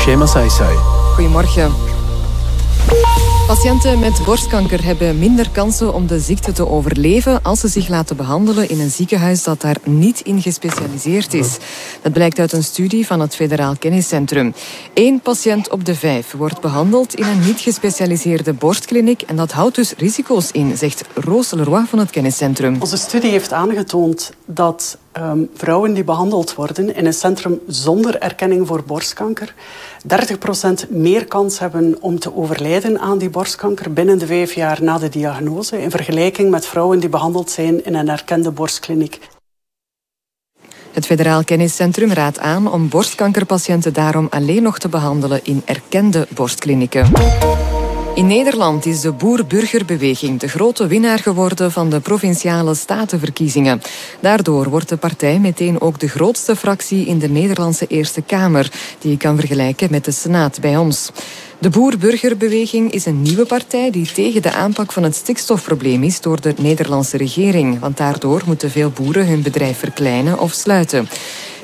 Shema Saisai. Goedemorgen. Patiënten met borstkanker hebben minder kansen om de ziekte te overleven als ze zich laten behandelen in een ziekenhuis dat daar niet in gespecialiseerd is. Dat blijkt uit een studie van het Federaal Kenniscentrum. Eén patiënt op de vijf wordt behandeld in een niet gespecialiseerde borstkliniek en dat houdt dus risico's in, zegt Roos Leroy van het Kenniscentrum. Onze studie heeft aangetoond dat um, vrouwen die behandeld worden in een centrum zonder erkenning voor borstkanker 30% meer kans hebben om te overlijden aan die borstkanker binnen de vijf jaar na de diagnose in vergelijking met vrouwen die behandeld zijn in een erkende borstkliniek. Het Federaal Kenniscentrum raadt aan om borstkankerpatiënten daarom alleen nog te behandelen in erkende borstklinieken. In Nederland is de Boer-Burgerbeweging de grote winnaar geworden van de provinciale statenverkiezingen. Daardoor wordt de partij meteen ook de grootste fractie in de Nederlandse Eerste Kamer, die je kan vergelijken met de Senaat bij ons. De Boer-Burgerbeweging is een nieuwe partij die tegen de aanpak van het stikstofprobleem is door de Nederlandse regering, want daardoor moeten veel boeren hun bedrijf verkleinen of sluiten.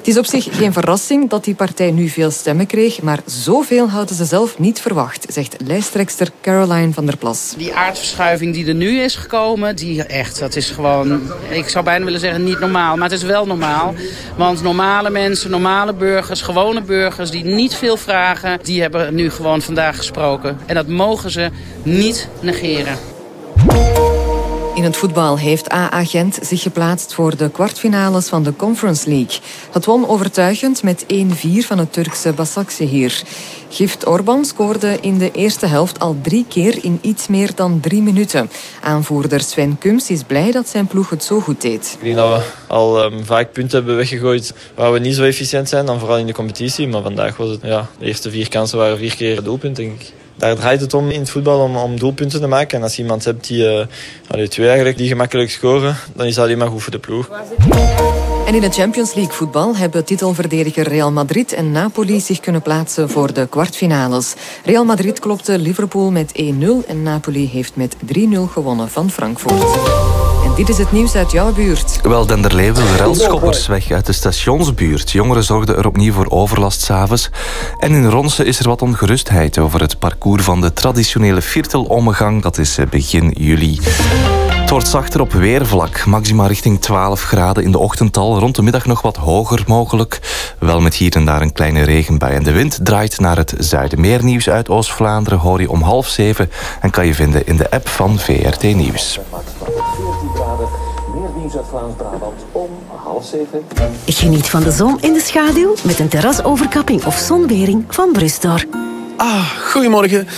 Het is op zich geen verrassing dat die partij nu veel stemmen kreeg, maar zoveel hadden ze zelf niet verwacht, zegt lijsttrekster Caroline van der Plas. Die aardverschuiving die er nu is gekomen, die echt, dat is gewoon, ik zou bijna willen zeggen niet normaal, maar het is wel normaal. Want normale mensen, normale burgers, gewone burgers die niet veel vragen, die hebben nu gewoon vandaag gesproken. En dat mogen ze niet negeren. Het voetbal heeft AA Gent zich geplaatst voor de kwartfinales van de Conference League. Het won overtuigend met 1-4 van het Turkse Basaksehir. Gift Orban scoorde in de eerste helft al drie keer in iets meer dan drie minuten. Aanvoerder Sven Kums is blij dat zijn ploeg het zo goed deed. Ik denk dat we al um, vaak punten hebben weggegooid waar we niet zo efficiënt zijn dan vooral in de competitie. Maar vandaag was het, ja, de eerste vier kansen waren vier keer doelpunt, denk ik daar draait het om in het voetbal om, om doelpunten te maken. En als je iemand hebt die, uh, twee eigenlijk, die gemakkelijk scoren, dan is dat alleen maar goed voor de ploeg. En in de Champions League voetbal hebben titelverdediger Real Madrid en Napoli zich kunnen plaatsen voor de kwartfinales. Real Madrid klopte Liverpool met 1-0 en Napoli heeft met 3-0 gewonnen van Frankfurt. Dit is het nieuws uit jouw buurt. Wel, Denderlee wil relschoppers weg uit de stationsbuurt. Jongeren zorgden er opnieuw voor overlast s'avonds. En in Ronsen is er wat ongerustheid over het parcours van de traditionele viertelommegang. Dat is eh, begin juli. Het wordt zachter op weervlak. Maxima richting 12 graden in de ochtendtal. Rond de middag nog wat hoger mogelijk. Wel met hier en daar een kleine regenbui. En de wind draait naar het zuiden. Meer nieuws uit Oost-Vlaanderen hoor je om half zeven. En kan je vinden in de app van VRT Nieuws. 14 graden. Meer nieuws uit Vlaams-Brabant om half zeven. Geniet van de zon in de schaduw met een terrasoverkapping of zonwering van Brustor. Ah, goedemorgen.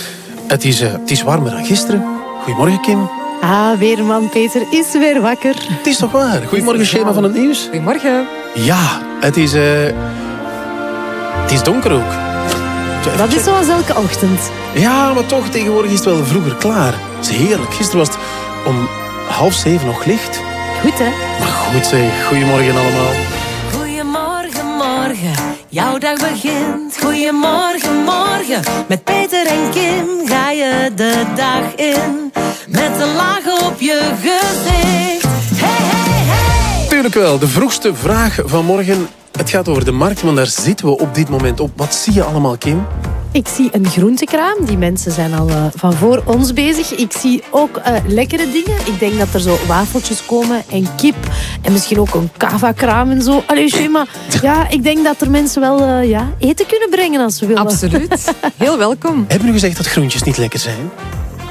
Het is, uh, het is warmer dan gisteren. Goedemorgen, Kim. Ah, weerman Peter is weer wakker. Het is toch waar? Goedemorgen, schema van het nieuws. Goedemorgen. Ja, het is... Uh, het is donker ook. Dat is zoals elke ochtend. Ja, maar toch, tegenwoordig is het wel vroeger klaar. Het is heerlijk. Gisteren was het om half zeven nog licht. Goed, hè? Maar goed, zeg. Goedemorgen allemaal. Goedemorgen, morgen. Jouw dag begint. Goedemorgen, morgen. Met Peter en Kim ga je de dag in. Met een laag op je gezicht. Hey, hey, hey. Tuurlijk wel. De vroegste vraag van morgen. Het gaat over de markt, want daar zitten we op dit moment op. Wat zie je allemaal, Kim? Ik zie een groentekraam. Die mensen zijn al uh, van voor ons bezig. Ik zie ook uh, lekkere dingen. Ik denk dat er zo wafeltjes komen en kip. En misschien ook een kava-kraam en zo. Allee, Shema. Ja, ik denk dat er mensen wel uh, ja, eten kunnen brengen als ze willen. Absoluut. Heel welkom. Hebben u gezegd dat groentjes niet lekker zijn?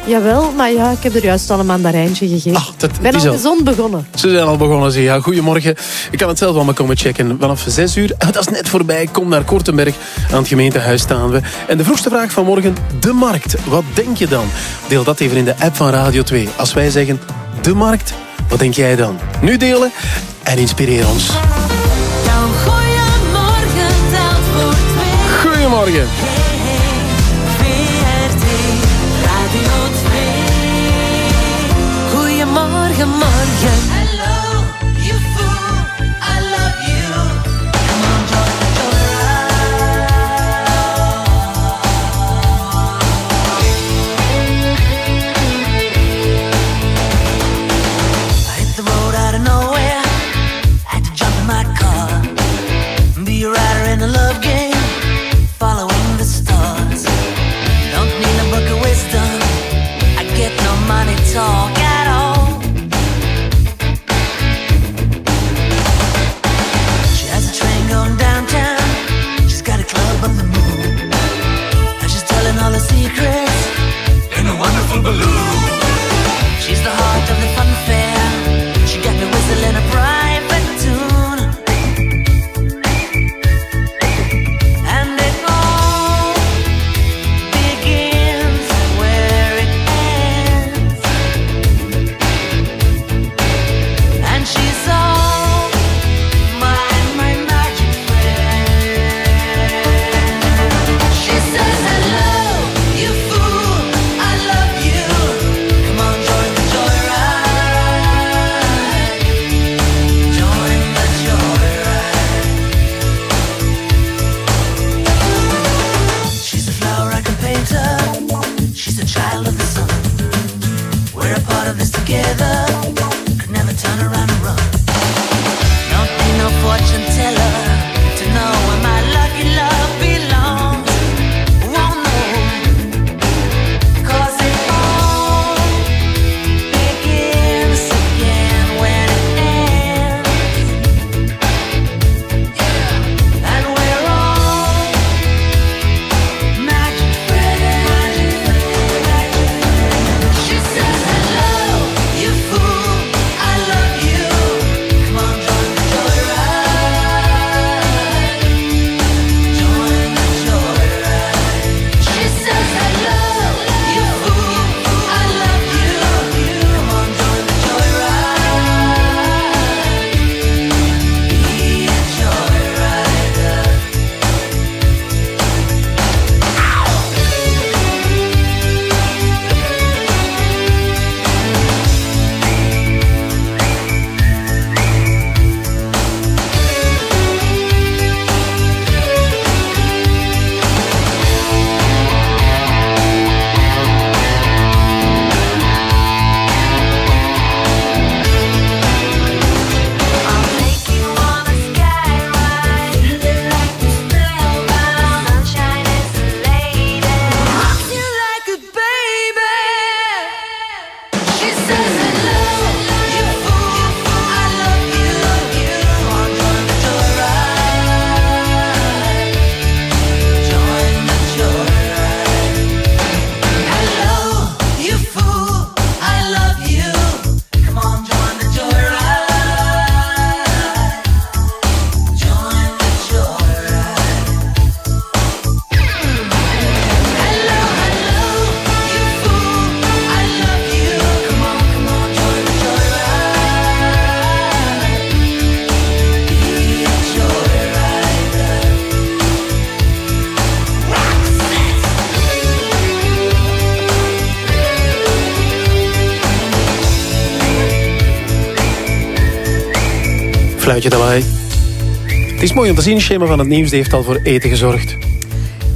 Jawel, maar ja, ik heb er juist al een mandarijntje gegeven. Ach, dat, ben al gezond begonnen. Ze zijn al begonnen, zie ja. Goedemorgen. Ik kan het zelf allemaal komen checken. Vanaf 6 uur, dat is net voorbij. Kom naar Kortenberg. Aan het gemeentehuis staan we. En de vroegste vraag van morgen, de markt. Wat denk je dan? Deel dat even in de app van Radio 2. Als wij zeggen, de markt, wat denk jij dan? Nu delen en inspireer ons. Goedemorgen, come on Goedemorgen. Fluitje daarbij. Het is mooi om te zien, Schema van het nieuws die heeft al voor eten gezorgd.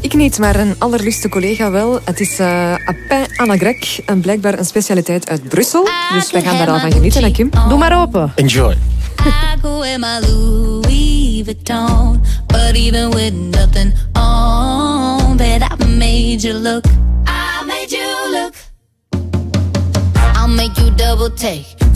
Ik niet, maar een allerliefste collega wel. Het is uh, Apin à la Grec, en blijkbaar een specialiteit uit Brussel. Dus wij gaan daar al van genieten, hè Kim? Doe maar open. Enjoy. I go in my Louis Vuitton, but even with nothing on, that I made you look. I made you look. I'll make you double take.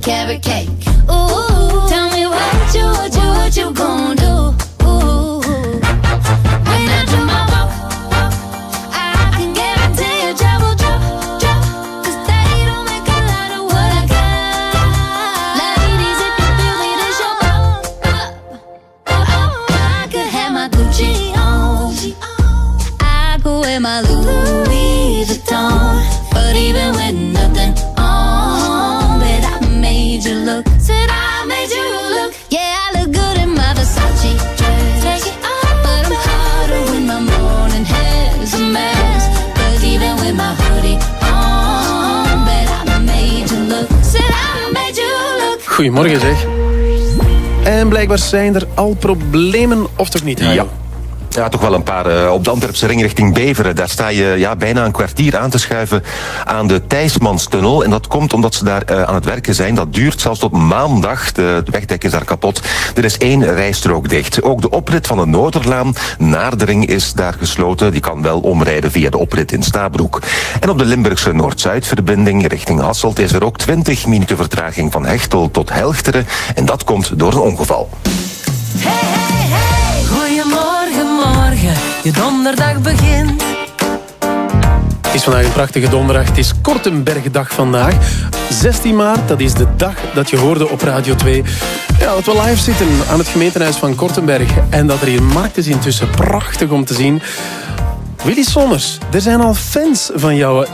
carrot cake. Al problemen, of toch niet? Ja. Ja, toch wel een paar. Uh, op de Antwerpse ring richting Beveren. Daar sta je ja, bijna een kwartier aan te schuiven aan de Thijsmanstunnel. En dat komt omdat ze daar uh, aan het werken zijn. Dat duurt zelfs tot maandag. De, de wegdek is daar kapot. Er is één rijstrook dicht. Ook de oprit van de Noorderlaan naar de ring is daar gesloten. Die kan wel omrijden via de oprit in Stabroek. En op de Limburgse Noord-Zuid-verbinding richting Hasselt is er ook 20 minuten vertraging van Hechtel tot Helchteren. En dat komt door een ongeval. Hey, hey, hey. Goedemorgen, morgen. Je donderdag begint. Het is vandaag een prachtige donderdag. Het is Kortenbergdag vandaag. 16 maart, dat is de dag dat je hoorde op Radio 2. Ja, dat we live zitten aan het gemeentehuis van Kortenberg. En dat er hier markt is intussen. Prachtig om te zien. Willy Sommers, er zijn al fans van jou.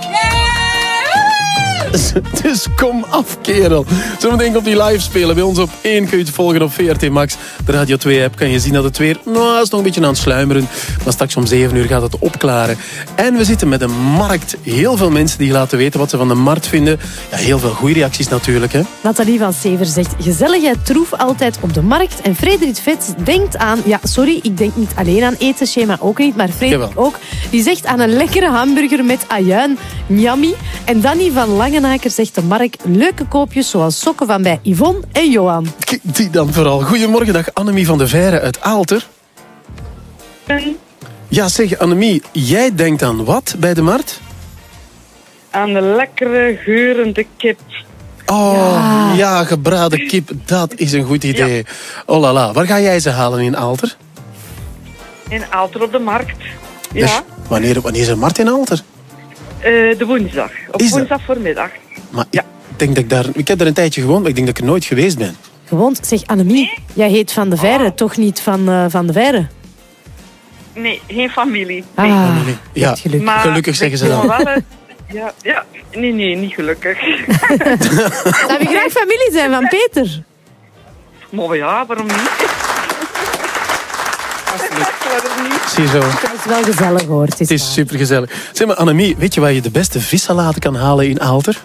Dus kom af, kerel. Zometeen komt die live spelen. Bij ons op 1 kun je het volgen op VRT Max. De Radio 2-app kan je zien dat het weer... Nou, is nog een beetje aan het sluimeren. Maar straks om 7 uur gaat het opklaren. En we zitten met een markt. Heel veel mensen die laten weten wat ze van de markt vinden. Ja, heel veel goede reacties natuurlijk. Hè? Nathalie van Sever zegt... Gezelligheid troef altijd op de markt. En Frederik Vets denkt aan... Ja, sorry, ik denk niet alleen aan etenschema, ook niet. Maar Frederik ook. Die zegt aan een lekkere hamburger met ajuin, njammi. En Danny van Langenaker zegt de Mark leuke koopjes zoals sokken van bij Yvonne en Johan. Kijk, die dan vooral. Goedemorgen, dag Annemie van de Veire uit Aalter. Ja, zeg Annemie, jij denkt aan wat bij de markt? Aan de lekkere, geurende kip. Oh, ja, gebraden kip, dat is een goed idee. Oh la la, waar ga jij ze halen in Aalter? In Aalter op de markt. Ja, Dus wanneer, wanneer is er markt in Aalter? Eh, de woensdag. Op Is dat? woensdag voormiddag. Maar ik, denk dat ik, daar, ik heb daar een tijdje gewoond, maar ik denk dat ik er nooit geweest ben. Gewoon, zeg Annemie, jij heet Van de Veire, toch niet Van, eh, van de Veire? Nee, geen familie. Ah, Ja, Maar gelukkig zeggen ze dan. wel, eh, ja, ja, nee, nee, niet gelukkig. Zou je graag familie zijn van Peter? maar ja, waarom niet? Waarom niet? Zie je zo. Het is wel gezellig hoor. Het is Het is super gezellig. Zeg maar, Annemie, weet je waar je de beste vissalade kan halen in Aalter?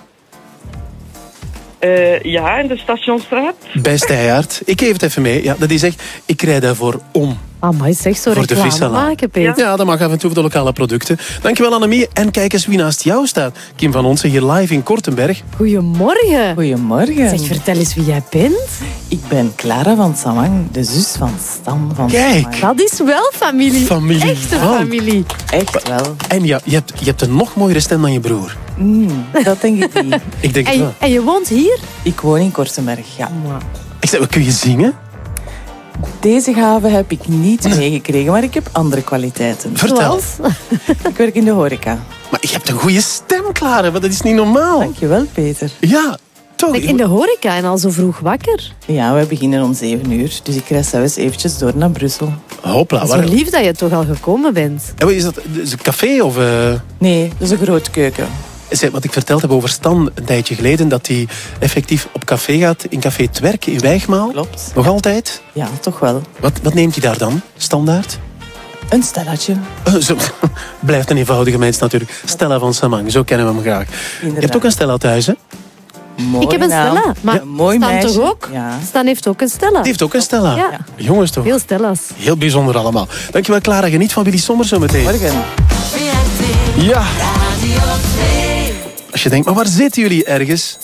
Eh, ja, in de Stationsstraat. Bij Steijaard. Ik geef het even mee. Ja, dat is echt, ik rij daarvoor om. Amai, zeg zo Voor de reclame maken, Peter. Ja, dat mag af en toe voor de lokale producten. Dankjewel Annemie. En kijk eens wie naast jou staat. Kim van Onsen hier live in Kortenberg. Goedemorgen. Goedemorgen. Zeg, vertel eens wie jij bent. Ik ben Clara van Samang, de zus van Stan van Kijk. Samang. Dat is wel familie. Familie Echte familie. Echt wel. En ja, je hebt, je hebt een nog mooiere stem dan je broer. Mm, dat denk ik niet. Ik denk het En, wel. en je woont hier? Ik woon in Kortenberg, ja. Ik zeg, kun je zingen? Deze gave heb ik niet meegekregen, maar ik heb andere kwaliteiten. Vertel. Ik werk in de horeca. Maar je hebt een goede stem, Clara. Maar dat is niet normaal. Dankjewel, Peter. Ja, toch. In de horeca en al zo vroeg wakker. Ja, we beginnen om zeven uur, dus ik reis zelfs eventjes door naar Brussel. Hopla. Zo Waar... lief dat je toch al gekomen bent. En wat Is dat is een café of... eh, Nee, dat is een groot keuken. Wat ik verteld heb over Stan een tijdje geleden, dat hij effectief op café gaat, in café Twerk in Wijgmaal. Klopt. Nog altijd? Ja, toch wel. Wat, wat neemt hij daar dan? Standaard? Een stelletje. Eh, zo, blijft een eenvoudige mens natuurlijk. Stella van Samang, zo kennen we hem graag. Je hebt ook een Stella thuis, hè? Mooi ik heb een naam. Stella. Maar Ja, mooi Stan meisje. toch ook? Ja. Stan heeft ook een Stella. Die heeft ook een Stella. Ja. Jongens toch? Veel Stella's. Heel bijzonder allemaal. Dankjewel Clara, geniet van Willy Sommer zo meteen. Morgen. Ja. Als je denkt, maar waar zitten jullie ergens?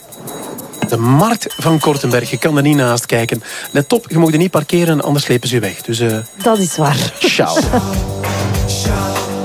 De markt van Kortenberg, je kan er niet naast kijken. Let op, je mag er niet parkeren, anders slepen ze je weg. Dus eh Dat is waar. ciao. These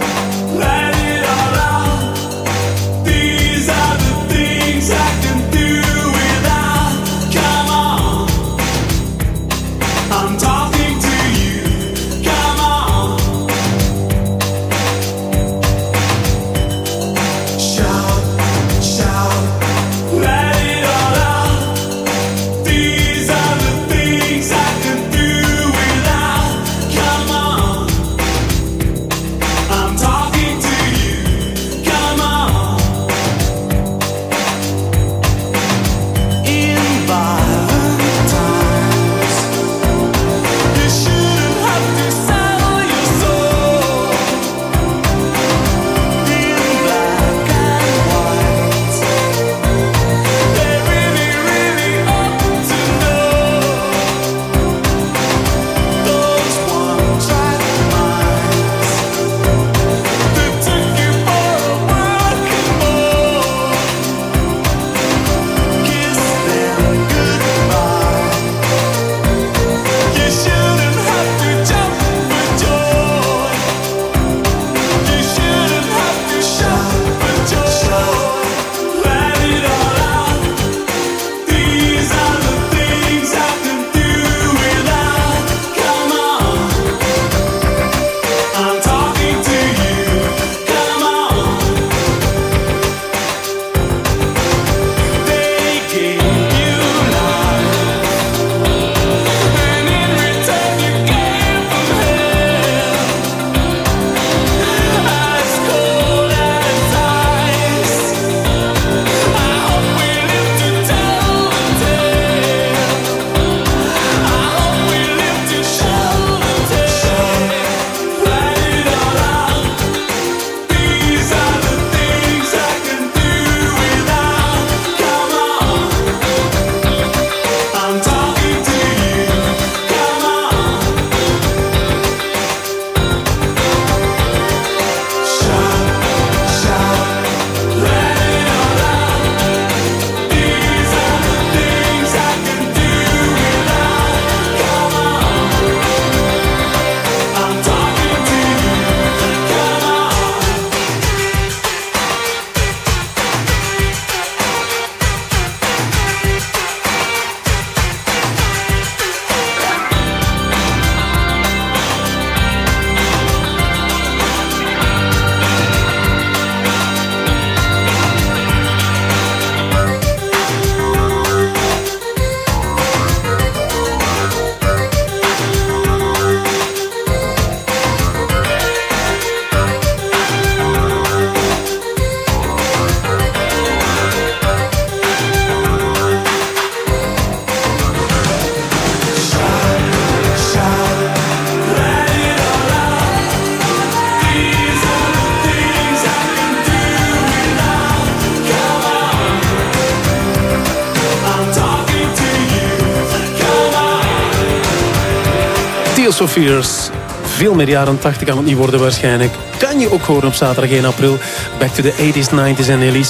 Fears. Veel meer jaren 80 kan het niet worden waarschijnlijk. Kan je ook horen op zaterdag 1 april. Back to the 80s, 90s en 80s.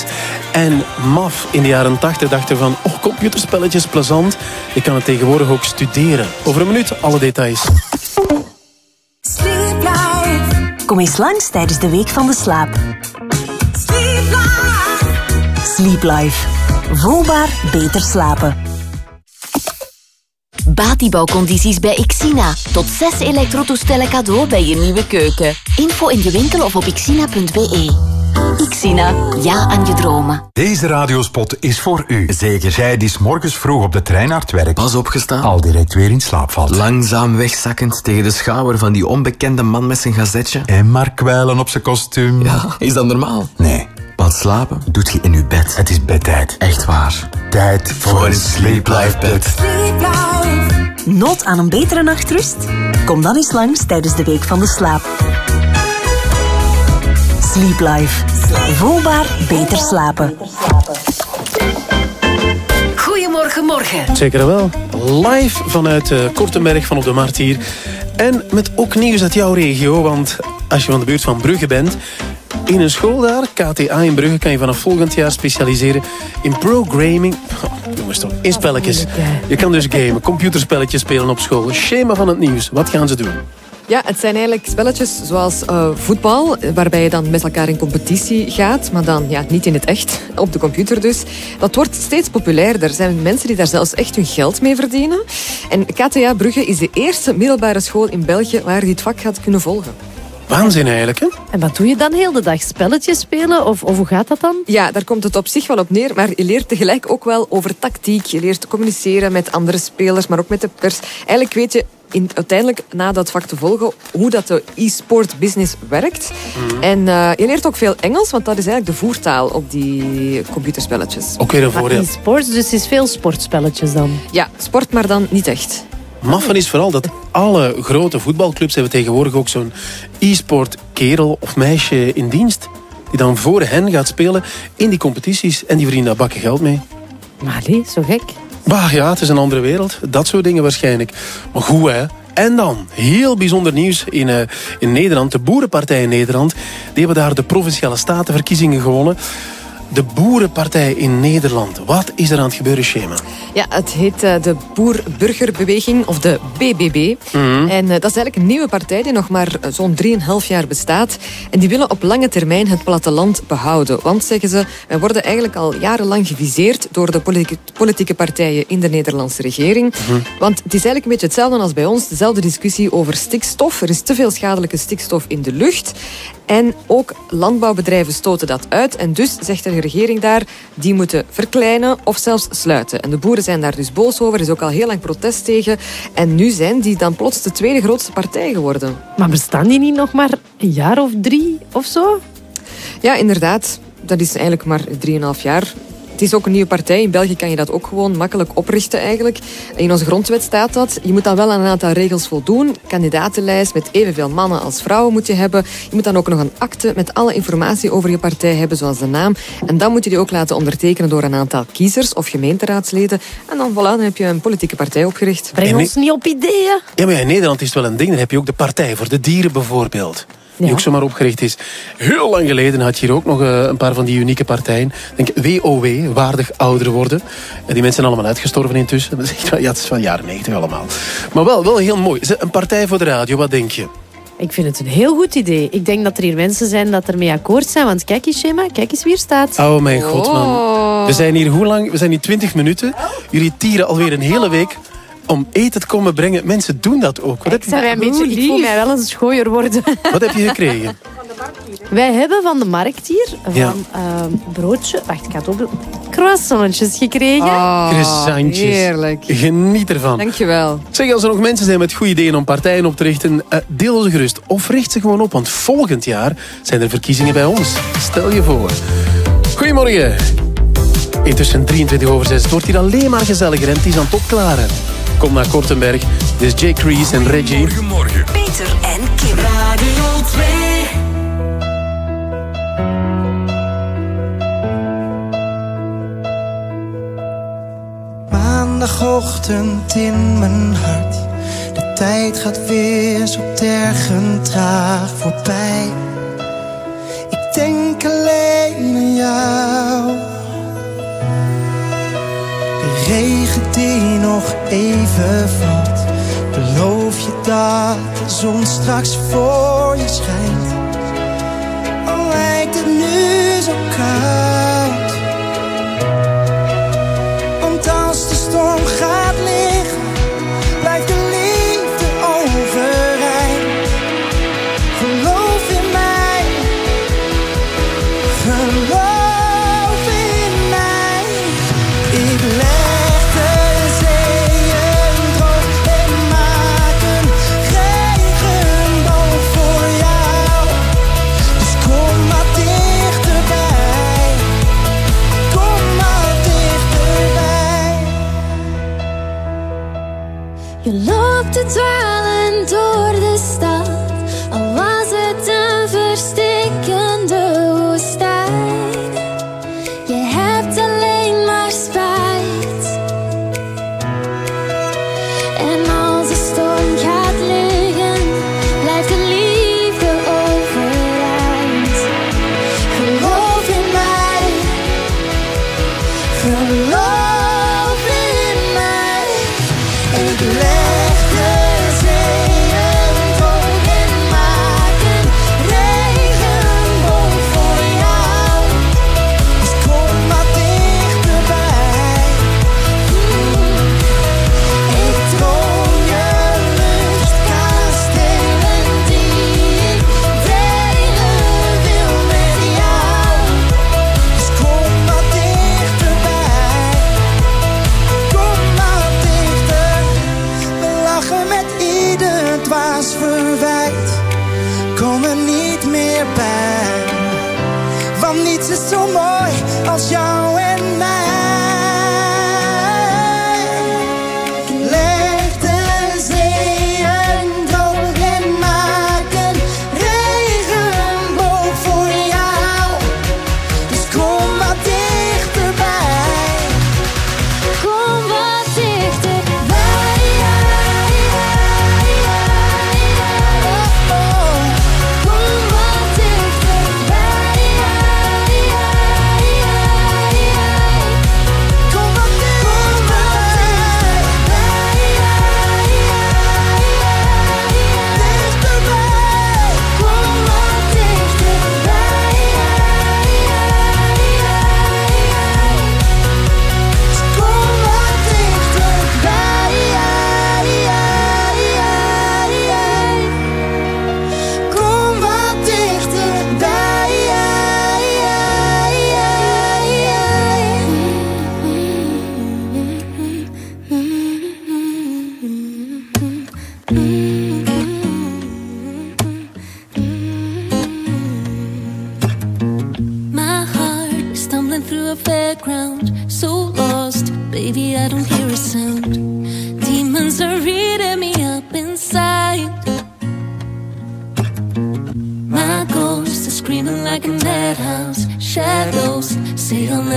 En MAF in de jaren 80 dachten van... Oh, computerspelletjes, plezant. Je kan het tegenwoordig ook studeren. Over een minuut alle details. Kom eens langs tijdens de Week van de Slaap. Sleep Life. Sleep Life. Voelbaar beter slapen. Batibouwcondities bij Xina. Tot zes elektrotoestellen cadeau bij je nieuwe keuken. Info in de winkel of op xina.be. Xina, ja aan je dromen. Deze radiospot is voor u. Zeker jij die 's morgens vroeg op de trein naar het werk Pas opgestaan. al direct weer in slaap valt. Langzaam wegzakkend tegen de schouder van die onbekende man met zijn gazetje. En maar kwijlen op zijn kostuum. Ja, is dat normaal? Nee, Want slapen doet je in je bed. het is bedtijd. Echt waar. Tijd voor een Sleep Life bed. Sleep Life. Nood aan een betere nachtrust? Kom dan eens langs tijdens de Week van de Slaap. Sleep Life. Voelbaar beter slapen. Goedemorgen, morgen. Zeker wel. Live vanuit uh, Kortenberg van op de Markt hier. En met ook nieuws uit jouw regio. Want als je van de buurt van Brugge bent... In een school daar, KTA in Brugge, kan je vanaf volgend jaar specialiseren in programming. Oh, jongens toch, in spelletjes. Je kan dus gamen, computerspelletjes spelen op school. Schema van het nieuws. Wat gaan ze doen? Ja, het zijn eigenlijk spelletjes zoals eh, voetbal, waarbij je dan met elkaar in competitie gaat, maar dan ja, niet in het echt, op de computer dus. Dat wordt steeds populairder. Er zijn mensen die daar zelfs echt hun geld mee verdienen. En KTA Brugge is de eerste middelbare school in België waar je dit vak gaat kunnen volgen. Waanzin eigenlijk, hè? En wat doe je dan heel de dag? Spelletjes spelen? Of, of hoe gaat dat dan? Ja, daar komt het op zich wel op neer, maar je leert tegelijk ook wel over tactiek. Je leert communiceren met andere spelers, maar ook met de pers. Eigenlijk weet je in, uiteindelijk, na dat vak te volgen, hoe dat de e-sport business werkt. En eh, je leert ook veel Engels, want dat is eigenlijk de voertaal op die computerspelletjes. Ook weer een voordeel. e-sports, dus het is veel sportspelletjes dan. Ja, sport, maar dan niet echt. Maffen is vooral dat alle grote voetbalclubs hebben tegenwoordig ook zo'n e-sport kerel of meisje in dienst. Die dan voor hen gaat spelen in die competities. En die verdienen daar bakken geld mee. Maar nee, zo gek. Bah ja, het is een andere wereld. Dat soort dingen waarschijnlijk. Maar goed hè. En dan, heel bijzonder nieuws in, eh, in Nederland. De Boerenpartij in Nederland. Die hebben daar de Provinciale Statenverkiezingen gewonnen. De Boerenpartij in Nederland. Wat is er aan het gebeuren, Schema? Ja, het heet eh, de Boer-Burgerbeweging, of de BBB. Mhm. En eh, dat is eigenlijk een nieuwe partij die nog maar eh, zo'n 3,5 jaar bestaat. En die willen op lange termijn het platteland behouden. Want, zeggen ze, wij worden eigenlijk al jarenlang geviseerd door de politieke, politieke partijen in de Nederlandse regering. Want het is eigenlijk een beetje hetzelfde als bij ons. Dezelfde discussie over stikstof. Er is te veel schadelijke stikstof in de lucht. En ook landbouwbedrijven stoten dat uit. En dus zegt de regering daar, die moeten verkleinen of zelfs sluiten. En de boeren zijn daar dus boos over. Er is ook al heel lang protest tegen. En nu zijn die dan plots de tweede grootste partij geworden. Maar bestaan die niet nog maar een jaar of drie of zo? Ja, inderdaad. Dat is eigenlijk maar 3,5 jaar. Het is ook een nieuwe partij. In België kan je dat ook gewoon makkelijk oprichten eigenlijk. In onze grondwet staat dat. Je moet dan wel aan een aantal regels voldoen. Kandidatenlijst met evenveel mannen als vrouwen moet je hebben. Je moet dan ook nog een akte met alle informatie over je partij hebben, zoals de naam. En dan moet je die ook laten ondertekenen door een aantal kiezers of gemeenteraadsleden. En dan, voilà, dan heb je een politieke partij opgericht. Breng En ons niet op ideeën. Ja, maar ja, in Nederland is het wel een ding. Dan heb je ook de Partij voor de Dieren bijvoorbeeld. Die Ja. ook zomaar opgericht is. Heel lang geleden had je hier ook nog eh, een paar van die unieke partijen. Denk WOW, waardig ouder worden. En die mensen zijn allemaal uitgestorven intussen. Dat is echt, wel- ja, het is van jaren 90 allemaal. Maar wel, wel heel mooi. Een partij voor de radio, wat denk je? Ik vind het een heel goed idee. Ik denk dat er hier mensen zijn dat ermee akkoord zijn. Want kijk eens, Shema, kijk eens wie er staat. Oh mijn god, man. We zijn hier hoe lang? We zijn hier 20 minuten. Jullie tieren alweer een hele week om eten te komen brengen. Mensen doen dat ook. Wat Ik, zou een je, beetje, ik voel mij wel een schooier worden. wat heb je gekregen? Wij hebben van de markt hier van Ja. ehm, broodje... Wacht, ik had ook croissantjes gekregen. Ah, Croissantjes. heerlijk. Geniet ervan. Dankjewel. Zeg, als er nog mensen zijn met goede ideeën om partijen op te richten, eh, deel ze gerust. Of richt ze gewoon op, want volgend jaar zijn er verkiezingen bij ons. Stel je voor. Goedemorgen. Intussen 23 over 6. Het wordt hier alleen maar gezelliger en het is aan het opklaren. Kom naar Kortenberg. Dit is Jake Crees en Reggie. Goedemorgen. Peter en Kim. Radio 2. Maandagochtend in mijn hart. De tijd gaat weer zo tergend traag voorbij. Ik denk alleen aan jou. Die nog even valt. Beloof je dat de zon straks voor je schijnt. Al lijkt het nu zo koud. Want als de storm gaat loopt te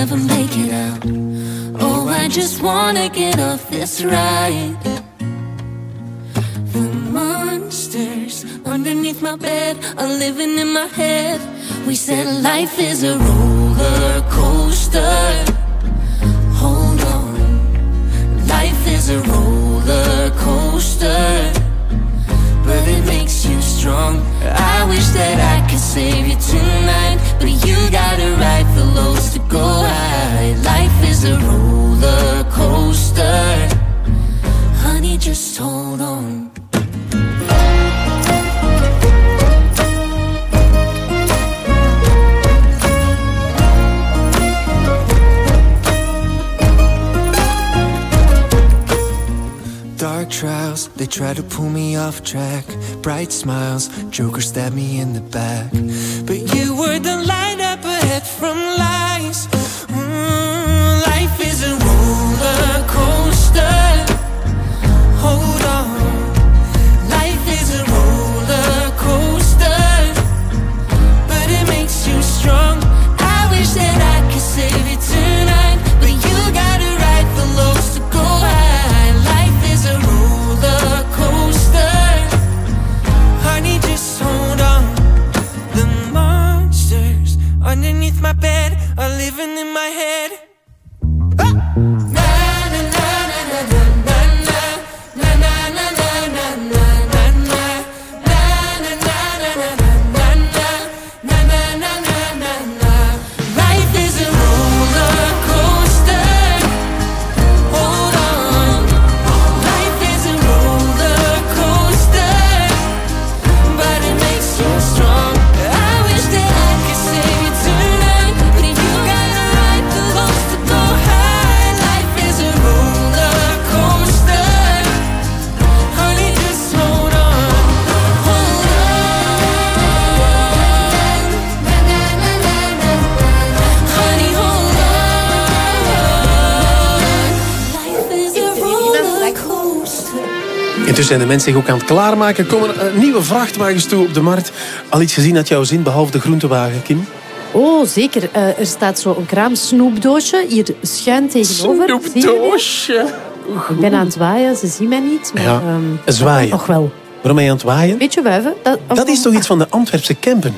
never make it out. Oh, I just wanna get off this ride. The monsters underneath my bed are living in my head. We said life is a roller coaster. Hold on, life is a roller coaster, but it makes you strong. I wish that I could save you tonight, but you gotta ride the lows to go high. Life is a roller coaster, honey, just hold on. Dark trials, they try to pull me off track. Bright smiles, Joker stabbed me in the back. But you were the light up ahead from Zijn de mensen zich ook aan het klaarmaken. Komen er, eh, nieuwe vrachtwagens toe op de markt. Al iets gezien uit jouw zin, behalve de groentewagen, Kim? Oh, zeker. Eh, er staat zo een kraam snoepdoosje hier schuin tegenover. Snoepdoosje. Ik ben aan het waaien, ze zien mij niet. Maar, Ja, ehm, zwaaien. Nog wel. Waarom ben je aan het waaien? Beetje wuiven. Dat, Dat is toch iets van de Antwerpse campen?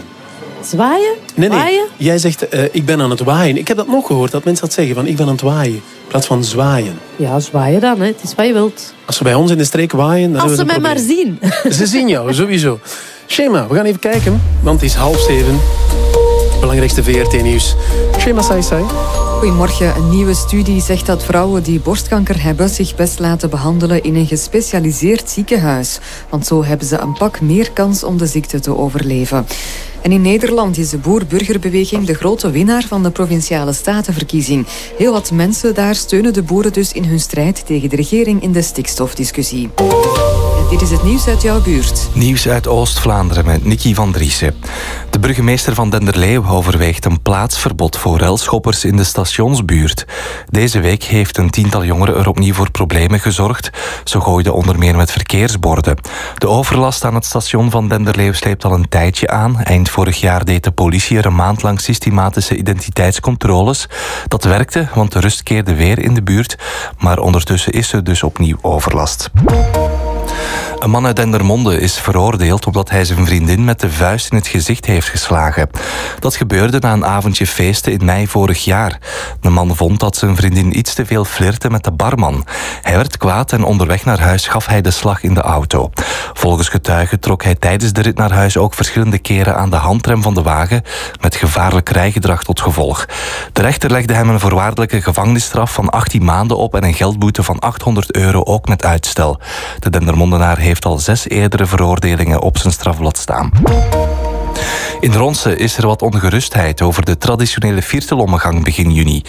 Zwaaien? Nee, nee. Waaien? Jij zegt, eh, ik ben aan het waaien. Ik heb dat nog gehoord, dat mensen dat zeggen, van ik ben aan het waaien. In plaats van zwaaien. Ja, zwaaien dan. Hè. Het is wat je wilt. Als ze bij ons in de streek waaien, dan Als ze mij maar zien. Ze zien jou, sowieso. Shema, we gaan even kijken, want het is half zeven. Belangrijkste VRT-nieuws. Shema Sai. Goedemorgen. Een nieuwe studie zegt dat vrouwen die borstkanker hebben zich best laten behandelen in een gespecialiseerd ziekenhuis. Want zo hebben ze een pak meer kans om de ziekte te overleven. En in Nederland is de boer-burgerbeweging de grote winnaar van de provinciale statenverkiezing. Heel wat mensen daar steunen de boeren dus in hun strijd tegen de regering in de stikstofdiscussie. Dit is het nieuws uit jouw buurt. Nieuws uit Oost-Vlaanderen met Nicky van Driessen. De burgemeester van Denderleeuw overweegt een plaatsverbod voor relschoppers in de stationsbuurt. Deze week heeft een tiental jongeren er opnieuw voor problemen gezorgd. Ze gooiden onder meer met verkeersborden. De overlast aan het station van Denderleeuw sleept al een tijdje aan. Eind vorig jaar deed de politie er een maand lang systematische identiteitscontroles. Dat werkte, want de rust keerde weer in de buurt. Maar ondertussen is er dus opnieuw overlast. Een man uit Dendermonde is veroordeeld omdat hij zijn vriendin met de vuist in het gezicht heeft geslagen. Dat gebeurde na een avondje feesten in mei vorig jaar. De man vond dat zijn vriendin iets te veel flirte met de barman. Hij werd kwaad en onderweg naar huis gaf hij de slag in de auto. Volgens getuigen trok hij tijdens de rit naar huis ook verschillende keren aan de handrem van de wagen met gevaarlijk rijgedrag tot gevolg. De rechter legde hem een voorwaardelijke gevangenisstraf van 18 maanden op en een geldboete van 800 euro ook met uitstel. De Dendermondenaar heeft al zes eerdere veroordelingen op zijn strafblad staan. In Ronse is er wat ongerustheid over de traditionele viertelommegang begin juni.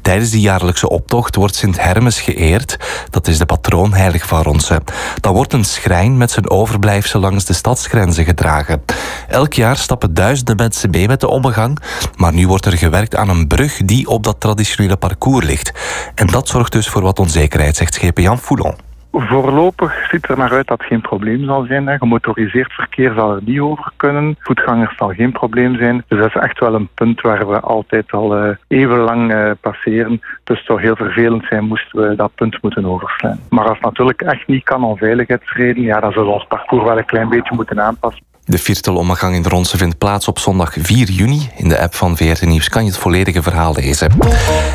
Tijdens die jaarlijkse optocht wordt Sint Hermes geëerd. Dat is de patroonheilig van Ronse. Dan wordt een schrijn met zijn overblijfsel langs de stadsgrenzen gedragen. Elk jaar stappen duizenden mensen mee met de ommegang, maar nu wordt er gewerkt aan een brug die op dat traditionele parcours ligt. En dat zorgt dus voor wat onzekerheid, zegt schepen Jan Foulon. Voorlopig ziet er naar uit dat het geen probleem zal zijn. Gemotoriseerd verkeer zal er niet over kunnen. Voetgangers zal geen probleem zijn. Dus dat is echt wel een punt waar we altijd al eh, even lang eh, passeren. Dus het zou heel vervelend zijn moesten we dat punt moeten overslaan. Maar als het natuurlijk echt niet kan om veiligheidsreden, ja, dan zullen we ons parcours wel een klein beetje moeten aanpassen. De viertelommegang in Ronse vindt plaats op zondag 4 juni. In de app van VRT Nieuws kan je het volledige verhaal lezen.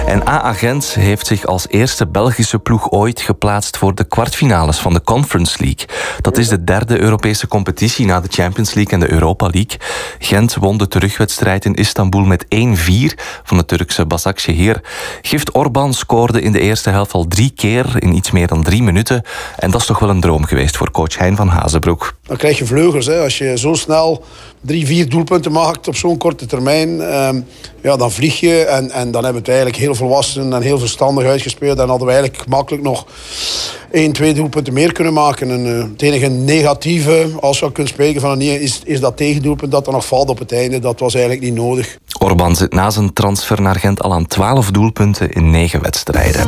En AA Gent heeft zich als eerste Belgische ploeg ooit geplaatst voor de kwartfinales van de Conference League. Dat is de derde Europese competitie na de Champions League en de Europa League. Gent won de terugwedstrijd in Istanbul met 1-4 van de Turkse Başakşehir. Gift Orban scoorde in de eerste helft al drie keer in iets meer dan drie minuten. En dat is toch wel een droom geweest voor coach Hein van Hazenbroek. Dan krijg je vleugels. Hè. Als je zo snel drie, vier doelpunten maakt op zo'n korte termijn, ehm, ja, dan vlieg je. En, en dan hebben we het eigenlijk heel volwassen en heel verstandig uitgespeeld. En hadden we eigenlijk gemakkelijk nog één, twee doelpunten meer kunnen maken. En, eh, het enige negatieve, als we kunnen spreken van een is, is dat tegendoelpunt dat er nog valt op het einde. Dat was eigenlijk niet nodig. Orban zit na zijn transfer naar Gent al aan 12 doelpunten in 9 wedstrijden.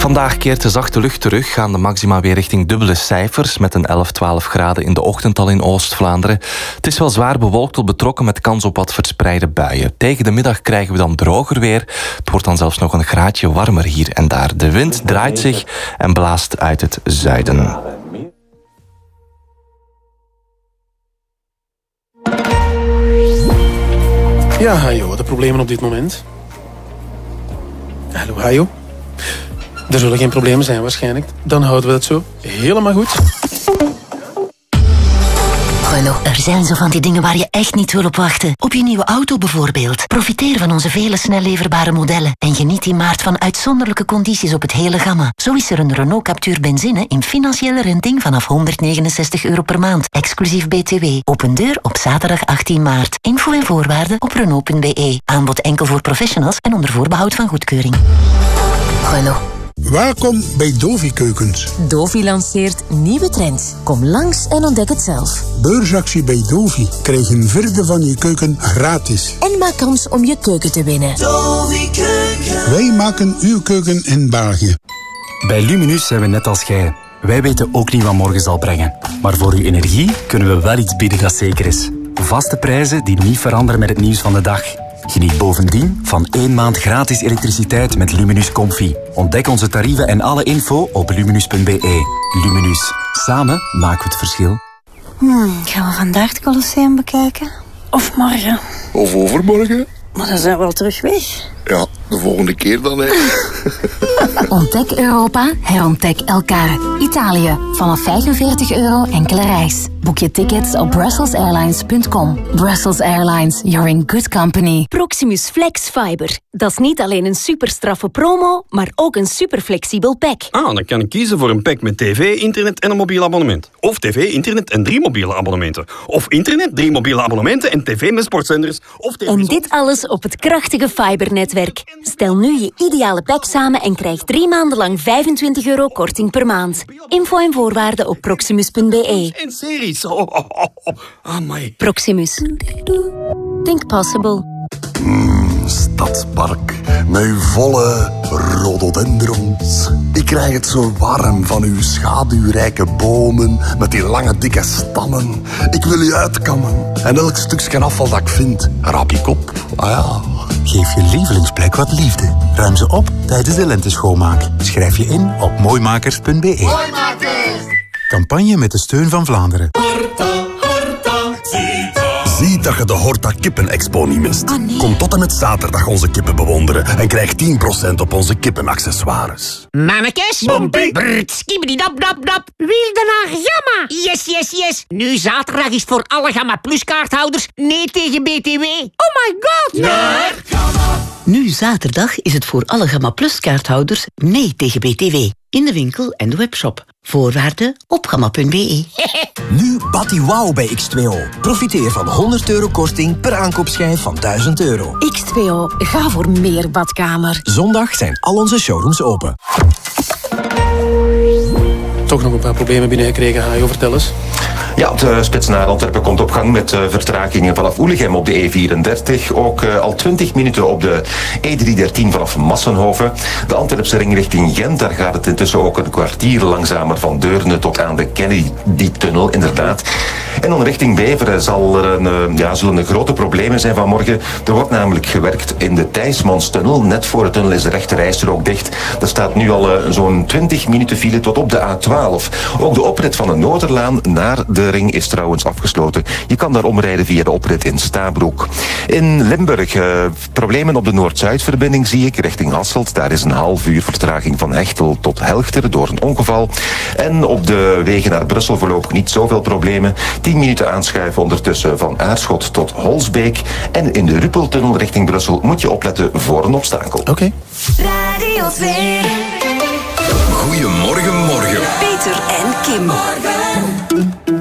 Vandaag keert de zachte lucht terug, gaan de maxima weer richting dubbele cijfers met een 11, 12 graden in de ochtend al in Oost-Vlaanderen. Het is wel zwaar bewolkt tot betrokken met kans op wat verspreide buien. Tegen de middag krijgen we dan droger weer. Het wordt dan zelfs nog een graadje warmer hier en daar. De wind draait zich en blaast uit het zuiden. Ja, Hajo, de problemen op dit moment? Hallo, Hajo. Er zullen geen problemen zijn waarschijnlijk. Dan houden we dat zo. Helemaal goed. Renault, er zijn zo van die dingen waar je echt niet wil op wachten. Op je nieuwe auto bijvoorbeeld. Profiteer van onze vele snel leverbare modellen. En geniet in maart van uitzonderlijke condities op het hele gamma. Zo is er een Renault Captur benzine in financiële renting vanaf 169 euro per maand. Exclusief BTW. Open deur op zaterdag 18 maart. Info en voorwaarden op Renault.be. Aanbod enkel voor professionals en onder voorbehoud van goedkeuring. Renault. Welkom bij Dovi Keukens. Dovi lanceert nieuwe trends. Kom langs en ontdek het zelf. Beursactie bij Dovi. Krijg een vierde van je keuken gratis. En maak kans om je keuken te winnen. Wij maken uw keuken in België. Bij Luminus zijn we net als jij. Wij weten ook niet wat morgen zal brengen. Maar voor uw energie kunnen we wel iets bieden dat zeker is. Vaste prijzen die niet veranderen met het nieuws van de dag. Geniet bovendien van één maand gratis elektriciteit met Luminus Comfy. Ontdek onze tarieven en alle info op luminus.be. Luminus. Samen maken we het verschil. Hmm, gaan we vandaag het Colosseum bekijken? Of morgen? Of overmorgen? Maar dan zijn we al terug weg. Ja, de volgende keer dan, hè. Ontdek Europa, herontdek elkaar. Italië, vanaf 45 euro enkele reis. Boek je tickets op brusselsairlines.com. Brussels Airlines, you're in good company. Proximus Flex Fiber. Dat is niet alleen een superstraffe promo, maar ook een superflexibel pack. Ah, dan kan ik kiezen voor een pack met tv, internet en een mobiel abonnement. Of tv, internet en drie mobiele abonnementen. Of internet, drie mobiele abonnementen en tv met sportzenders. Of tv En dit alles op het krachtige fibernetwerk. Stel nu je ideale pack samen en krijg drie maanden lang 25 euro korting per maand. Info en voorwaarden op proximus.be. En series. Oh, oh, oh, oh. Proximus. Think possible. Stadspark, met uw volle rhododendrons. Ik krijg het zo warm van uw schaduwrijke bomen met die lange dikke stammen. Ik wil u uitkammen en elk stukje afval dat ik vind, rap ik op. Ah ja. Geef je lievelingsplek wat liefde. Ruim ze op tijdens de lenteschoonmaak. Schrijf je in op mooimakers.be. Campagne met de steun van Vlaanderen. Zie dat je de Horta Kippen Expo niet mist. Kom tot en met zaterdag onze kippen bewonderen en krijg 10% op onze kippenaccessoires. Mannekes? Brrrt, skibidi-dap, dap, dap. Wilde naar Gamma. Yes, yes, yes. Nu zaterdag is voor alle Gamma Plus kaarthouders nee tegen BTW. Oh my god. Naar Nu zaterdag is het voor alle Gamma Plus kaarthouders nee tegen BTW. In de winkel en de webshop. Voorwaarden op gamma.be. Nu Batty Wow bij X2O. Profiteer van 100 euro korting per aankoopschijf van 1000 euro. X2O, ga voor meer badkamer. Zondag zijn al onze showrooms open. Toch nog een paar problemen binnengekregen, Hajo, vertel eens. Ja, de spits naar Antwerpen komt op gang met eh, vertragingen vanaf Oelegem op de E34. Ook eh, al 20 minuten op de E313 vanaf Massenhoven. De Antwerpse ring richting Gent, daar gaat het intussen ook een kwartier langzamer van Deurne tot aan de Kennedy-tunnel, inderdaad. En dan richting Beveren zal er een, eh, ja, zullen er grote problemen zijn vanmorgen. Er wordt namelijk gewerkt in de Thijsmanstunnel. Net voor de tunnel is de rechterrijstrook dicht. Er staat nu al eh, zo'n 20 minuten file tot op de A12. Ook de oprit van de Noorderlaan naar de ring is trouwens afgesloten. Je kan daar omrijden via de oprit in Stabroek. In Limburg, eh, problemen op de Noord-Zuid-verbinding zie ik richting Hasselt. Daar is een half uur vertraging van Hechtel tot Helchter door een ongeval. En op de wegen naar Brussel voorlopig niet zoveel problemen. 10 minuten aanschuiven ondertussen van Aarschot tot Holsbeek. En in de Ruppeltunnel richting Brussel moet je opletten voor een obstakel. Oké. Radio 2. Goedemorgen, morgen. Peter en Kim. I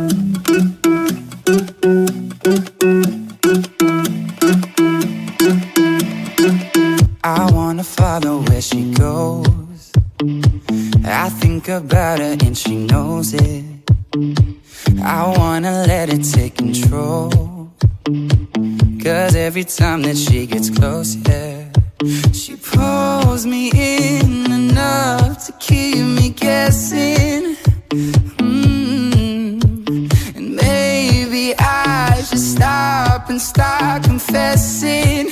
follow where she goes. I think about her and she knows it. I wanna let it take control. Cause every time that she gets close, yeah, she pulls me in enough to keep me guessing. Mm. And maybe I should stop and start confessing,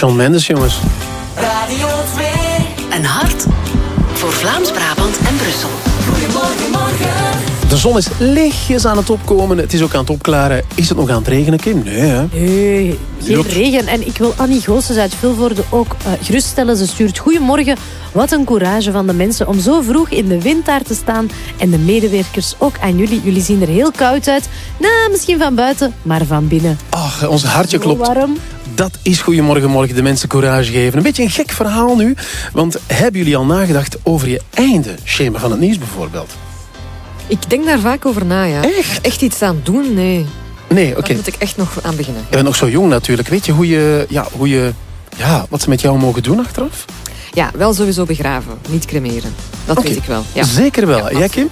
Shawn Mendes, jongens. Radio 2. Een hart voor Vlaams-Brabant en Brussel. Goedemorgen, morgen. De zon is lichtjes aan het opkomen. Het is ook aan het opklaren. Is het nog aan het regenen, Kim? Nee, hè? Nee, geen regen. En ik wil Annie Goossens uit Vilvoorde ook eh, geruststellen. Ze stuurt goedemorgen. Wat een courage van de mensen om zo vroeg in de wind daar te staan. En de medewerkers ook aan jullie. Jullie zien er heel koud uit. Nou, misschien van buiten, maar van binnen. Ach, ons hartje klopt. warm. Dat is Goedemorgen Morgen, de mensen courage geven. Een beetje een gek verhaal nu. Want hebben jullie al nagedacht over je einde? Schema van het nieuws bijvoorbeeld. Ik denk daar vaak over na, ja. Echt? Echt iets aan doen? Nee. Nee, oké. Daar moet ik echt nog aan beginnen. Je bent nog zo jong natuurlijk. Weet je hoe je... Ja, hoe je ja, wat ze met jou mogen doen achteraf? Ja, wel sowieso begraven, niet cremeren. Dat weet ik wel. Ja. Zeker wel. Jij, Kim?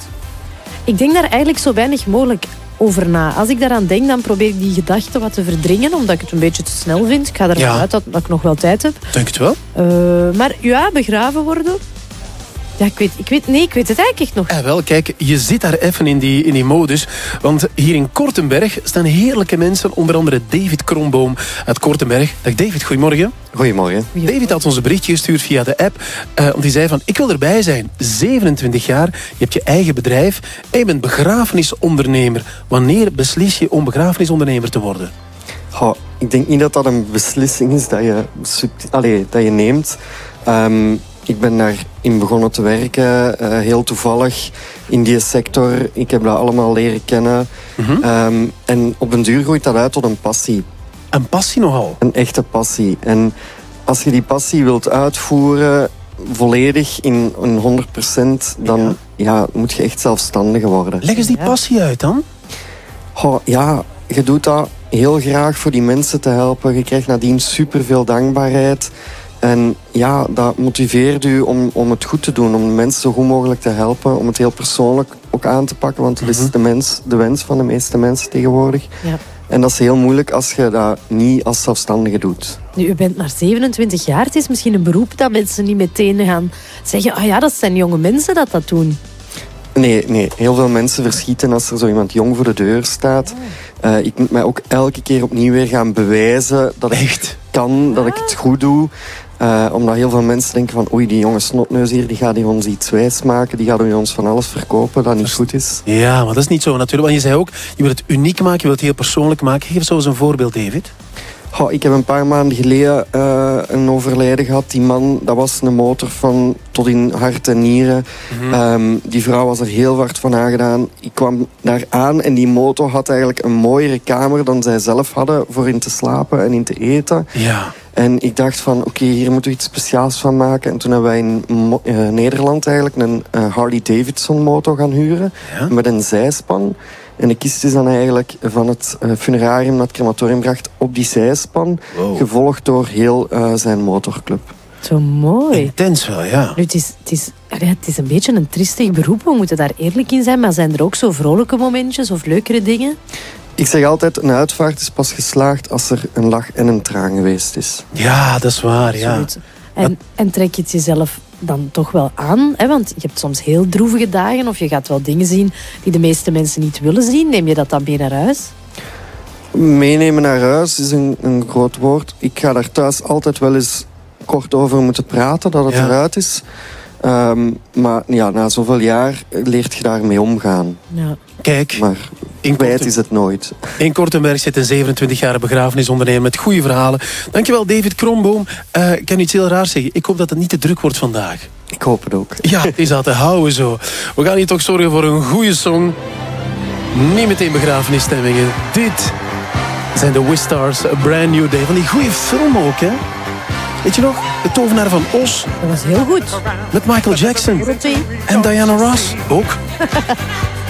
Ik denk daar eigenlijk zo weinig mogelijk over na. Als ik daaraan denk, dan probeer ik die gedachten wat te verdringen. Omdat ik het een beetje te snel vind. Ik ga ervan Ja. uit dat, dat ik nog wel tijd heb. Denk het wel. Eh, maar ja, begraven worden... Ja, ik weet, ik weet, nee, ik weet het eigenlijk echt nog. Ja, wel, kijk, je zit daar even in die, in die modus. Want hier in Kortenberg staan heerlijke mensen. Onder andere David Kromboom uit Kortenberg. Dag David, goedemorgen. Goedemorgen. David had ons een berichtje gestuurd via de app. eh, want die zei van, ik wil erbij zijn. 27 jaar, je hebt je eigen bedrijf. En je bent begrafenisondernemer. Wanneer beslis je om begrafenisondernemer te worden? Goh, ik denk niet dat dat een beslissing is dat je, allee, dat je neemt. Ehm, ik ben daarin begonnen te werken, eh, heel toevallig in die sector. Ik heb dat allemaal leren kennen. Ehm, en op een duur groeit dat uit tot een passie. Een passie nogal? Een echte passie. En als je die passie wilt uitvoeren, volledig in een 100%, dan ja. moet je echt zelfstandig worden. Leg eens die passie uit dan. Ja, je doet dat heel graag voor die mensen te helpen. Je krijgt nadien superveel dankbaarheid. En ja, dat motiveert u om, om het goed te doen, om de mensen zo goed mogelijk te helpen, om het heel persoonlijk ook aan te pakken, want dat is de, mens, de wens van de meeste mensen tegenwoordig. Ja. En dat is heel moeilijk als je dat niet als zelfstandige doet. Nu, u bent maar 27 jaar. Het is misschien een beroep dat mensen niet meteen gaan zeggen... ah ja, dat zijn jonge mensen dat dat doen. Nee, nee, heel veel mensen verschieten als er zo iemand jong voor de deur staat. Eh, ik moet mij ook elke keer opnieuw weer gaan bewijzen dat ik het kan, dat ik het goed doe. Eh, omdat heel veel mensen denken van oei, die jonge snotneus hier, die gaat hier ons iets wijs maken. Die gaat ons van alles verkopen dat niet goed is. Ja, maar dat is niet zo natuurlijk. Want je zei ook, je wilt het uniek maken, je wilt het heel persoonlijk maken. Geef zo eens een voorbeeld, David. Ik heb een paar maanden geleden eh, een overlijden gehad. Die man, dat was een motor van tot in hart en nieren. Ehm, die vrouw was er heel hard van aangedaan. Ik kwam daar aan en die motor had eigenlijk een mooiere kamer dan zij zelf hadden voor in te slapen en in te eten. Ja. En ik dacht van, oké, hier moeten we iets speciaals van maken. En toen hebben wij in eh, Nederland eigenlijk een eh, Harley Davidson motor gaan huren. Met een zijspan. En de kist is dan eigenlijk van het eh, funerarium naar het crematorium gebracht op die zijspan. Gevolgd door heel eh, zijn motorclub. Zo mooi. Intens wel, ja. Nu, het, is, het is Allee, het is een beetje een tristig beroep, we moeten daar eerlijk in zijn. Maar zijn er ook zo vrolijke momentjes of leukere dingen? Ik zeg altijd, een uitvaart is pas geslaagd als er een lach en een traan geweest is. Ja, dat is waar. Ja. En, en trek je het jezelf dan toch wel aan? Hè? Want je hebt soms heel droevige dagen of je gaat wel dingen zien die de meeste mensen niet willen zien. Neem je dat dan mee naar huis? Meenemen naar huis is een, een groot woord. Ik ga daar thuis altijd wel eens kort over moeten praten, dat het Ja. eruit is. Ehm, maar ja, na zoveel jaar leert je daarmee omgaan. Ja. Kijk, Maar in kwijt is het nooit. In Kortenberg zit een 27-jarige begrafenisondernemer met goede verhalen. Dankjewel, David Kromboom. Eh, ik kan iets heel raars zeggen. Ik hoop dat het niet te druk wordt vandaag. Ik hoop het ook. Ja, het is aan te houden zo. We gaan hier toch zorgen voor een goede song. Niet meteen begrafenisstemmingen. Dit zijn de Wistars, A Brand New Day. Van die goede film ook, hè? Weet je nog? De tovenaar van Os. Dat was heel goed. Met Michael Jackson. En Diana Ross ook.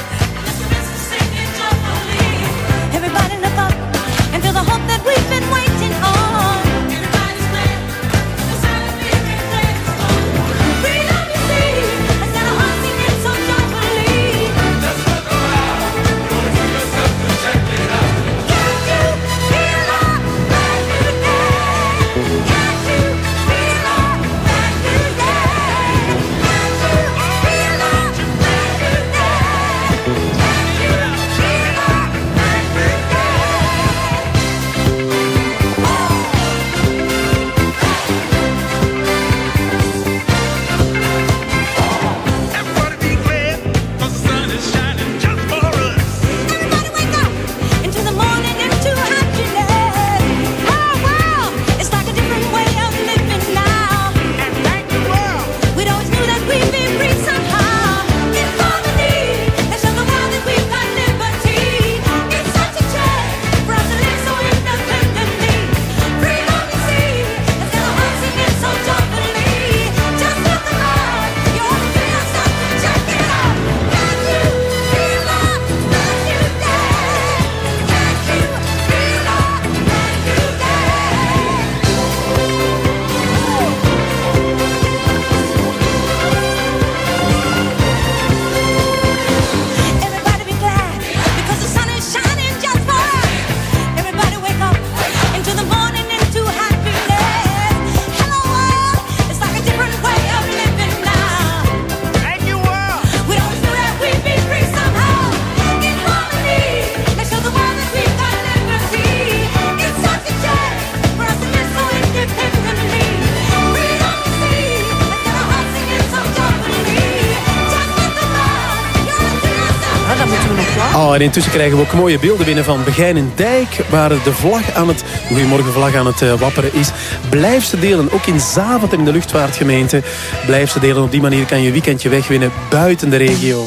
en intussen krijgen we ook mooie beelden binnen van Begijn en Dijk, waar de vlag aan het, Goedemorgen vlag aan het eh, wapperen is. Blijf ze delen, ook in Zaventem in de luchtvaartgemeente. Blijf ze delen, op die manier kan je weekendje wegwinnen buiten de regio.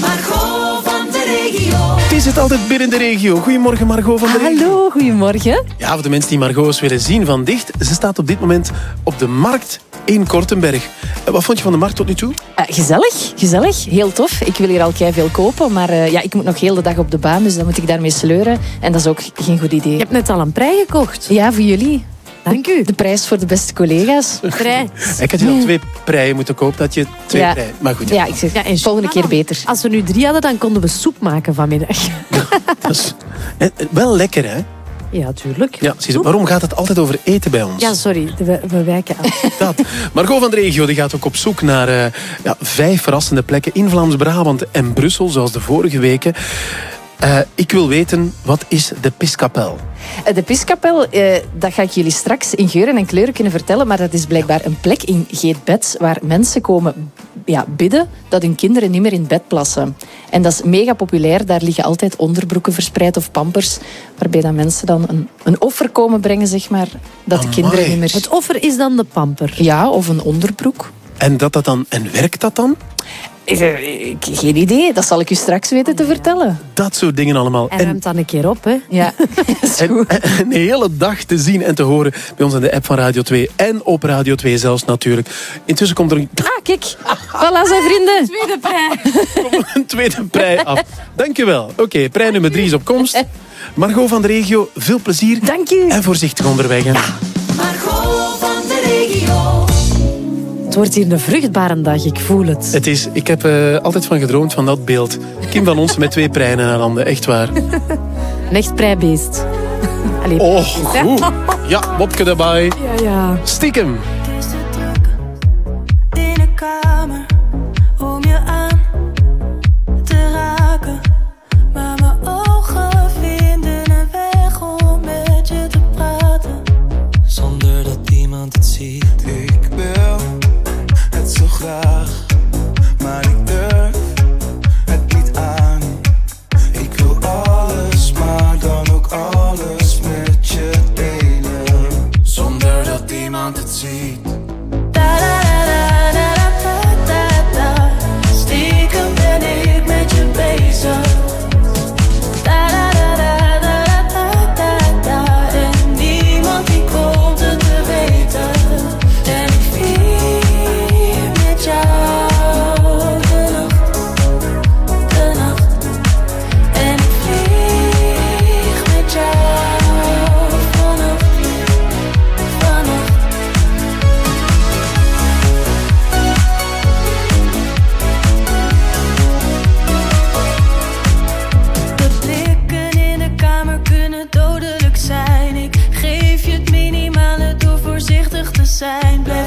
Margot van de regio. Het is het altijd binnen de regio. Goedemorgen Margot van de regio. Hallo, goedemorgen. Ja, voor de mensen die Margot eens willen zien van dicht. Ze staat op dit moment op de markt in Kortenberg. Eh, Wat vond je van de markt tot nu toe? Eh, gezellig, gezellig. Heel tof. Ik wil hier al kei veel kopen, maar eh, ja, ik moet nog heel de dag op de baan, dus dan moet ik daarmee sleuren. En dat is ook geen goed idee. Je hebt net al een prei gekocht. Ja, voor jullie. Dank u. De prijs voor de beste collega's. Prei. Ik had je al twee preien moeten kopen, dat je twee Ja. preien. Maar goed, Ja, ik zeg, en volgende keer beter. Als we nu drie hadden, dan konden we soep maken vanmiddag. dat is wel lekker hè? Ja, tuurlijk. Ja, waarom gaat het altijd over eten bij ons? Ja, sorry. We, we wijken af. Dat. Margot van de Regio die gaat ook op zoek naar eh, ja, vijf verrassende plekken in Vlaams-Brabant en Brussel, zoals de vorige weken. Eh, ik wil weten, wat is de Piskapel? Eh, De Piskapel, eh, dat ga ik jullie straks in geuren en kleuren kunnen vertellen, maar dat is blijkbaar een plek in Geetbed waar mensen komen ja, bidden dat hun kinderen niet meer in bed plassen. En dat is mega populair. Daar liggen altijd onderbroeken verspreid of pampers, waarbij dan mensen dan een, een offer komen brengen, zeg maar, dat de kinderen niet meer... Het offer is dan de pamper. Ja, of een onderbroek. En, dat dat dan, en werkt dat dan? Eh, ik- Geen idee, dat zal ik u straks weten te vertellen. Dat soort dingen allemaal. En ruimt dan een keer op, hè? Ja. En, en een hele dag te zien en te horen bij ons in de app van Radio 2 en op Radio 2 zelfs natuurlijk. Intussen komt er een, Ah, kijk. Voilà, zijn vrienden. Tweede prei. een tweede prei af. Dankjewel. Oké, prei nummer 3 is op komst. Margot van de Regio, veel plezier. Dank u. En voorzichtig onderweg. Het wordt hier een vruchtbare dag, ik voel het. Het is, ik heb uh, altijd van gedroomd van dat beeld. Kim van ons met twee preinen aan handen, echt waar. Een echt preibeest. Oh, Allee, oh, goed. Ja, Bobke erbij. Ja, ja. Stiekem. part zijn. Blijf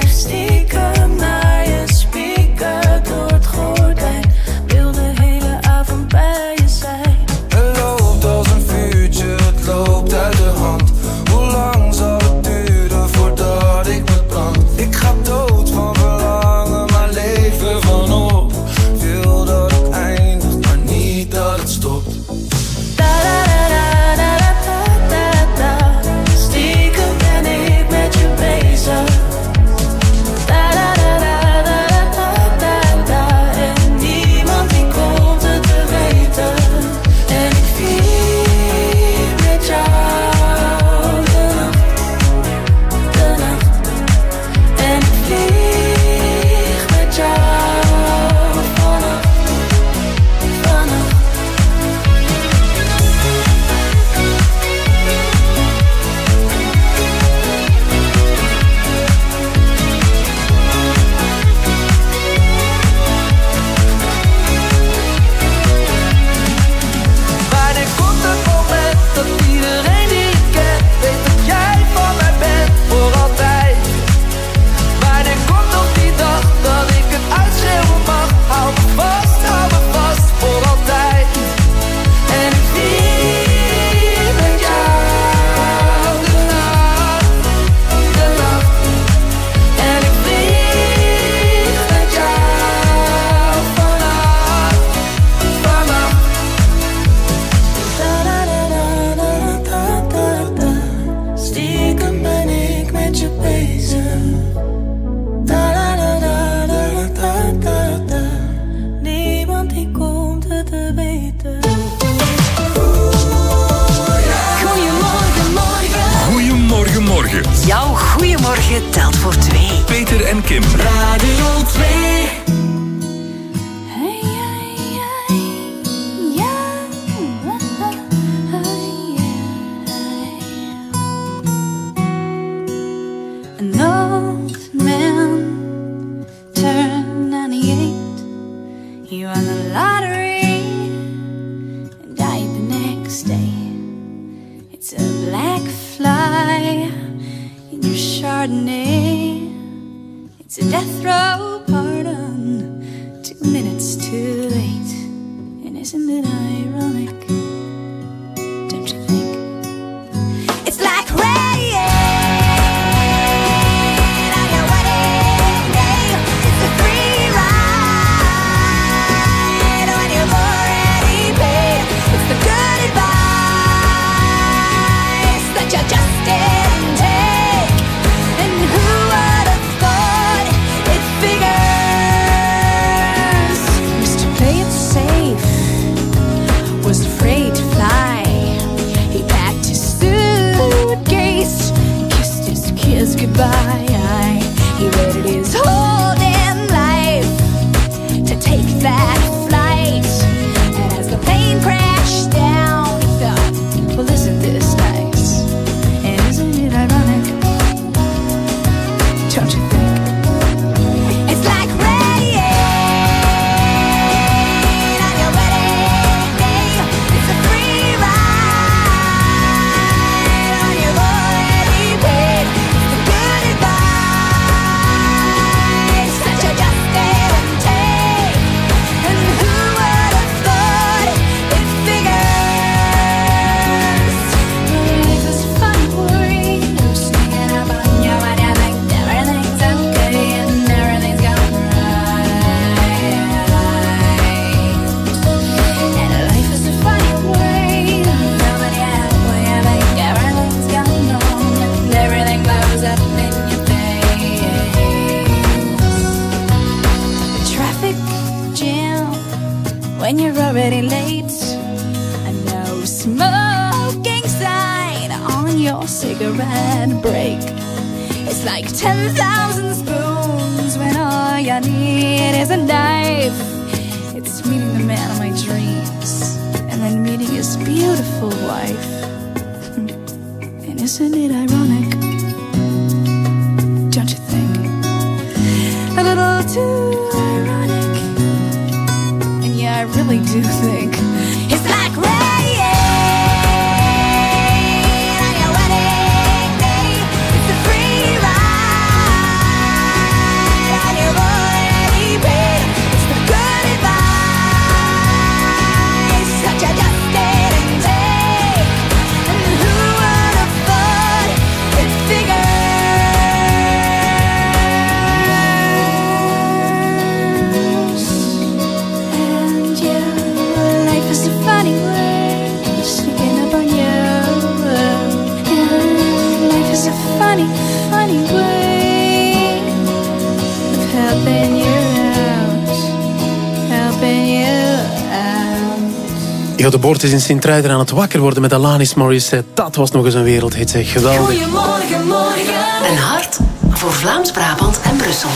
de boord is in Sint-Truiden aan het wakker worden met Alanis Morissette. Dat was nog eens een wereldhit, zeg. Geweldig. Goedemorgen, morgen. Een hart voor Vlaams-Brabant en Brussel.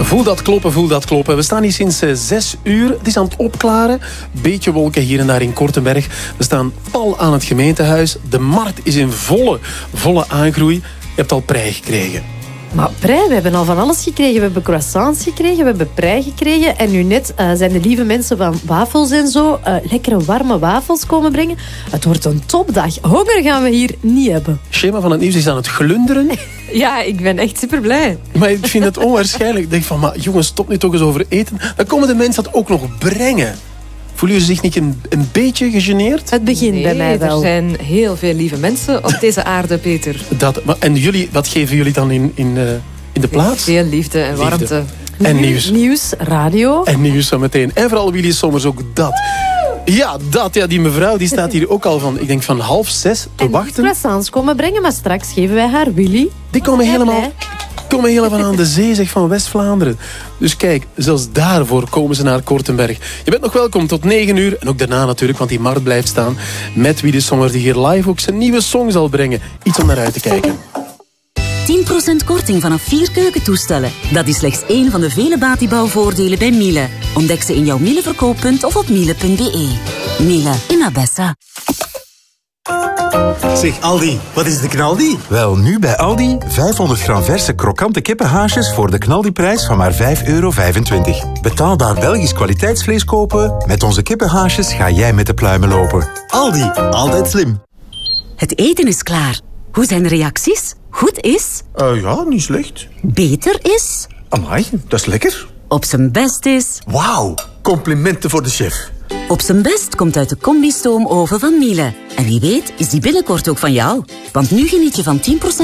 Voel dat kloppen, voel dat kloppen. We staan hier sinds eh, zes uur. Het is aan het opklaren. Beetje wolken hier en daar in Kortenberg. We staan pal aan het gemeentehuis. De markt is in volle, volle aangroei. Je hebt al prei gekregen. Maar prei, we hebben al van alles gekregen. We hebben croissants gekregen, we hebben prei gekregen. En nu net eh, zijn de lieve mensen van wafels en zo eh, lekkere warme wafels komen brengen. Het wordt een topdag. Honger gaan we hier niet hebben. Schema van het nieuws is aan het glunderen. Ja, ik ben echt super blij. Maar ik vind het onwaarschijnlijk. Ik denk van, maar jongens, stop nu toch eens over eten. Dan komen de mensen dat ook nog brengen. Voelen jullie zich niet een, een beetje gegeneerd? Het begint bij mij wel. Er zijn heel veel lieve mensen op deze aarde, Peter. Dat, maar, en jullie, wat geven jullie dan in, in, eh, in de plaats? Veel liefde en Liefde. warmte. En nieuws. Nieuws, radio. En nieuws zo meteen. En vooral Willy Sommers ook dat. Ja, dat. Ja, die mevrouw die staat hier ook al van, ik denk van half zes te wachten. Croissants komen brengen, maar straks geven wij haar Willy. Die komen helemaal, blij. Komen helemaal aan de zee zeg, van West-Vlaanderen. Dus kijk, zelfs daarvoor komen ze naar Kortenberg. Je bent nog welkom tot 9 uur. En ook daarna natuurlijk, want die markt blijft staan. Met Wie de Sommer die hier live ook zijn nieuwe song zal brengen. Iets om naar uit te kijken. 10% korting vanaf vier keukentoestellen. Dat is slechts één van de vele batibouwvoordelen bij Miele. Ontdek ze in jouw Miele verkooppunt of op miele.be. Miele in Abessa. Zeg Aldi, wat is de knaldi? Wel, nu bij Aldi 500 gram verse krokante kippenhaasjes voor de knaldiprijs van maar 5,25 euro. Betaalbaar Belgisch kwaliteitsvlees kopen. Met onze kippenhaasjes ga jij met de pluimen lopen. Aldi, altijd slim. Het eten is klaar. Hoe zijn de reacties? Goed is? Eh, ja, niet slecht. Beter is? Amai, dat is lekker. Op zijn best is? Wauw, complimenten voor de chef. Op zijn best komt uit de combi-stoomoven van Miele. En wie weet is die binnenkort ook van jou. Want nu geniet je van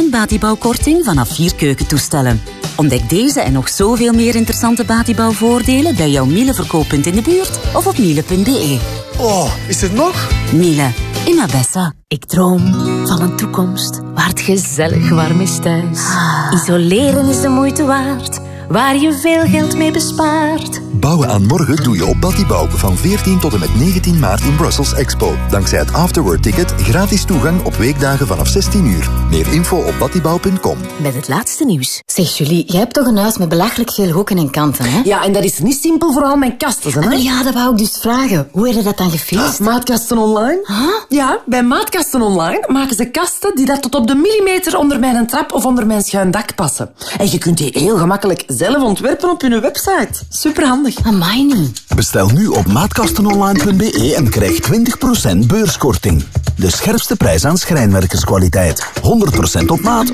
10% batibouwkorting vanaf vier keukentoestellen. Ontdek deze en nog zoveel meer interessante batibouwvoordelen bij jouw Miele verkooppunt in de buurt of op miele.be. Oh, is er nog? Miele, in Abessa. Ik droom van een toekomst waar het gezellig warm is thuis. Isoleren is de moeite waard, waar je veel geld mee bespaart. Bouwen aan morgen doe je op Battibouw van 14 tot en met 19 maart in Brussels Expo. Dankzij het Afterword Ticket gratis toegang op weekdagen vanaf 16 uur. Meer info op battibouw.com. Met het laatste nieuws. Zeg Julie, jij hebt toch een huis met belachelijk veel hoeken en kanten, hè? Ja, en dat is niet simpel voor al mijn kasten, hè? Ah, ja, dat wou ik dus vragen. Hoe heb je dat dan gefixt? Maatkasten online? Ja, bij Maatkasten online maken ze kasten die dat tot op de millimeter onder mijn trap of onder mijn schuin dak passen. En je kunt die heel gemakkelijk zelf ontwerpen op je website. Superhandig. Amai niet. Bestel nu op maatkastenonline.be en krijg 20% beurskorting. De scherpste prijs aan schrijnwerkerskwaliteit. 100% op maat,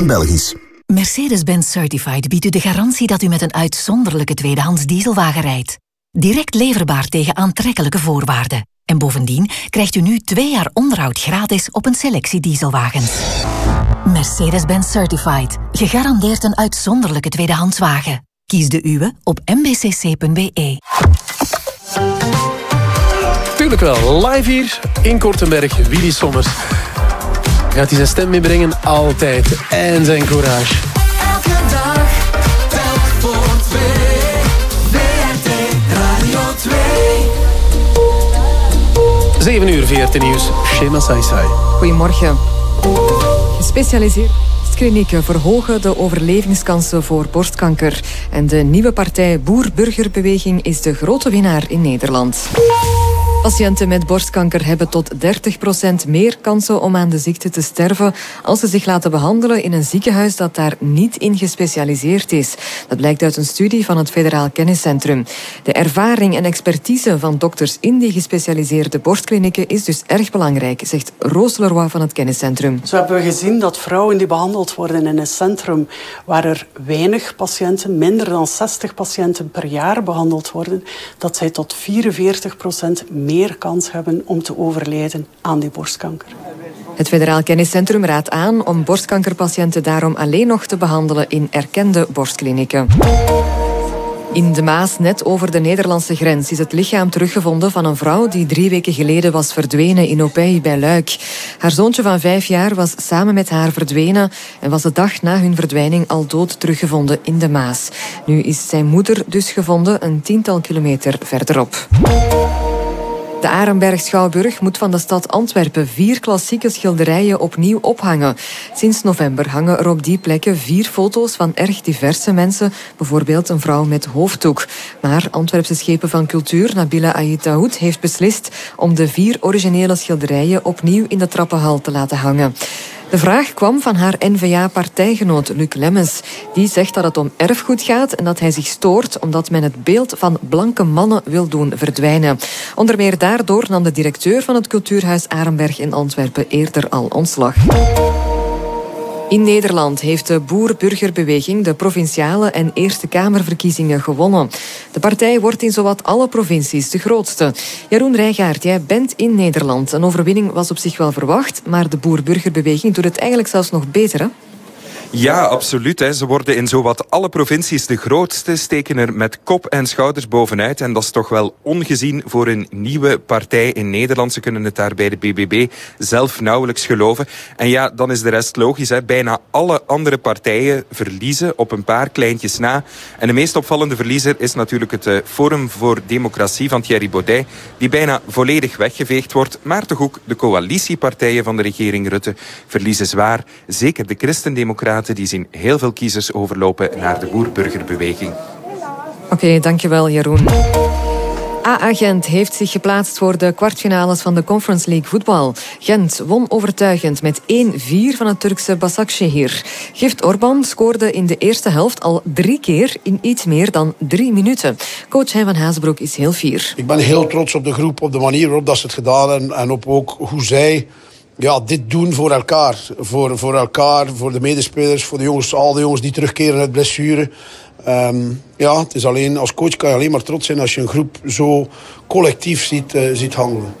100% Belgisch. Mercedes-Benz Certified biedt u de garantie dat u met een uitzonderlijke tweedehands dieselwagen rijdt. Direct leverbaar tegen aantrekkelijke voorwaarden. En bovendien krijgt u nu twee jaar onderhoud gratis op een selectie dieselwagens. Mercedes-Benz Certified. Gegarandeerd een uitzonderlijke tweedehandswagen. Kies de uwe op mbcc.be. Tuurlijk wel. Live hier in Kortenberg. Willy Sommers. Gaat hij zijn stem inbrengen? Altijd. En zijn courage. 7 uur, VRT Nieuws. Shema Saisai. Goedemorgen. Gespecialiseerde borstklinieken verhogen de overlevingskansen voor borstkanker. En de nieuwe partij Boer-Burgerbeweging is de grote winnaar in Nederland. Patiënten met borstkanker hebben tot 30% meer kansen om aan de ziekte te sterven als ze zich laten behandelen in een ziekenhuis dat daar niet in gespecialiseerd is. Dat blijkt uit een studie van het Federaal Kenniscentrum. De ervaring en expertise van dokters in die gespecialiseerde borstklinieken is dus erg belangrijk, zegt Roos Leroy van het Kenniscentrum. Zo hebben we gezien dat vrouwen die behandeld worden in een centrum waar er weinig patiënten, minder dan 60 patiënten per jaar behandeld worden, dat zij tot 44% meer kans hebben om te overlijden aan die borstkanker. Het Federaal Kenniscentrum raadt aan om borstkankerpatiënten daarom alleen nog te behandelen in erkende borstklinieken. In de Maas, net over de Nederlandse grens, is het lichaam teruggevonden van een vrouw die drie weken geleden was verdwenen in Opey bij Luik. Haar zoontje van vijf jaar was samen met haar verdwenen en was de dag na hun verdwijning al dood teruggevonden in de Maas. Nu is zijn moeder dus gevonden een tiental kilometer verderop. De Arenberg Schouwburg moet van de stad Antwerpen vier klassieke schilderijen opnieuw ophangen. Sinds november hangen er op die plekken vier foto's van erg diverse mensen, bijvoorbeeld een vrouw met hoofddoek. Maar Antwerpse Schepen van Cultuur, Nabila Ayitahoud, heeft beslist om de vier originele schilderijen opnieuw in de trappenhal te laten hangen. De vraag kwam van haar N-VA-partijgenoot Luc Lemmens. Die zegt dat het om erfgoed gaat en dat hij zich stoort omdat men het beeld van blanke mannen wil doen verdwijnen. Onder meer daardoor nam de directeur van het cultuurhuis Arenberg in Antwerpen eerder al ontslag. In Nederland heeft de Boer-Burgerbeweging de provinciale en Eerste Kamerverkiezingen gewonnen. De partij wordt in zowat alle provincies de grootste. Jeroen Rijgaard, jij bent in Nederland. Een overwinning was op zich wel verwacht, maar de Boer-Burgerbeweging doet het eigenlijk zelfs nog beter, hè? Ja, absoluut. Hè. Ze worden in zowat alle provincies de grootste, steken er met kop en schouders bovenuit. En dat is toch wel ongezien voor een nieuwe partij in Nederland. Ze kunnen het daar bij de BBB zelf nauwelijks geloven. En ja, dan is de rest logisch. Hè. Bijna alle andere partijen verliezen op een paar kleintjes na. En de meest opvallende verliezer is natuurlijk het eh, Forum voor Democratie van Thierry Baudet, die bijna volledig weggeveegd wordt. Maar toch ook de coalitiepartijen van de regering Rutte verliezen zwaar. Zeker de Christendemocraten die zien heel veel kiezers overlopen naar de boer-burgerbeweging. Oké, dankjewel Jeroen. AA Gent heeft zich geplaatst voor de kwartfinales van de Conference League voetbal. Gent won overtuigend met 1-4 van het Turkse Başakşehir. Gift Orban scoorde in de eerste helft al drie keer in iets meer dan drie minuten. Coach Hein van Haasbroek is heel fier. Ik ben heel trots op de groep, op de manier waarop dat ze het gedaan hebben en op ook hoe zij ja, dit doen voor elkaar. Voor, voor elkaar, voor de medespelers, voor de jongens, al de jongens die terugkeren uit blessure. Ehm, ja, het is alleen, als coach kan je alleen maar trots zijn als je een groep zo collectief ziet, eh, ziet handelen.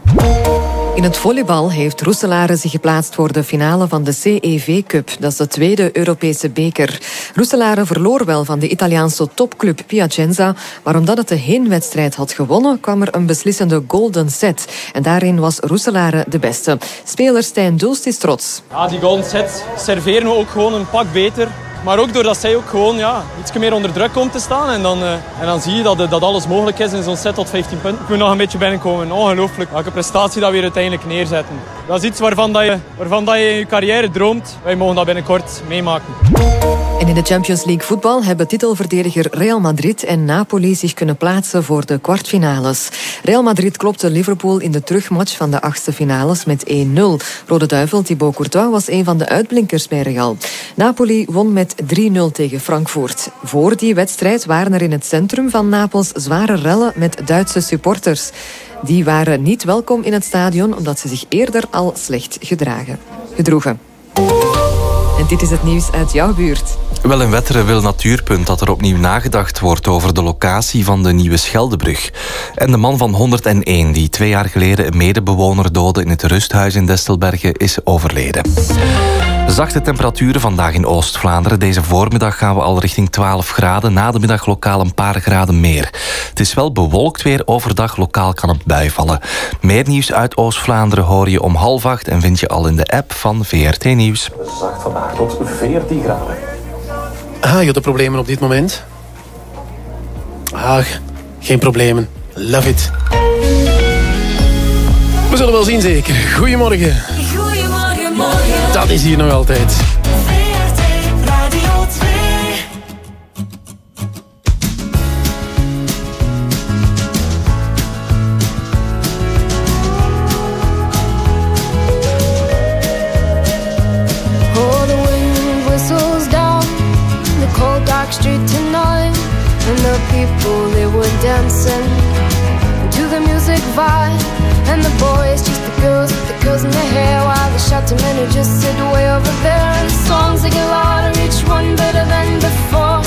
In het volleybal heeft Roeselare zich geplaatst voor de finale van de CEV Cup. Dat is de tweede Europese beker. Roeselare verloor wel van de Italiaanse topclub Piacenza, maar omdat het de heenwedstrijd had gewonnen, kwam er een beslissende golden set. En daarin was Roeselare de beste. Speler Stijn Dulst is trots. Ja, die golden set serveren we ook gewoon een pak beter. Maar ook doordat zij ook gewoon ja, iets meer onder druk komt te staan. En dan, eh, en dan zie je dat, dat alles mogelijk is in zo'n set tot 15 punten. Moet nog een beetje binnenkomen. Ongelooflijk. Welke prestatie dat we hier uiteindelijk neerzetten. Dat is iets waarvan, dat je, waarvan dat je in je carrière droomt. Wij mogen dat binnenkort meemaken. En in de Champions League voetbal hebben titelverdediger Real Madrid en Napoli zich kunnen plaatsen voor de kwartfinales. Real Madrid klopte Liverpool in de terugmatch van de achtste finales met 1-0. Rode Duivel Thibaut Courtois was een van de uitblinkers bij Real. Napoli won met 3-0 tegen Frankfurt. Voor die wedstrijd waren er in het centrum van Napels zware rellen met Duitse supporters. Die waren niet welkom in het stadion omdat ze zich eerder al slecht gedragen, gedroegen. En dit is het nieuws uit jouw buurt. Wel in Wetteren wil Natuurpunt dat er opnieuw nagedacht wordt over de locatie van de nieuwe Scheldebrug. En de man van 101 die twee jaar geleden een medebewoner doodde in het rusthuis in Destelbergen is overleden. Zachte temperaturen vandaag in Oost-Vlaanderen. Deze voormiddag gaan we al richting 12 graden. Na de middag lokaal een paar graden meer. Het is wel bewolkt weer. Overdag lokaal kan het bui vallen. Meer nieuws uit Oost-Vlaanderen hoor je om half acht en vind je al in de app van VRT Nieuws. Zacht vandaag tot 14 graden. Ah, je had de problemen op dit moment? Ah, geen problemen. Love it. We zullen wel zien zeker. Goedemorgen. Goedemorgen, morgen. Dat is hier nog altijd. People they were dancing to the music vibe, and the boys just the girls with the girls in their hair, while the shouting men who just sit way over there, and the songs they get louder, each one better than before.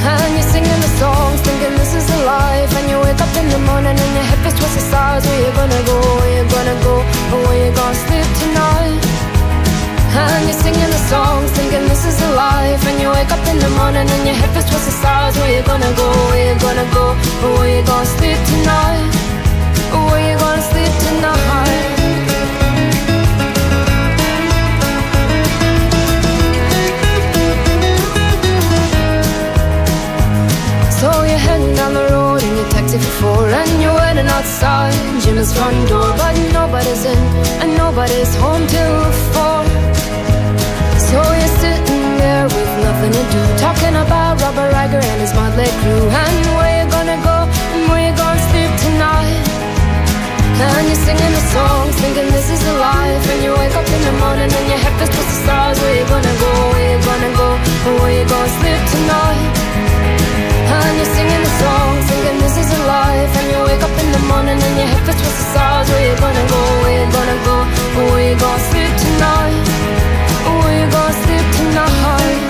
And you're singing the songs, thinking this is a life. And you wake up in the morning and your hip is twisted sides. Where you gonna go? Where you gonna go? Or where you gonna sleep tonight? And you're singing the songs, thinking this is a life. And you wake up in the morning and your hip is twisted sides. Where you gonna go? Where you gonna go? Where you gonna sleep tonight? Where you gonna sleep tonight? So you're heading down the road in your taxi for four And you're waiting outside Jim's front door But nobody's in and nobody's home till four So you're sitting there with nothing to do. Talking about Robert Riger and his motley crew. And where you gonna go? And where you gonna sleep tonight? And you're singing the songs, thinking this is a life. And you wake up in the morning and your head feels twisted stars. Where you gonna go, where you gonna go, or where you gonna sleep tonight? And you're singing the songs, thinking this is a life. And you wake up in the morning and your head feels twisted stars. Where you gonna go, where you gonna go? Or where you gonna sleep tonight we're gonna slip tonight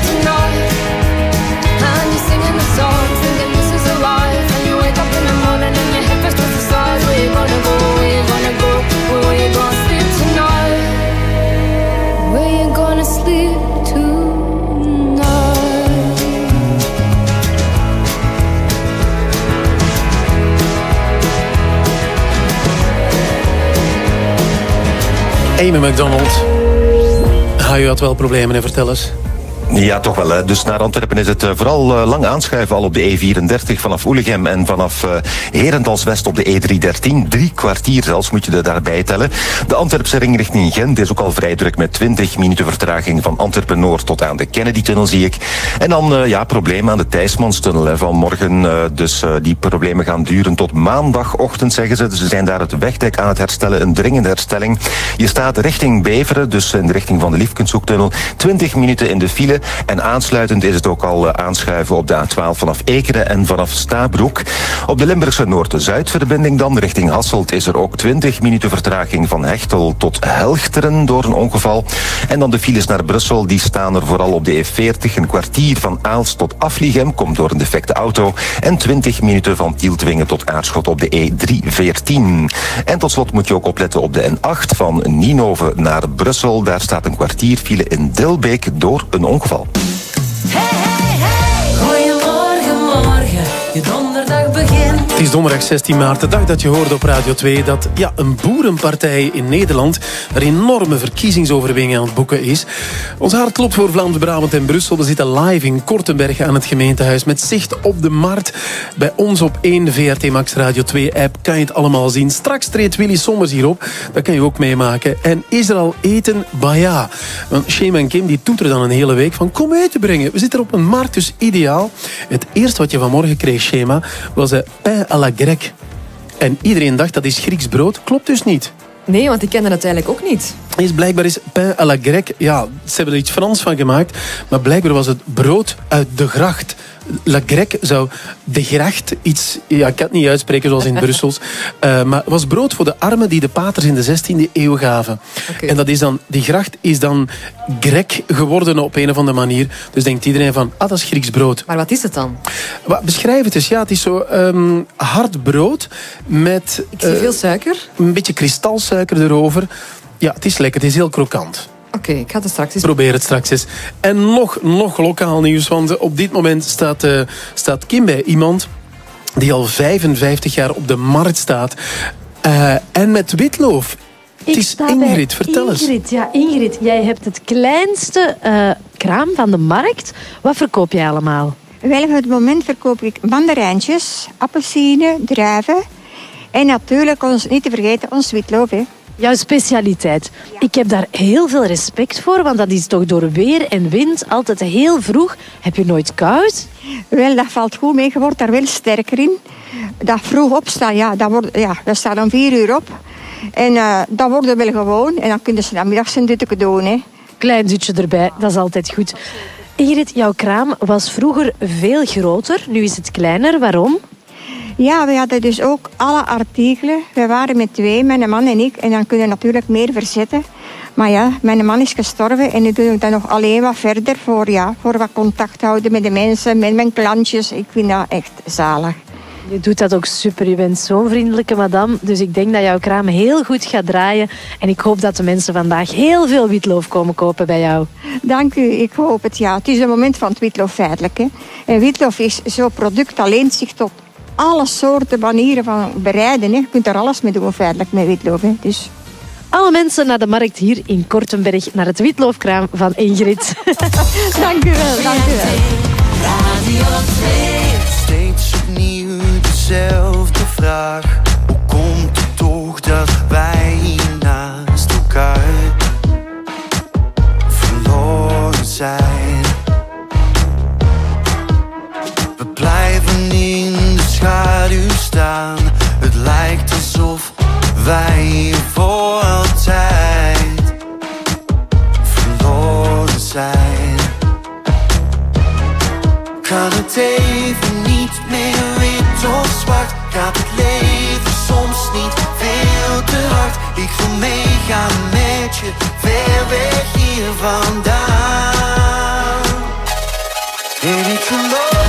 Amy McDonald. Ha, u had wel problemen, hè? vertel eens. Ja, toch wel. Hè. Dus naar Antwerpen is het eh, vooral eh, lang aanschuiven al op de E34 vanaf Oelegem en vanaf uh, Herentals West op de E313. Drie kwartier zelfs moet je er daarbij tellen. De Antwerpse ring richting Gent is ook al vrij druk met 20 minuten vertraging van Antwerpen Noord tot aan de Kennedy-tunnel zie ik. En dan ja, problemen aan de Thijsmanstunnel hè, van morgen. Dus die problemen gaan duren tot maandagochtend zeggen ze. Dus ze zijn daar het wegdek aan het herstellen, een dringende herstelling. Je staat richting Beveren, dus in de richting van de Liefkenshoektunnel. 20 minuten in de file. En aansluitend is het ook al uh, aanschuiven op de A12 vanaf Ekeren en vanaf Stabroek. Op de Limburgse Noord-Zuidverbinding dan richting Hasselt is er ook 20 minuten vertraging van Hechtel tot Helchteren door een ongeval. En dan de files naar Brussel, die staan er vooral op de E40. Een kwartier van Aalst tot Afliegem, komt door een defecte auto. En 20 minuten van Tieltwingen tot Aarschot op de E314. En tot slot moet je ook opletten op de N8 van Ninove naar Brussel. Daar staat een kwartier file in Dilbeek door een ongeval. Goedemorgen, morgen, je donderdag begint. Het is donderdag 16 maart, de dag dat je hoorde op Radio 2 dat ja, een boerenpartij in Nederland een enorme verkiezingsoverwinning aan het boeken is. Ons hart klopt voor Vlaams-Brabant en Brussel. We zitten live in Kortenberg aan het gemeentehuis met zicht op de markt. Bij ons op 1 VRT Max Radio 2 app kan je het allemaal zien. Straks treedt Willy Sommers hierop, dat kan je ook meemaken. En is er al eten? Bah ja. Want Shema en Kim die toeteren dan een hele week van kom eten brengen. We zitten op een markt, dus ideaal. Het eerste wat je vanmorgen kreeg, Shema, was een à la grecque. En iedereen dacht dat is Grieks brood. Klopt dus niet. Nee, want ik kende het eigenlijk ook niet. Is blijkbaar is pain à la grecque, ja, ze hebben er iets Frans van gemaakt, maar blijkbaar was het brood uit de gracht. La Grec zou de gracht iets... Ja, ik kan het niet uitspreken zoals in Brussels. eh, maar het was brood voor de armen die de paters in de 16e eeuw gaven. En dat is dan, die gracht is dan Grek geworden op een of andere manier. Dus denkt iedereen van, ah, dat is Grieks brood. Maar wat is het dan? Wat, beschrijf het eens. Ja, het is zo ehm, hard brood met... Ik zie eh, veel suiker. Een beetje kristalsuiker erover. Ja, het is lekker. Het is heel krokant. Oké, ik ga het straks eens... Probeer het straks eens. En nog, nog lokaal nieuws, want op dit moment staat, eh, staat Kim bij iemand die al 55 jaar op de markt staat. Eh, en met witloof. Het is sta bij Ingrid, vertel eens. Ingrid, ja, Ingrid, jij hebt het kleinste eh, kraam van de markt. Wat verkoop jij allemaal? Wel, op het moment verkoop ik mandarijntjes, appelsinen, druiven. En natuurlijk, ons, niet te vergeten, ons witloof. Hè. Jouw specialiteit. Ik heb daar heel veel respect voor, want dat is toch door weer en wind altijd heel vroeg. Heb je nooit koud? Wel, dat valt goed mee. Je wordt daar wel sterker in. Dat vroeg opstaan, ja, dat, wordt, ja, dat staat om vier uur op. En eh, dat wordt er wel gewoon. En dan kunnen ze namiddag zijn dutje doen. Hè. Klein dutje erbij, dat is altijd goed. Ingrid, jouw kraam was vroeger veel groter. Nu is het kleiner. Waarom? Ja, we hadden dus ook alle artikelen. We waren met twee, mijn man en ik. En dan kunnen we natuurlijk meer verzetten. Maar ja, mijn man is gestorven en nu doe ik dan nog alleen wat verder voor, ja, voor wat contact houden met de mensen, met mijn klantjes. Ik vind dat echt zalig. Je doet dat ook super. Je bent zo'n vriendelijke madame. Dus ik denk dat jouw kraam heel goed gaat draaien. En ik hoop dat de mensen vandaag heel veel witloof komen kopen bij jou. Dank u, ik hoop het. Ja, het is een moment van het witloof feitelijk. Hè. En witloof is zo'n product dat leent zich tot alle soorten manieren van bereiden. Hè. Je kunt er alles mee doen feitelijk met witloof. Hè. Dus Alle mensen naar de markt hier in Kortenberg, naar het witloofkraam van Ingrid. dank u wel, dank u wel. Radio 2. Steeds opnieuw dezelfde vraag. Hoe komt het toch dat wij hier naast elkaar verloren zijn? Schaduw staan. Het lijkt alsof wij hier voor altijd verloren zijn. Kan het even niet meer wit of zwart? Gaat het leven soms niet veel te hard? Ik wil meegaan met je, ver weg hier vandaan. En ik geloof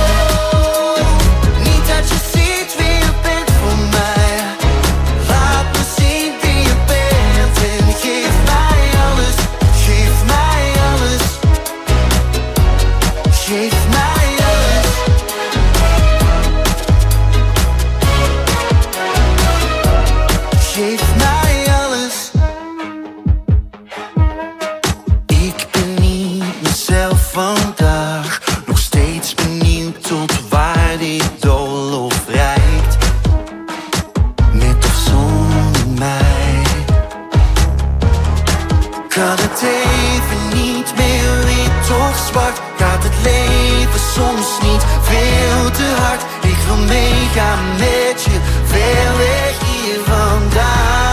Kan het even niet meer wit of zwart? Gaat het leven soms niet veel te hard? Ik wil meegaan met je, ver weg hier vandaan.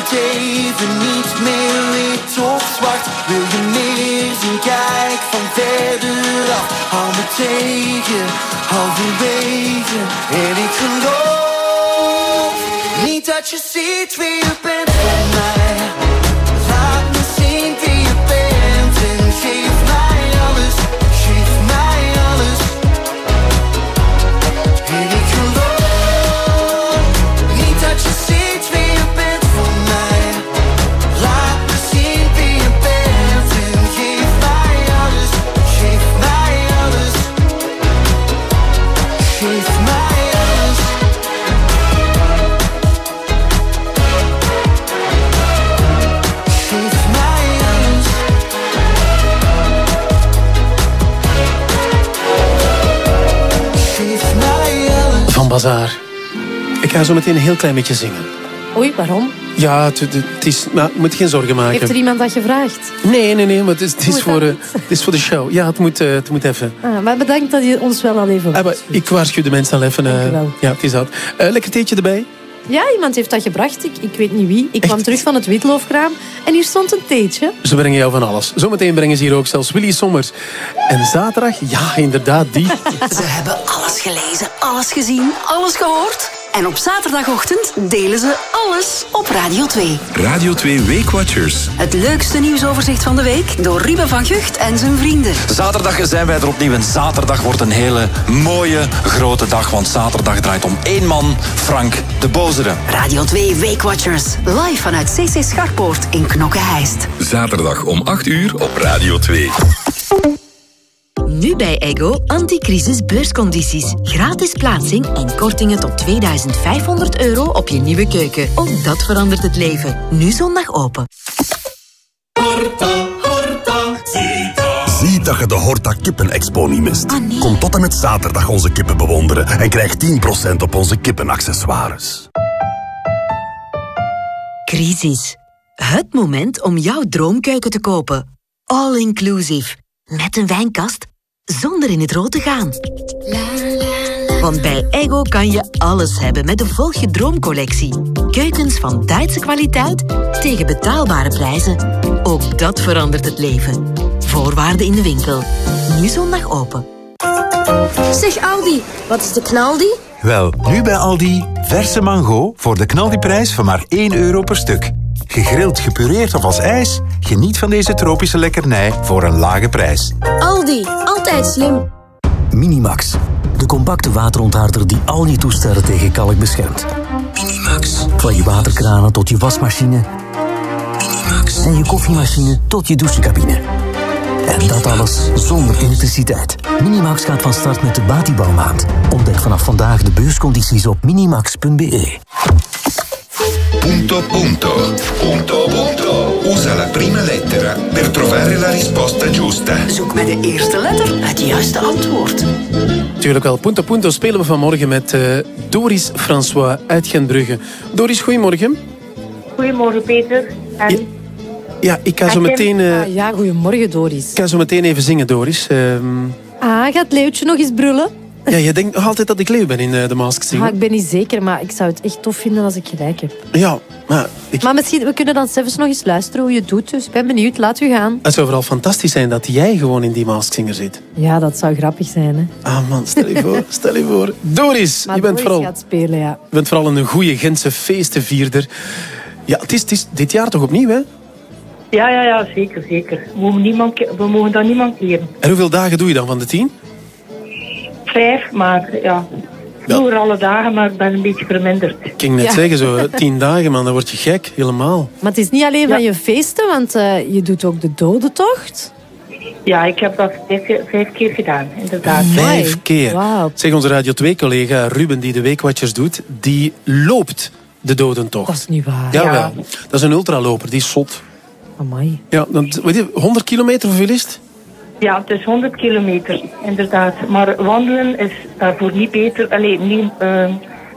Was ga zo meteen een heel klein beetje zingen. Oei, waarom? Ja, het, het- het is, maar je moet geen zorgen maken. Heeft er iemand dat gevraagd? Nee, nee, nee, maar het is, het is, voor, eh, het is voor de show. Ja, het moet, eh, het moet even. Ah, maar bedankt dat je ons wel al even... Ah, maar ik waarschuw de mensen al even. eh, ja, het is dat. Eh, lekker theetje erbij. Ja, iemand heeft dat gebracht. Ik, ik weet niet wie. Ik kwam terug van het witloofkraam en hier stond een theetje. Ze brengen jou van alles. Zometeen brengen ze hier ook zelfs Willy Sommers. En zaterdag, ja, inderdaad, die. Ze hebben alles gelezen, alles gezien, alles gehoord. En op zaterdagochtend delen ze alles op Radio 2. Radio 2 Weekwatchers. Het leukste nieuwsoverzicht van de week door Ruben van Gucht en zijn vrienden. Zaterdag zijn wij er opnieuw en zaterdag wordt een hele mooie grote dag. Want zaterdag draait om één man, Frank de Bozere. Radio 2 Weekwatchers. Live vanuit CC Scharpoort in Knokke-Heist. Zaterdag om 8 uur op Radio 2. Nu bij Ego anticrisis beurscondities. Gratis plaatsing en kortingen tot 2500 euro op je nieuwe keuken. Ook dat verandert het leven. Nu zondag open. Zie dat je de Horta Kippen Expo niet mist. Kom tot en met zaterdag onze kippen bewonderen en krijg 10% op onze kippenaccessoires. Crisis. Het moment om jouw droomkeuken te kopen. All inclusive. Met een wijnkast. Zonder in het rood te gaan. Want bij Ego kan je alles hebben met de Volg je Droomcollectie. Keukens van Duitse kwaliteit tegen betaalbare prijzen. Ook dat verandert het leven. Voorwaarden in de winkel. Nu zondag open. Zeg Aldi, wat is de knaldi? Wel, nu bij Aldi, verse mango voor de knaldiprijs van maar 1 euro per stuk. Gegrild, gepureerd of als ijs, geniet van deze tropische lekkernij voor een lage prijs. Aldi, altijd slim. Minimax. De compacte waterontharder die al je toestellen tegen kalk beschermt. Minimax. Van je waterkranen tot je wasmachine. Minimax. En je koffiemachine tot je douchecabine. En dat alles zonder elektriciteit. Minimax gaat van start met de Batibouwmaand. Ontdek vanaf vandaag de beurscondities op minimax.be. Punto punto. Punto punto. Usa la prima lettera per trovare la risposta giusta. Zoek met de eerste letter het juiste antwoord. Tuurlijk wel. Punto Punto spelen we vanmorgen met eh, Doris François uit Gentbrugge. Doris, goedemorgen. Goedemorgen Peter. En Ja, ik ga zo meteen, eh, Ah, ja, goedemorgen Doris. ik ga zo meteen even zingen, Doris. Ehm, Ah, gaat Leeuwtje nog eens brullen? Ja, je denkt nog altijd dat ik leeuw ben in eh, de Masked Ah, Singer. ik ben niet zeker, maar ik zou het echt tof vinden als ik gelijk heb. Ja, maar ik, Maar misschien, we kunnen dan zelfs nog eens luisteren hoe je het doet. Dus ik ben benieuwd, laat u gaan. het zou vooral fantastisch zijn dat jij gewoon in die Masked Singer zit. Ja, dat zou grappig zijn, hè. Ah man, stel je voor, stel je voor. Doris, Maar je bent, Doris vooral, gaat spelen, ja. je bent vooral een goede Gentse feestenvierder. Ja, het is, het is dit jaar toch opnieuw, hè? ja, ja, ja, zeker, zeker. We mogen, niemand, we mogen dat niemand keren. En hoeveel dagen doe je dan van de tien? Vijf, maar ja. Vroeger alle dagen, maar ik ben een beetje verminderd. Ik ging net Ja. zeggen, zo hè, tien dagen, man, dan word je gek, helemaal. Maar het is niet alleen van je feesten, want eh, je doet ook de dodentocht. Ja, ik heb dat vijf, keer- vijf keer gedaan, inderdaad. Vijf keer. Zeg, onze Radio 2-collega Ruben, die de Weekwatchers doet, die loopt de dodentocht. Dat is niet waar. Jawel. Dat is een ultraloper, die is zot. Amai. Ja, dan, weet je, 100 kilometer, hoeveel is het? Ja, het is 100 kilometer, inderdaad. Maar wandelen is daarvoor niet beter, alleen niet, eh,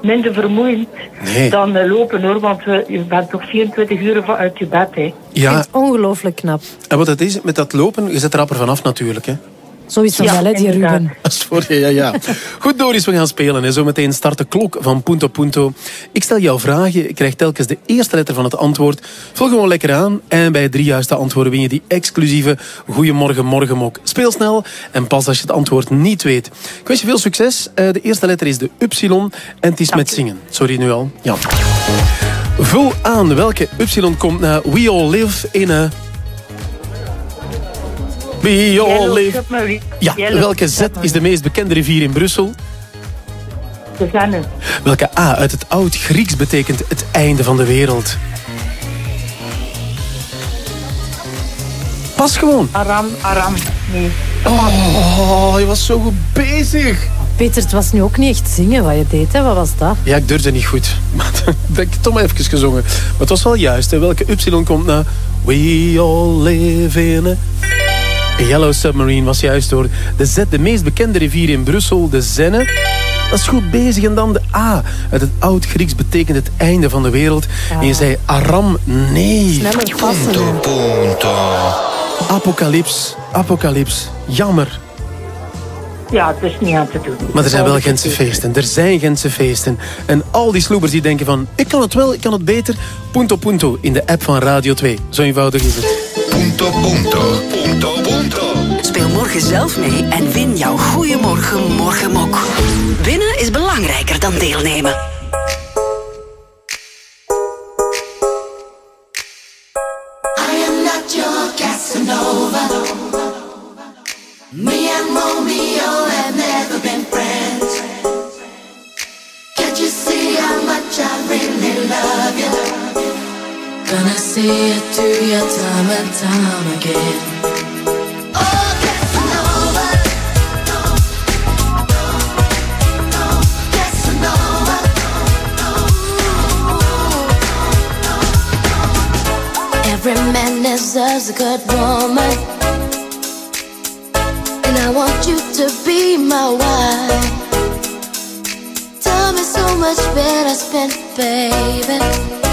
minder vermoeiend Nee. dan eh, lopen hoor. Want eh, je bent toch 24 uur uit je bed. Hè. Ja, Ongelooflijk knap. en wat het is met dat lopen, je zet er rapper vanaf natuurlijk. Hè. Zo is dat Ja, wel, hè, die inderdaad. Ruben. Dat is voor je, ja, ja. Goed, Doris, we gaan spelen. Hè. Zometeen start de klok van Punto Punto. Ik stel jou vragen. Je krijgt telkens de eerste letter van het antwoord. Vul gewoon lekker aan. En bij drie juiste antwoorden win je die exclusieve Goeiemorgen Morgenmok. Speel snel en pas als je het antwoord niet weet. Ik wens je veel succes. Eh, De eerste letter is de Y en het is met zingen. Sorry nu al. Ja. Vul aan welke Y komt na We All Live in a... We All Yellow Live... Submarine. Ja, welke Z is de meest bekende rivier in Brussel? De Zenne. Welke A uit het oud-Grieks betekent het einde van de wereld? Pas gewoon. Aram, Aram. Nee. Oh, je was zo goed bezig. Peter, het was nu ook niet echt zingen wat je deed, hè? Wat was dat? Ja, ik durfde niet goed. Maar dan heb ik toch maar even gezongen. Maar het was wel juist. Hè. Welke Y komt na We all live in a... Yellow Submarine was juist door de Z, de meest bekende rivier in Brussel, de Zenne. Dat is goed bezig. En dan de A. Uit het oud-Grieks betekent het einde van de wereld. En je zei Aram, nee. Sneller passen. Apocalyps, apocalyps. Jammer. Ja, het is niet aan te doen. Maar er zijn wel Gentse feesten. Er zijn Gentse feesten. En al die sloebers die denken van... Ik kan het wel, ik kan het beter. Punto Punto in de app van Radio 2. Zo eenvoudig is het. Punto, punto, punto, punto. Speel morgen zelf mee en win jouw Goeiemorgen Morgenmok. Winnen is belangrijker dan deelnemen. See it through your time and time again. Oh, Casanova. Casanova. Every man deserves a good woman. And I want you to be my wife. Time is so much better spent, baby.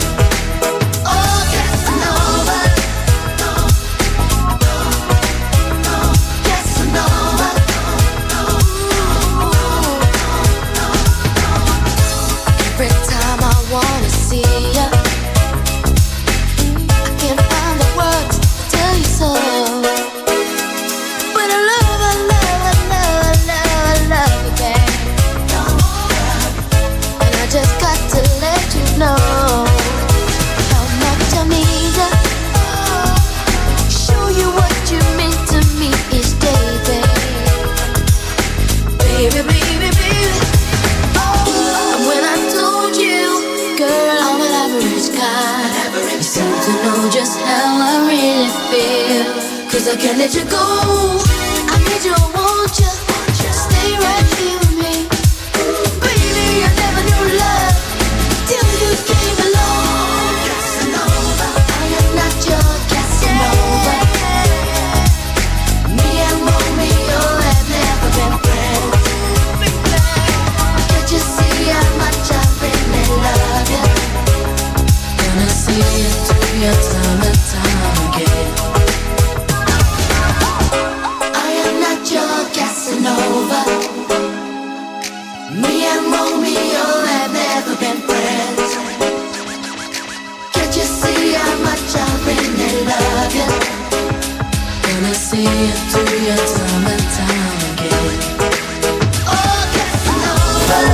Let you go.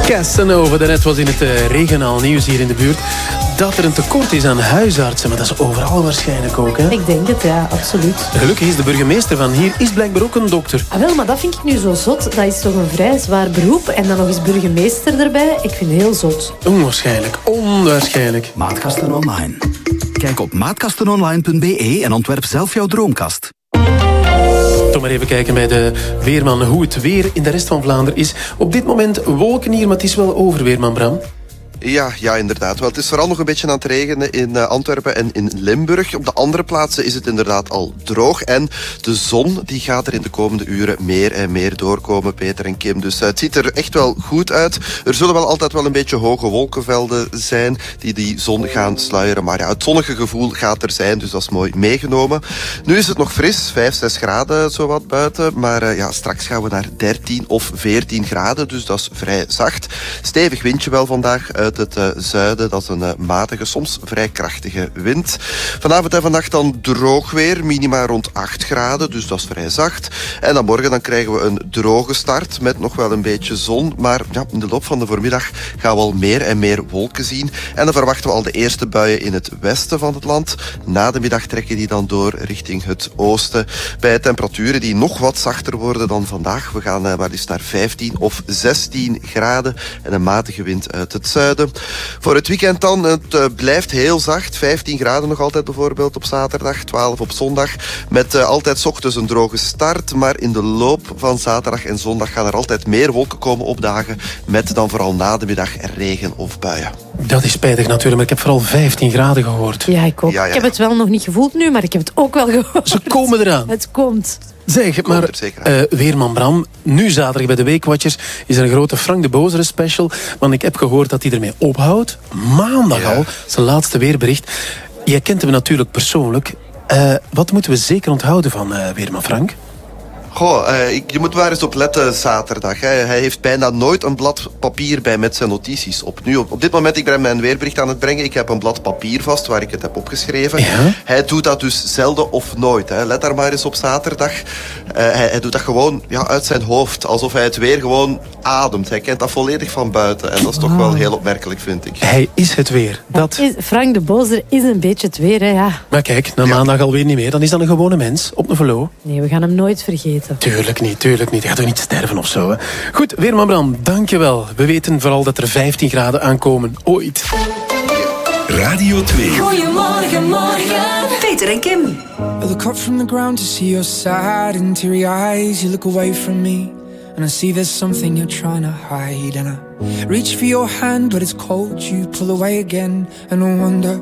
Casanova. Daarnet was in het eh, regionaal nieuws hier in de buurt dat er een tekort is aan huisartsen. Maar dat is overal waarschijnlijk ook. Hè? Ik denk het, ja, absoluut. Gelukkig is de burgemeester van hier is blijkbaar ook een dokter. Ah, wel, maar dat vind ik nu zo zot. Dat is toch een vrij zwaar beroep. En dan nog eens burgemeester erbij. Ik vind het heel zot. Onwaarschijnlijk, onwaarschijnlijk. Maatkasten online. Kijk op maatkastenonline.be en ontwerp zelf jouw droomkast. Toch maar even kijken bij de weerman hoe het weer in de rest van Vlaanderen is. Op dit moment wolken hier, maar het is wel over, weerman Bram. Ja, ja, inderdaad. Wel, het is vooral nog een beetje aan het regenen in eh, Antwerpen en in Limburg. Op de andere plaatsen is het inderdaad al droog. En de zon die gaat er in de komende uren meer en meer doorkomen, Peter en Kim. Dus eh, het ziet er echt wel goed uit. Er zullen wel altijd wel een beetje hoge wolkenvelden zijn die die zon gaan sluieren. Maar ja, het zonnige gevoel gaat er zijn, dus dat is mooi meegenomen. Nu is het nog fris, 5, 6 graden zowat buiten. Maar eh, ja, straks gaan we naar 13 of 14 graden, dus dat is vrij zacht. Stevig windje wel vandaag. Uit het eh, zuiden. Dat is een eh, matige, soms vrij krachtige wind. Vanavond en vannacht dan droog weer. Minima rond 8 graden, dus dat is vrij zacht. En dan morgen dan krijgen we een droge start met nog wel een beetje zon. Maar ja, in de loop van de voormiddag gaan we al meer en meer wolken zien. En dan verwachten we al de eerste buien in het westen van het land. Na de middag trekken die dan door richting het oosten. Bij temperaturen die nog wat zachter worden dan vandaag. We gaan eh, maar eens naar 15 of 16 graden en een matige wind uit het zuiden. Voor het weekend dan, het eh, blijft heel zacht. 15 graden nog altijd bijvoorbeeld op zaterdag, 12 op zondag. Met eh, altijd 's ochtends een droge start. Maar in de loop van zaterdag en zondag gaan er altijd meer wolken komen opdagen. Met dan vooral na de middag regen of buien. Dat is spijtig natuurlijk, maar ik heb vooral 15 graden gehoord. Ja, ik ook. Ja, ja, Ik heb het wel nog niet gevoeld nu, maar ik heb het ook wel gehoord. Ze komen eraan. Het komt. Zeg, maar eh, Weerman Bram, nu zaterdag bij de Weekwatchers is er een grote Frank de Bozere special. Want ik heb gehoord dat hij ermee ophoudt. Maandag al, zijn laatste weerbericht. Jij kent hem natuurlijk persoonlijk. Eh, wat moeten we zeker onthouden van eh, Weerman Frank? Goh, eh, ik- je moet maar eens op letten zaterdag. Hè. Hij heeft bijna nooit een blad papier bij met zijn notities op. Nu, op, op dit moment, ik ben mijn weerbericht aan het brengen. Ik heb een blad papier vast waar ik het heb opgeschreven. Hij doet dat dus zelden of nooit. Hè. Let daar maar eens op zaterdag. Eh, hij, hij doet dat gewoon ja, uit zijn hoofd. Alsof hij het weer gewoon ademt. Hij kent dat volledig van buiten. En dat is toch wel heel opmerkelijk, vind ik. Hij is het weer. Dat. Is, Frank de Bozer is een beetje het weer, hè? Ja. Maar kijk, na maandag alweer niet meer. Dan is dat een gewone mens op een velo. Nee, we gaan hem nooit vergeten. Tuurlijk niet, tuurlijk niet. Hij gaat toch niet sterven of zo. Hè? Goed, Weerman Bram, dankjewel. We weten vooral dat er 15 graden aankomen. Ooit. Radio 2. Goedemorgen, morgen. Peter en Kim. I look up from the ground to see your sad and teary eyes. You look away from me, and I see there's something you're trying to hide. And I reach for your hand, but it's cold. You pull away again, and I wonder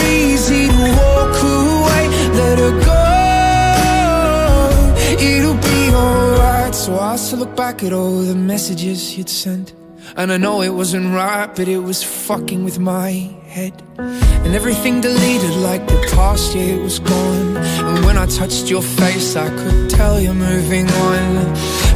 her go. It'll be alright. So I still look back at all the messages you'd sent. And I know it wasn't right, but it was fucking with my head. And everything deleted like the past year was gone. And when I touched your face, I could tell you're moving on.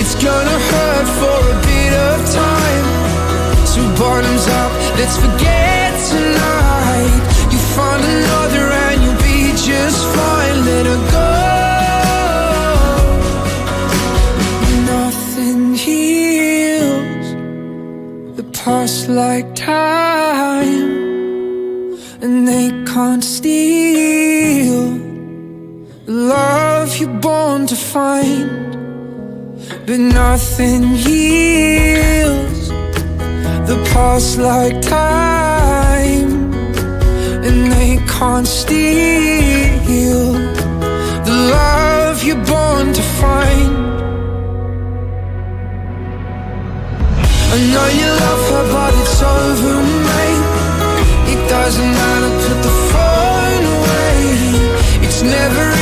It's gonna hurt for a bit of time. So bottoms up, let's forget tonight. You find another and you'll be just fine. Let her go. Nothing heals the past like time, and they can't steal the love you're born to find. But nothing heals the past like time, and they can't steal the love you're born to find. I know you love her, but it's over, mate. It doesn't matter, put the phone away. It's never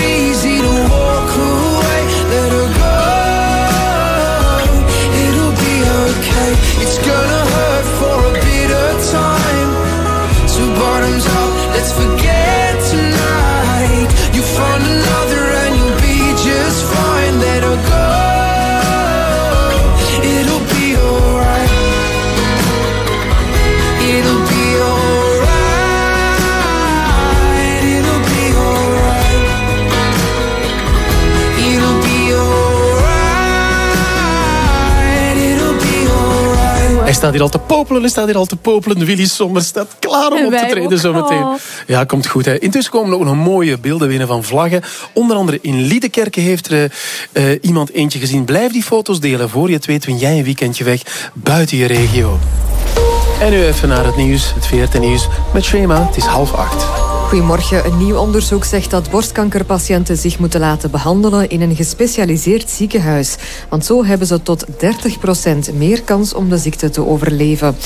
staat hier al te popelen, staat hier al te popelen. Willy Sommer staat klaar om op te treden zometeen. Oh. Ja, komt goed. Hè. Intussen komen er ook nog mooie beelden binnen van vlaggen. Onder andere in Liedekerke heeft er eh, iemand eentje gezien. Blijf die foto's delen voor je het weet, win jij een weekendje weg buiten je regio. En nu even naar het nieuws, het VRT Nieuws met Shema. Het is half acht. Goedemorgen. Een nieuw onderzoek zegt dat borstkankerpatiënten zich moeten laten behandelen in een gespecialiseerd ziekenhuis. Want zo hebben ze tot 30% meer kans om de ziekte te overleven.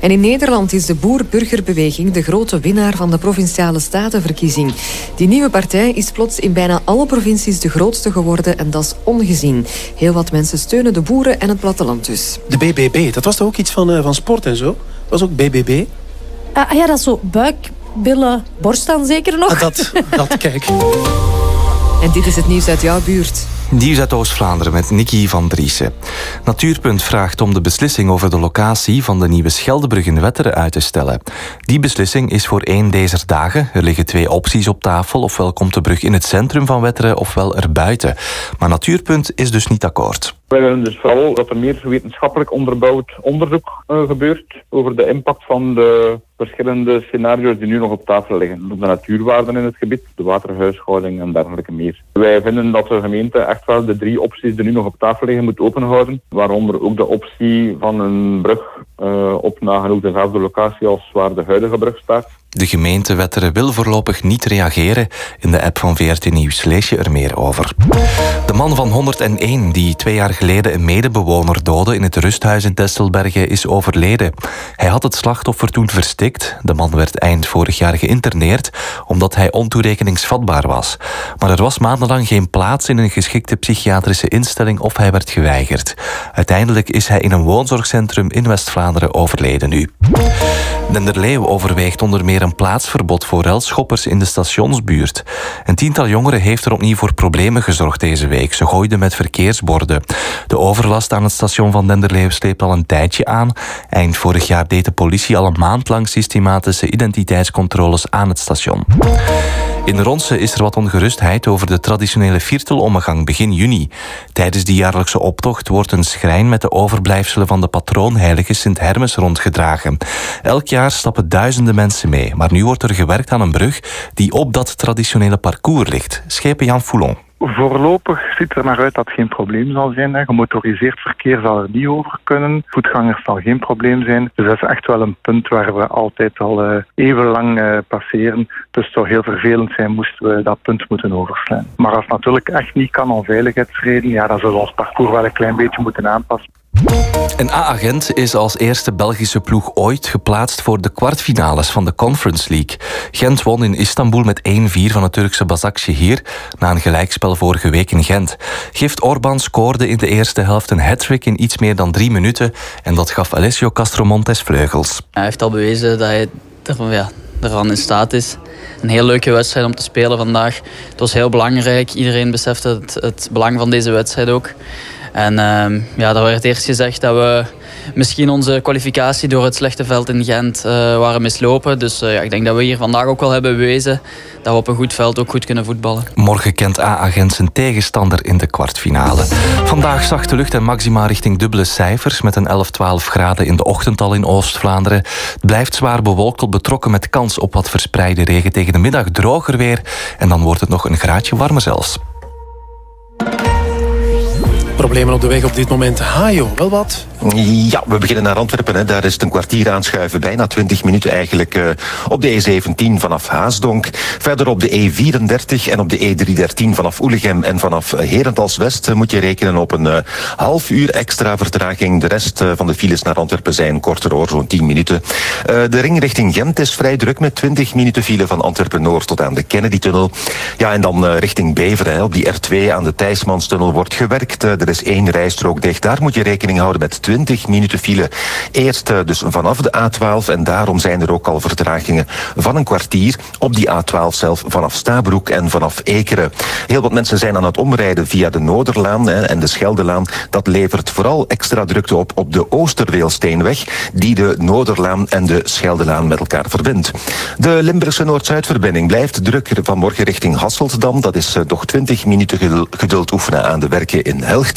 En in Nederland is de Boer-Burgerbeweging de grote winnaar van de provinciale statenverkiezing. Die nieuwe partij is plots in bijna alle provincies de grootste geworden en dat is ongezien. Heel wat mensen steunen de boeren en het platteland dus. De BBB, dat was toch ook iets van, eh, van sport en zo? Dat was ook BBB? Ah ja, dat is zo buik, billen, borst dan zeker nog. Ah, dat, dat, kijk. En dit is het nieuws uit jouw buurt. Nieuws uit Oost-Vlaanderen met Nicky van Driessen. Natuurpunt vraagt om de beslissing over de locatie van de nieuwe Scheldebrug in Wetteren uit te stellen. Die beslissing is voor één deze dagen. Er liggen twee opties op tafel. Ofwel komt de brug in het centrum van Wetteren, ofwel erbuiten. Maar Natuurpunt is dus niet akkoord. Wij willen dus vooral dat er meer wetenschappelijk onderbouwd onderzoek eh, gebeurt over de impact van de verschillende scenario's die nu nog op tafel liggen. De natuurwaarden in het gebied, de waterhuishouding en dergelijke meer. Wij vinden dat de gemeente echt wel de drie opties die nu nog op tafel liggen moet openhouden. Waaronder ook de optie van een brug eh, op nagenoeg dezelfde locatie als waar de huidige brug staat. De gemeente Wetteren wil voorlopig niet reageren. In de app van VRT Nieuws lees je er meer over. De man van 101 die twee jaar geleden een medebewoner doodde in het rusthuis in Tesselbergen is overleden. Hij had het slachtoffer toen verstikt. De man werd eind vorig jaar geïnterneerd omdat hij ontoerekeningsvatbaar was. Maar er was maandenlang geen plaats in een geschikte psychiatrische instelling of hij werd geweigerd. Uiteindelijk is hij in een woonzorgcentrum in West-Vlaanderen overleden nu. Denderleeuw overweegt onder meer een plaatsverbod voor relschoppers in de stationsbuurt. Een tiental jongeren heeft er opnieuw voor problemen gezorgd deze week. Ze gooiden met verkeersborden. De overlast aan het station van Denderleeuw sleept al een tijdje aan. Eind vorig jaar deed de politie al een maand lang systematische identiteitscontroles aan het station. In Ronse is er wat ongerustheid over de traditionele viertelommegang begin juni. Tijdens die jaarlijkse optocht wordt een schrijn met de overblijfselen van de patroonheilige Sint Hermes rondgedragen. Elk jaar stappen duizenden mensen mee, maar nu wordt er gewerkt aan een brug die op dat traditionele parcours ligt. Schepen Jan Foulon. Voorlopig ziet er naar uit dat het geen probleem zal zijn. hè. Gemotoriseerd verkeer zal er niet over kunnen. Voetgangers zal geen probleem zijn. Dus dat is echt wel een punt waar we altijd al eh, even lang eh, passeren. Dus het zou heel vervelend zijn moesten we dat punt moeten overslaan. Maar als het natuurlijk echt niet kan om veiligheidsreden, ja, dan zullen we ons parcours wel een klein beetje moeten aanpassen. Een A-agent is als eerste Belgische ploeg ooit geplaatst voor de kwartfinales van de Conference League. Gent won in Istanbul met 1-4 van het Turkse Başakşehir na een gelijkspel vorige week in Gent. Gift Orban scoorde in de eerste helft een hat-trick in iets meer dan drie minuten en dat gaf Alessio Castromontes vleugels. Hij heeft al bewezen dat hij ervan, ja, in staat is. Een heel leuke wedstrijd om te spelen vandaag. Het was heel belangrijk. Iedereen besefte het belang van deze wedstrijd ook. En ehm, ja, daar werd eerst gezegd dat we misschien onze kwalificatie door het slechte veld in Gent eh, waren mislopen. Dus eh, ja, ik denk dat we hier vandaag ook wel hebben bewezen dat we op een goed veld ook goed kunnen voetballen. Morgen kent A-agent zijn tegenstander in de kwartfinale. Vandaag zachte lucht en maxima richting dubbele cijfers... met een 11, 12 graden in de ochtend al in Oost-Vlaanderen. Het blijft zwaar bewolkt betrokken met kans op wat verspreide regen. Tegen de middag droger weer en dan wordt het nog een graadje warmer zelfs. Problemen op de weg op dit moment. Hajo, wel wat? Ja, we beginnen naar Antwerpen. Hè. Daar is het een kwartier aanschuiven, bijna 20 minuten eigenlijk, eh, op de E17 vanaf Haasdonk. Verder op de E34 en op de E313 vanaf Oelegem en vanaf eh, Herentals-West eh, moet je rekenen op een half uur extra vertraging. De rest van de files naar Antwerpen zijn korter hoor, zo'n 10 minuten. De ring richting Gent is vrij druk met 20 minuten file van Antwerpen-Noord tot aan de Kennedy-tunnel. Ja, en dan richting Beveren, hè. op die R2 aan de Thijsmanstunnel wordt gewerkt. Eh, er is één rijstrook dicht. Daar moet je rekening houden met 20 minuten file. Eerst eh, dus vanaf de A12 en daarom zijn er ook al vertragingen van een kwartier op die A12 zelf vanaf Stabroek en vanaf Ekeren. Heel wat mensen zijn aan het omrijden via de Noorderlaan en de Scheldelaan. Dat levert vooral extra drukte op op de Oosterweelsteenweg die de Noorderlaan en de Scheldelaan met elkaar verbindt. De Limburgse Noord-Zuidverbinding blijft druk vanmorgen richting Hasseltdam. Dat is eh, toch 20 minuten gedul- geduld oefenen aan de werken in Helcht.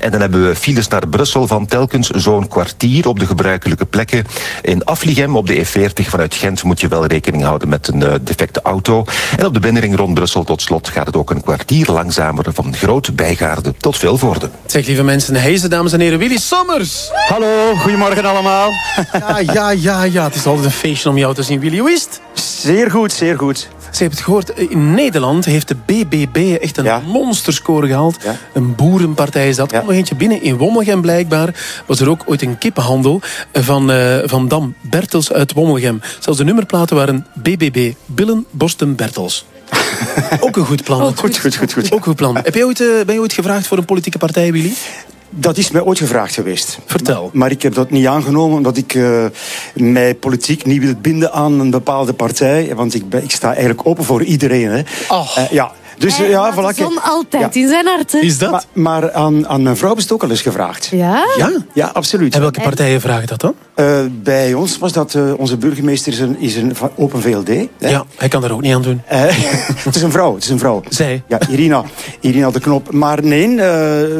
En dan hebben we files naar Brussel van telkens zo'n kwartier op de gebruikelijke plekken. In Afligem op de E40 vanuit Gent moet je wel rekening houden met een uh, defecte auto. En op de binnenring rond Brussel tot slot gaat het ook een kwartier langzamer van Groot Bijgaarde tot Vilvoorde. Zeg lieve mensen, hezen dames en heren, Willy Sommers. Hallo, goedemorgen allemaal. Ja, ja, ja, ja, het is altijd een feestje om jou te zien, Willy. Hoe is het? Zeer goed, zeer goed. Ze hebben het gehoord, in Nederland heeft de BBB echt een ja. monsterscore gehaald. Ja. Een boerenpartij is dat. Ja. nog eentje binnen in Wommelgem blijkbaar. Was er ook ooit een kippenhandel van, uh, van Dam Bertels uit Wommelgem. Zelfs de nummerplaten waren BBB, Billen, Borsten, Bertels. Ook een goed plan. Oh, goed, goed, goed, goed. Ook een goed plan. Heb je ooit, uh, ben je ooit gevraagd voor een politieke partij, Willy? Dat is mij ooit gevraagd geweest. Vertel. Maar, maar ik heb dat niet aangenomen omdat ik uh, mij politiek niet wil binden aan een bepaalde partij. Want ik, ben, ik sta eigenlijk open voor iedereen. Hè. Oh. Uh, ja. Dus, Hij ja, voilà, de zon altijd ja. in zijn hart. Hè? Is dat? Maar, maar aan, aan, mijn vrouw is het ook al eens gevraagd. Ja? Ja, ja absoluut. En welke partijen vragen dat dan? Uh, bij ons was dat uh, onze burgemeester is een, is een Open VLD. Hè? Ja, hij kan daar ook niet aan doen. Uh, het is een vrouw, het is een vrouw. Zij? Ja, Irina. Irina de Knop. Maar nee,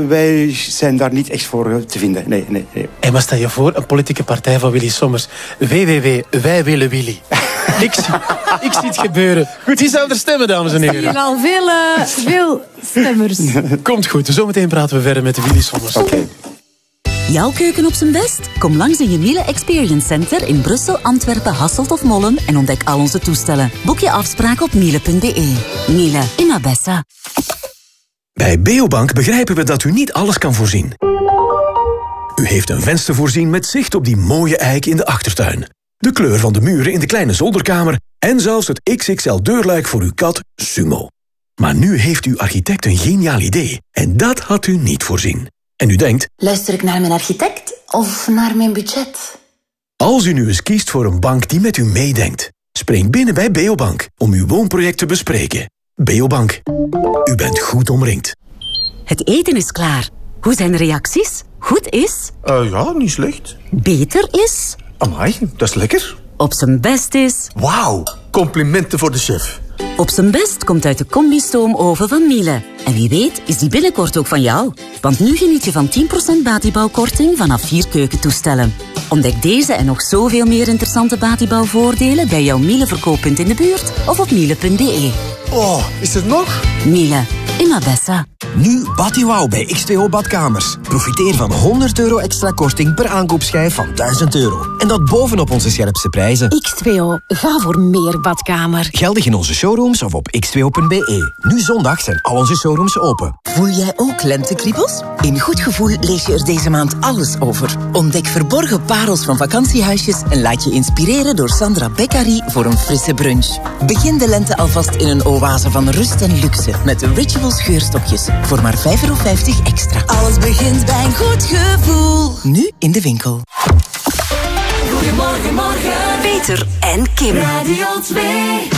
wij zijn daar niet echt voor te vinden. Nee, nee, nee. En wat stel je voor? Een politieke partij van Willy Sommers. WWW, wij willen Willy. ik, zie, ik zie het gebeuren. Goed, wie zou er stemmen, dames en heren? Hier al veel, veel stemmers. Komt goed, zometeen praten we verder met Willy Sommers. Oké. Okay. Jouw keuken op zijn best? Kom langs in je Miele Experience Center in Brussel, Antwerpen, Hasselt of Mollem en ontdek al onze toestellen. Boek je afspraak op miele.be. Miele, in Abessa. Bij Beobank begrijpen we dat u niet alles kan voorzien. U heeft een venster voorzien met zicht op die mooie eik in de achtertuin. De kleur van de muren in de kleine zolderkamer en zelfs het XXL deurluik voor uw kat Sumo. Maar nu heeft uw architect een geniaal idee en dat had u niet voorzien. En u denkt... Luister ik naar mijn architect of naar mijn budget? Als u nu eens kiest voor een bank die met u meedenkt, spring binnen bij Beobank om uw woonproject te bespreken. Beobank. U bent goed omringd. Het eten is klaar. Hoe zijn de reacties? Goed is? Uh, ja, niet slecht. Beter is? Amai, dat is lekker. Op zijn best is... Wauw, complimenten voor de chef. Op zijn best komt uit de combi-stoomoven van Miele. En wie weet is die binnenkort ook van jou. Want nu geniet je van 10% batibouwkorting vanaf vier keukentoestellen. Ontdek deze en nog zoveel meer interessante batibouwvoordelen bij jouw Miele-verkooppunt in de buurt of op miele.be. Oh, is er nog? Miele, in Abessa. Nu Batiwauw bij X2O Badkamers. Profiteer van 100 euro extra korting per aankoopschijf van 1000 euro. En dat bovenop onze scherpste prijzen. X2O, ga voor meer badkamer. Geldig in onze showrooms of op x2o.be. Nu zondag zijn al onze showrooms open. Voel jij ook lentekriebels? In Goed Gevoel lees je er deze maand alles over. Ontdek verborgen parels van vakantiehuisjes en laat je inspireren door Sandra Beccari voor een frisse brunch. Begin de lente alvast in een oase van rust en luxe met de Rituals geurstokjes voor maar 5,50 euro extra. Alles begint bij een goed gevoel. Nu in de winkel. Goedemorgen, morgen. Peter en Kim. Radio 2.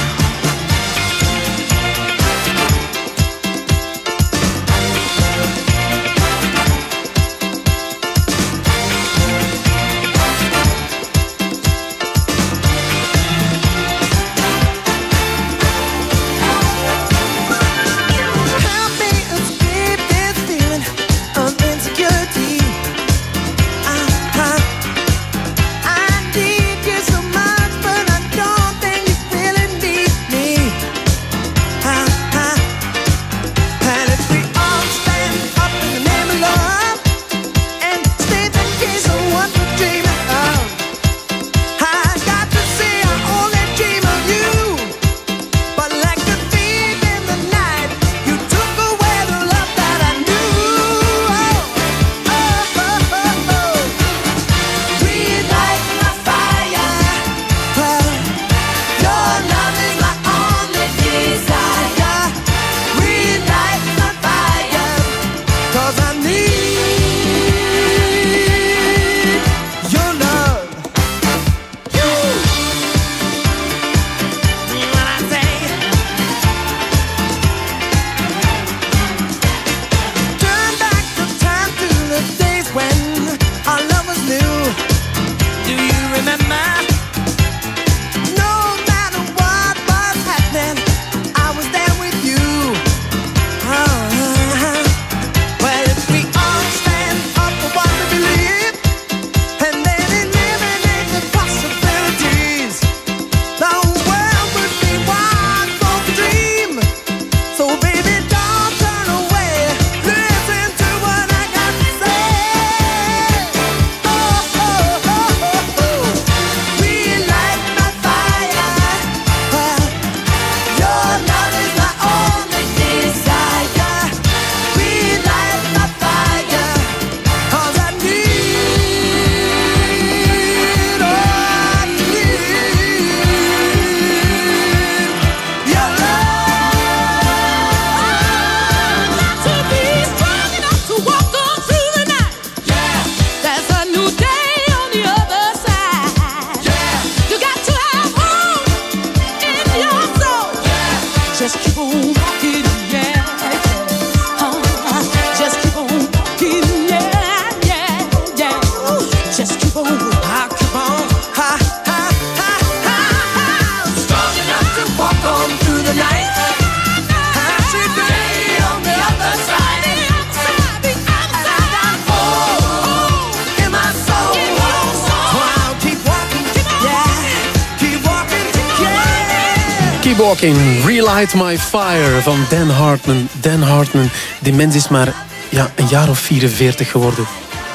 Mens is maar ja, een jaar of 44 geworden.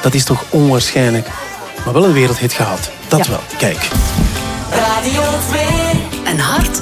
Dat is toch onwaarschijnlijk. Maar wel een wereldhit gehad. Dat wel. Kijk. Radio 2. Een hart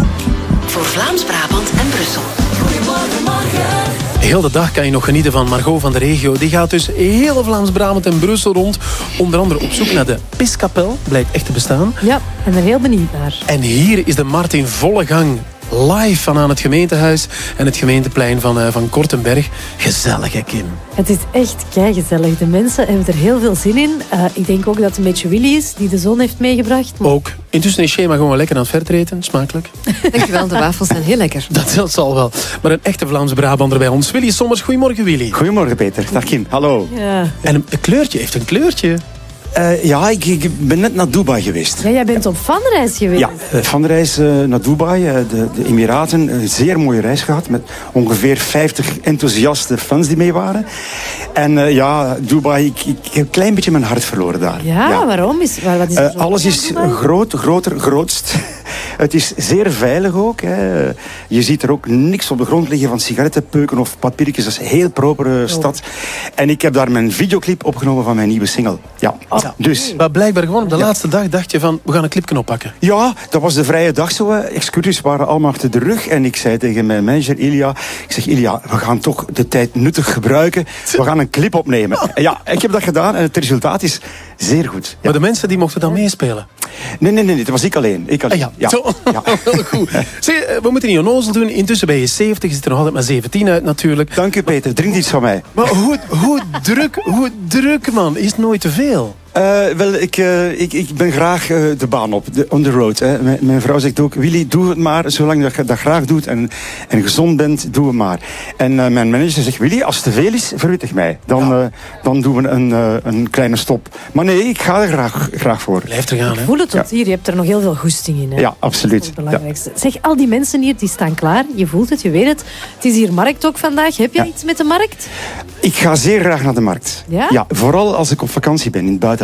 voor Vlaams-Brabant en Brussel. Goedemorgen, morgen. Heel de dag kan je nog genieten van Margot van de regio. Die gaat dus heel Vlaams-Brabant en Brussel rond. Onder andere op zoek naar de Piskapel. Blijkt echt te bestaan. Ja, en er heel benieuwd naar. En hier is de markt in volle gang. Live van aan het gemeentehuis en het gemeenteplein van, eh, van Kortenberg. Gezellig, hè, Kim? Het is echt keigezellig. De mensen hebben er heel veel zin in. Eh, ik denk ook dat het een beetje Willy is, die de zon heeft meegebracht. Ook. Intussen is Shema gewoon lekker aan het vertreten. Smakelijk. Dankjewel, de wafels zijn heel lekker. Dat, dat zal wel. Maar een echte Vlaamse Brabander bij ons. Willy Sommers, goedemorgen Willy. Goedemorgen Peter. Dag Kim. Hallo. Ja. En een, een kleurtje, heeft een kleurtje. Eh, ja, ik, ik ben net naar Dubai geweest. ja, jij bent op vanreis geweest. Ja, eh, van de reis eh, naar Dubai, eh, de, de Emiraten. Een zeer mooie reis gehad met ongeveer 50 enthousiaste fans die mee waren. En eh, ja, Dubai, ik, ik heb een klein beetje mijn hart verloren daar. Ja, waarom? Is, wat er Eh, alles is groot, groter, grootst. Het is zeer veilig ook. Hè. Je ziet er ook niks op de grond liggen van sigarettenpeuken of papiertjes. Dat is een heel propere stad. En ik heb daar mijn videoclip opgenomen van mijn nieuwe single. Ja, dus... Maar blijkbaar gewoon op de laatste dag dacht je van, we gaan een clipje oppakken. Ja, dat was de vrije dag zo. hè. Excursies waren allemaal achter de rug. En ik zei tegen mijn manager Ilja... Ik zeg, Ilja, we gaan toch de tijd nuttig gebruiken. We gaan een clip opnemen. En Ja, ik heb dat gedaan en het resultaat is zeer goed. Maar de mensen die mochten dan meespelen. Nee, nee, nee, dat was ik alleen. Ik alleen. Ah ja, zo. Goed. Zeg, eh, we moeten niet onnozel doen. Intussen ben je 70, je zit er nog altijd maar 17 uit natuurlijk. Dank u Peter, drink iets van mij. Maar hoe, hoe druk, hoe druk man, is het nooit te veel? Eh, wel, ik, eh, ik, ik ben graag eh, de baan op, de, on the road. Hè. Mijn, mijn vrouw zegt ook, Willy, doe het maar. Zolang dat je dat graag doet en, en gezond bent, doe het maar. En eh, mijn manager zegt, Willy, als het te veel is, verwittig mij. Dan, eh, dan doen we een, eh, een kleine stop. Maar nee, ik ga er graag, graag voor. Blijf er gaan, Ik voel het tot hier. Je hebt er nog heel veel goesting in. Hè? Ja, absoluut. Dat is het belangrijkste. Zeg, al die mensen hier, die staan klaar. Je voelt het, je weet het. Het is hier markt ook vandaag. Heb je iets met de markt? Ik ga zeer graag naar de markt. Ja? vooral als ik op vakantie ben in het buitenland.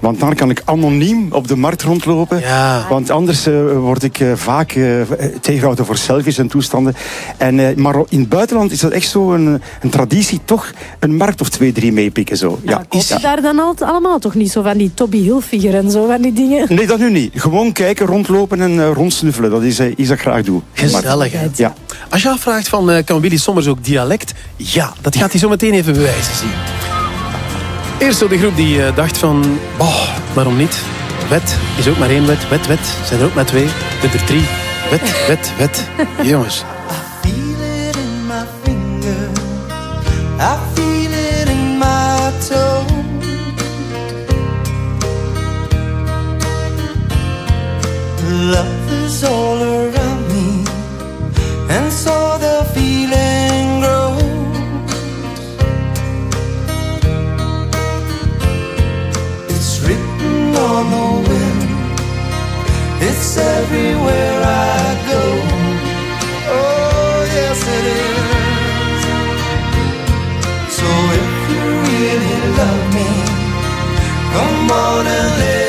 Want dan kan ik anoniem op de markt rondlopen. Want anders eh, word ik eh, vaak eh, tegengehouden voor selfies en toestanden. En, eh, maar in het buitenland is dat echt zo een, een traditie. Toch een markt of twee, drie meepikken. Zo. Ja, Koop je daar dan al, allemaal toch niet zo van die Toby Hilfiger en zo van die dingen? Nee, dat nu niet. Gewoon kijken, rondlopen en rondsnuffelen. Dat is iets dat ik graag doe. Gezellig, hè? Ja. Als je afvraagt van, eh, kan Willy Sommers ook dialect? Ja, dat gaat hij zo meteen even bewijzen zien. Eerst zo de groep die eh, dacht van, oh, waarom niet? Wet is ook maar één wet. Wet, wet, zijn er ook maar twee. Dit er drie. Wet, wet, wet. Jongens. in my finger. I feel it in my toe. Love is all around me, and so the feeling it's everywhere I go. Oh, yes, it is. So if you really love me, come on and let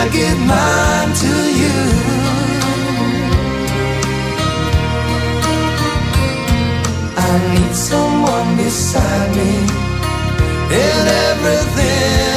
I give mine to you. I need someone beside me in everything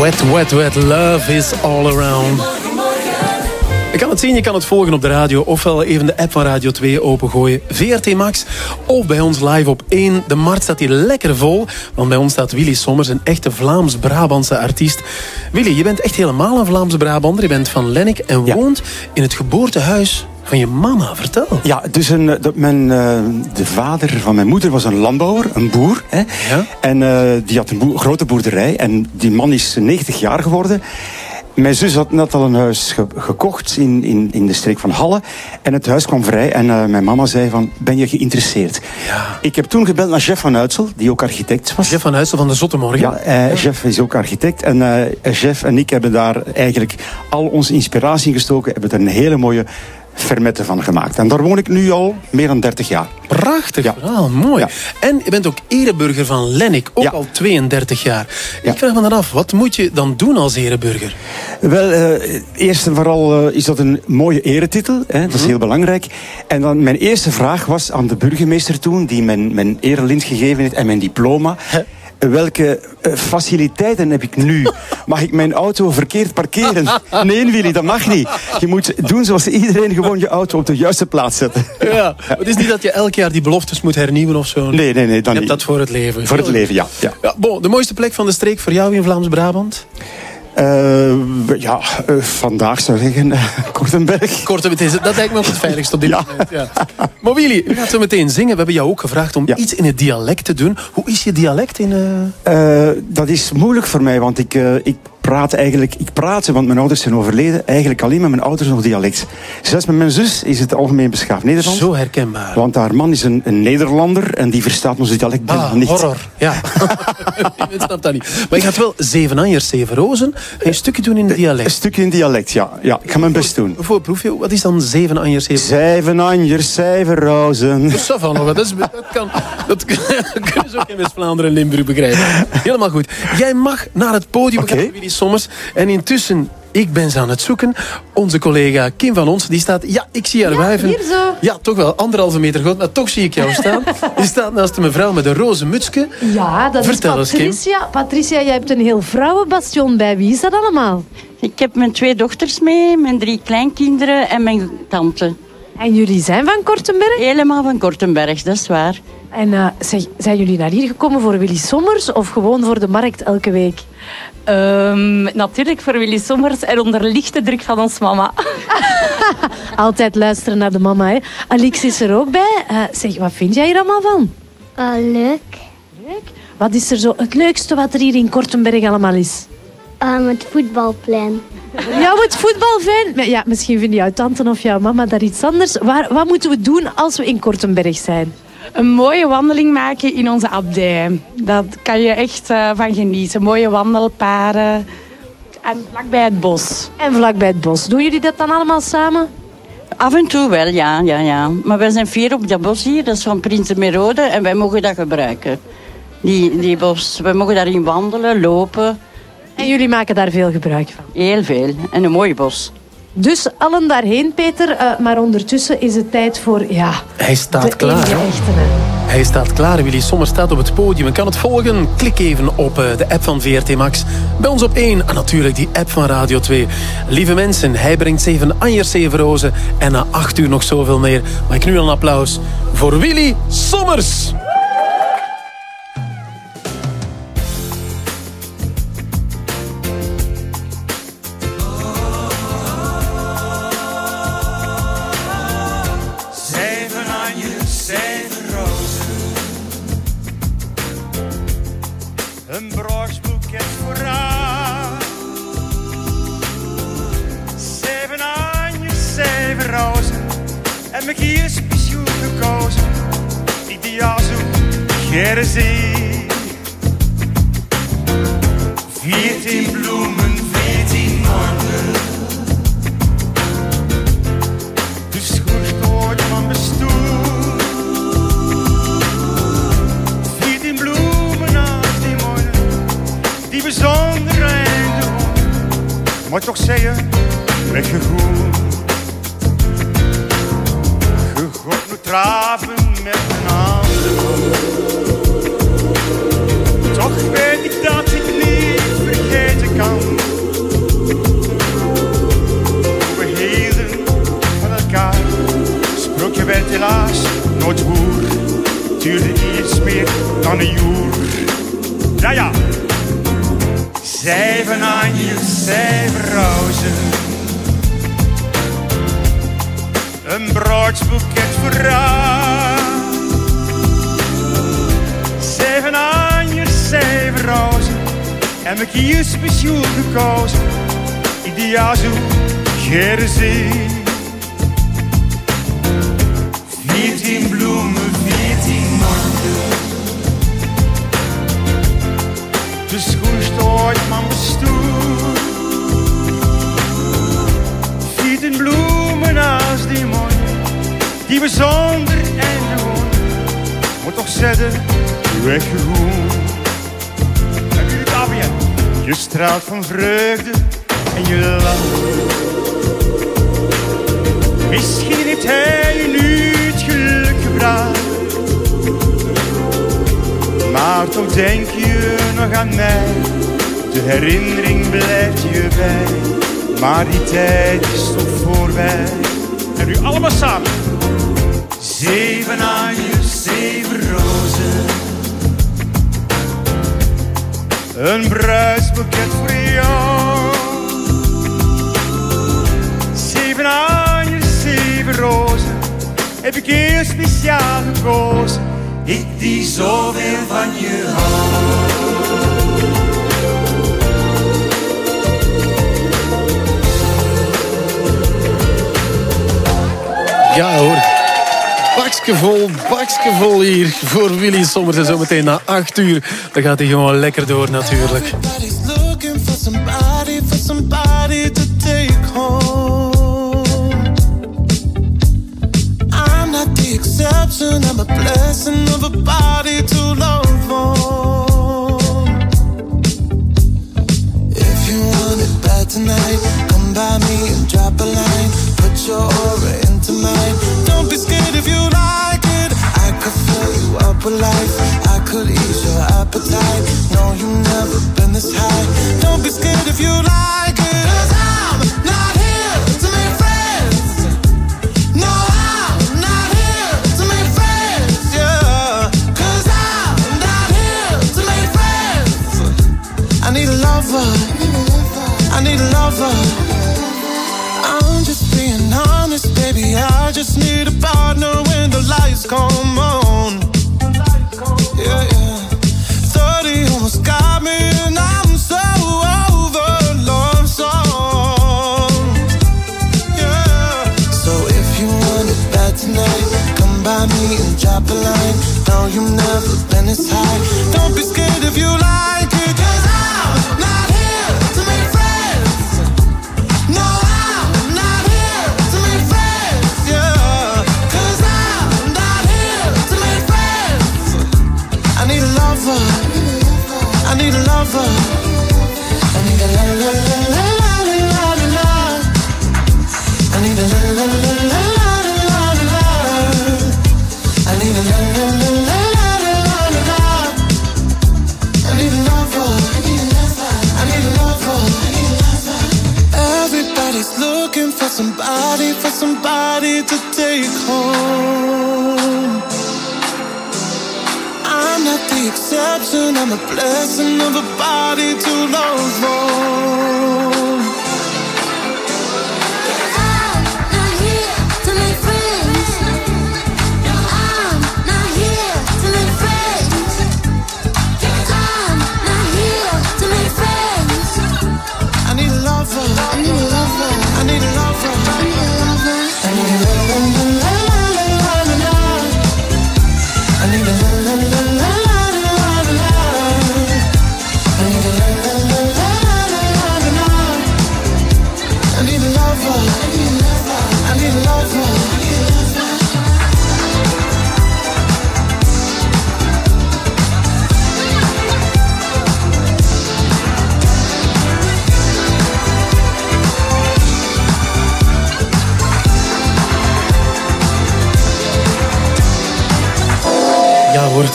Wet, wet, wet, love is all around. Je kan het zien, je kan het volgen op de radio. Ofwel even de app van Radio 2 opengooien. VRT Max. Of bij ons live op 1. De markt staat hier lekker vol. Want bij ons staat Willy Sommers, een echte Vlaams-Brabantse artiest. Willy, je bent echt helemaal een Vlaams-Brabander. Je bent van Lennik en woont in het geboortehuis van je mama. Vertel. Ja, dus een, eh, dat mijn, eh, de vader van mijn moeder was een landbouwer, een boer. Hè? En eh, die had een boer- grote boerderij. En die man is 90 jaar geworden. Mijn zus had net al een huis ge- gekocht in, in, in de streek van Halle. En het huis kwam vrij. En mijn mama zei van, ben je geïnteresseerd? Ik heb toen gebeld naar Jeff van Uitsel, die ook architect was. Jeff van Uitsel van de Zottemorgen. Ja, eh, Jeff is ook architect. En eh, Jeff en ik hebben daar eigenlijk al onze inspiratie in gestoken. Hebben er een hele mooie fermette van gemaakt. En daar woon ik nu al meer dan 30 jaar. Prachtig verhaal, mooi. En je bent ook ereburger van Lennik, ook al 32 jaar. Ik vraag me dan af, wat moet je dan doen als ereburger? Wel, eh, eerst en vooral eh, is dat een mooie eretitel. Hè? Dat is heel belangrijk. En dan mijn eerste vraag was aan de burgemeester toen, die mijn, mijn erelint gegeven heeft en mijn diploma. Welke eh, faciliteiten heb ik nu? Mag ik mijn auto verkeerd parkeren? Nee, Willy, dat mag niet. Je moet doen zoals iedereen gewoon je auto op de juiste plaats zetten. Ja, het is niet dat je elk jaar die beloftes moet hernieuwen of zo. Nee, nee, nee. Dan je hebt dat voor het leven. Voor het leven, ja. ja. Ja, bon, de mooiste plek van de streek voor jou in Vlaams-Brabant? Eh, ja, eh, vandaag zou ik zeggen eh, Kortenberg. Kortenberg, dat lijkt me ook het veiligst op dit moment. Ja. Maar Willy, we gaan zo meteen zingen. We hebben jou ook gevraagd om iets in het dialect te doen. Hoe is je dialect in... dat is moeilijk voor mij, want ik, ik praat eigenlijk... Ik praat, want mijn ouders zijn overleden, eigenlijk alleen met mijn ouders nog dialect. Zelfs met mijn zus is het algemeen beschaafd Nederlands. Zo herkenbaar. Want haar man is een, een Nederlander en die verstaat ons dialect Ah, niet. horror. Ja. Ik snap dat niet. Maar je gaat wel zeven anjers, zeven rozen. Een stukje doen in het dialect? Een stukje in dialect, ja. ja. Ik ga mijn best doen. Voor proefje, wat is dan zeven anjers, zeven Zeven anjers, zeven rozen. Dat, is, dat kan, dat kunnen ze ook in West-Vlaanderen en Limburg begrijpen. Helemaal goed. Jij mag naar het podium Willy Sommers. En intussen, ik ben ze aan het zoeken. Onze collega Kim van Ons, die staat... Ja, ik zie haar hier zo. Ja, toch wel anderhalve meter groot, maar toch zie ik jou staan. Je staat naast een mevrouw met een roze mutsje. Ja, dat Vertel eens, is Kim. Patricia. Patricia, jij hebt een heel vrouwenbastion bij. Wie is dat allemaal? Ik heb mijn twee dochters mee, mijn drie kleinkinderen en mijn tante. En jullie zijn van Kortenberg? Helemaal van Kortenberg, dat is waar. En eh, zeg, zijn jullie naar hier gekomen voor Willy Sommers of gewoon voor de markt elke week? Ehm, natuurlijk voor Willy Sommers en onder lichte druk van ons mama. Altijd luisteren naar de mama. Hè. Alix is er ook bij. Eh, zeg, wat vind jij hier allemaal van? leuk. Leuk. Wat is er zo het leukste wat er hier in Kortenberg allemaal is? Um, het voetbalplein. Jouw het voetbalfan? Maar Ja, misschien vinden jouw tante of jouw mama daar iets anders. Waar, wat moeten we doen als we in Kortenberg zijn? Een mooie wandeling maken in onze abdij. Daar kan je echt eh, van genieten. Mooie wandelpaden. En vlakbij het bos. En vlakbij het bos. Doen jullie dat dan allemaal samen? Af en toe wel, ja, ja, ja. Maar wij zijn vier op dat bos hier, dat is van Prinsenmerode en wij mogen dat gebruiken. Die, die bos, wij mogen daarin wandelen, lopen. En jullie maken daar veel gebruik van? Heel veel. En een mooi bos. Dus allen daarheen, Peter. Eh, maar ondertussen is het tijd voor, ja... Hij staat klaar. echte. Hij staat klaar. Willy Sommers staat op het podium en kan het volgen. Klik even op eh, de app van VRT Max. Bij ons op 1 en natuurlijk die app van Radio 2. Lieve mensen, hij brengt zeven anjers, zeven rozen. En na acht uur nog zoveel meer. Maar ik nu een applaus voor Willy Sommers. Bloemen, veertien maanden. De schoen stoort van bestoel. Veertien bloemen als die mooie. Die bijzonder en gewoon. Moet toch zetten, weggegoen. Heb je straalt van vreugde en je lacht. Misschien heeft hij je Maar toch denk je nog aan mij. De herinnering blijft je bij. Maar die tijd is toch voorbij. En nu allemaal samen. Zeven anjes, zeven rozen. Een bruidsboeket voor jou. Zeven anjes, zeven rozen. Heb ik heel speciaal gekozen. Ik die zoveel van je hou. Ja hoor. Bakske vol, bakske vol hier voor Willy Sommers. En zometeen na 8 uur, dan gaat hij gewoon lekker door natuurlijk. Partner when the lights come on. Yeah, yeah. 30 almost got me, and I'm so over love songs. Yeah. So if you want it bad tonight, come by me and drop a line. No, you've never been this high. Don't be scared if you like The blessing of a body to love more.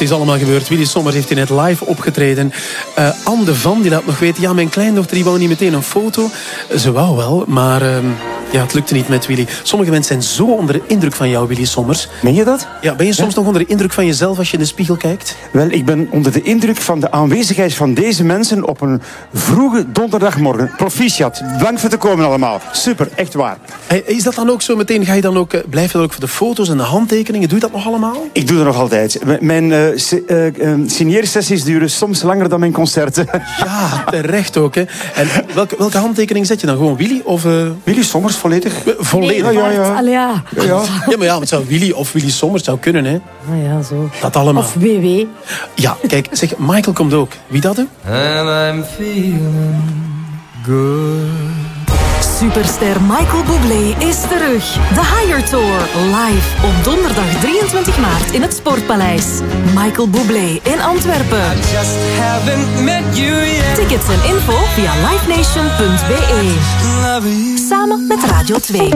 Het is allemaal gebeurd. Willy Sommers heeft hier net live opgetreden. Uh, Anne de Van, die laat nog weten... Ja, mijn kleindochter die wou niet meteen een foto. Ze wou wel, maar... Uh, ja, het lukte niet met Willy. Sommige mensen zijn zo onder de indruk van jou, Willy Sommers. Meen je dat? Ja, ben je soms nog onder de indruk van jezelf als je in de spiegel kijkt? Wel, ik ben onder de indruk van de aanwezigheid van deze mensen op een vroege donderdagmorgen. Proficiat. Bedankt voor te komen allemaal. Super, echt waar. Hey, is dat dan ook zo meteen? Ga je dan ook, blijf je dan ook voor de foto's en de handtekeningen? Doe je dat nog allemaal? Ik doe dat nog altijd. Mijn uh, uh, signeersessies duren soms langer dan mijn concerten. Ja, terecht ook. Hè. En welke, welke handtekening zet je dan? Gewoon Willy? Of, uh... Willy Sommers, volledig. Volledig? Nee, ja, ja. Allee, ja. Ja. ja, maar ja, het zou Willy of Willy Sommers zou kunnen, hè. Ah ja, zo. Dat allemaal. Of WW. Ja, kijk, zeg, Michael komt ook. Wie dat, hè? And I'm feeling good. Superster Michael Bublé is terug. De Higher Tour, live op donderdag 23 maart in het Sportpaleis. Michael Bublé in Antwerpen. Tickets en info via livenation.be. Samen met Radio 2.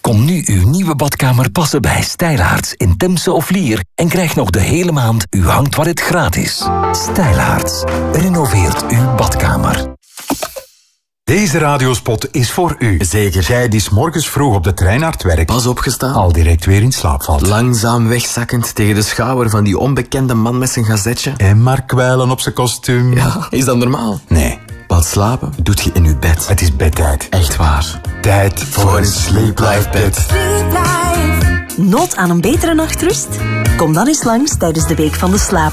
Kom nu uw nieuwe badkamer passen bij Stijlaarts in Temse of Lier en krijg nog de hele maand uw hangtoilet gratis. Stijlaarts. Renoveert uw badkamer. Deze radiospot is voor u. Zeker jij die 's morgens vroeg op de trein naar het werk... Pas opgestaan. Al direct weer in slaap valt. Langzaam wegzakkend tegen de schouder van die onbekende man met zijn gazetje. En maar kwijlen op zijn kostuum. Ja, is dat normaal? Nee. Pas slapen doet je in uw bed. Het is bedtijd. Echt waar. Tijd voor een Sleep Life bed. Nood aan een betere nachtrust? Kom dan eens langs tijdens de Week van de Slaap.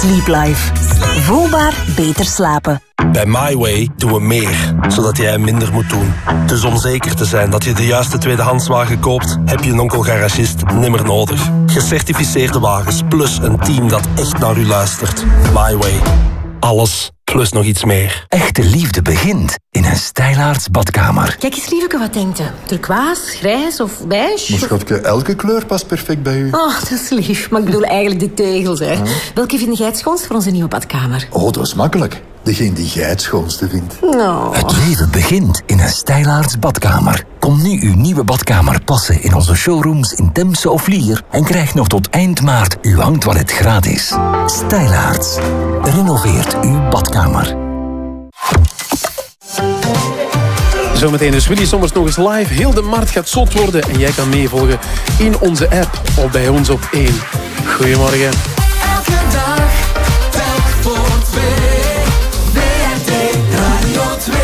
Sleep Life. Voelbaar beter slapen. Bij MyWay doen we meer, zodat jij minder moet doen. Dus om zeker te zijn dat je de juiste tweedehandswagen koopt, heb je een onkel-garagist nimmer nodig. Gecertificeerde wagens, plus een team dat echt naar u luistert. MyWay. Alles, plus nog iets meer. Echte liefde begint in een Stijlaarts badkamer. Kijk eens, lieveke, wat denkt u? Turquoise, grijs of beige? Maar schatje, elke kleur past perfect bij u. Oh, dat is lief. Maar ik bedoel eigenlijk de tegels, hè. Welke vind jij het schoonst voor onze nieuwe badkamer? Oh, dat is makkelijk. Degene die jij het schoonste vindt. Nou. Het leven begint in een Stijlaarts badkamer. Kom nu uw nieuwe badkamer passen in onze showrooms in Temse of Lier en krijg nog tot eind maart uw hangtoilet gratis. Stijlaarts. Renoveert uw badkamer. Zometeen is Willy Sommers nog eens live. Heel de markt gaat zot worden en jij kan meevolgen in onze app of bij ons op 1. Goedemorgen. Elke dag, telk voor twee. WRT Radio 2.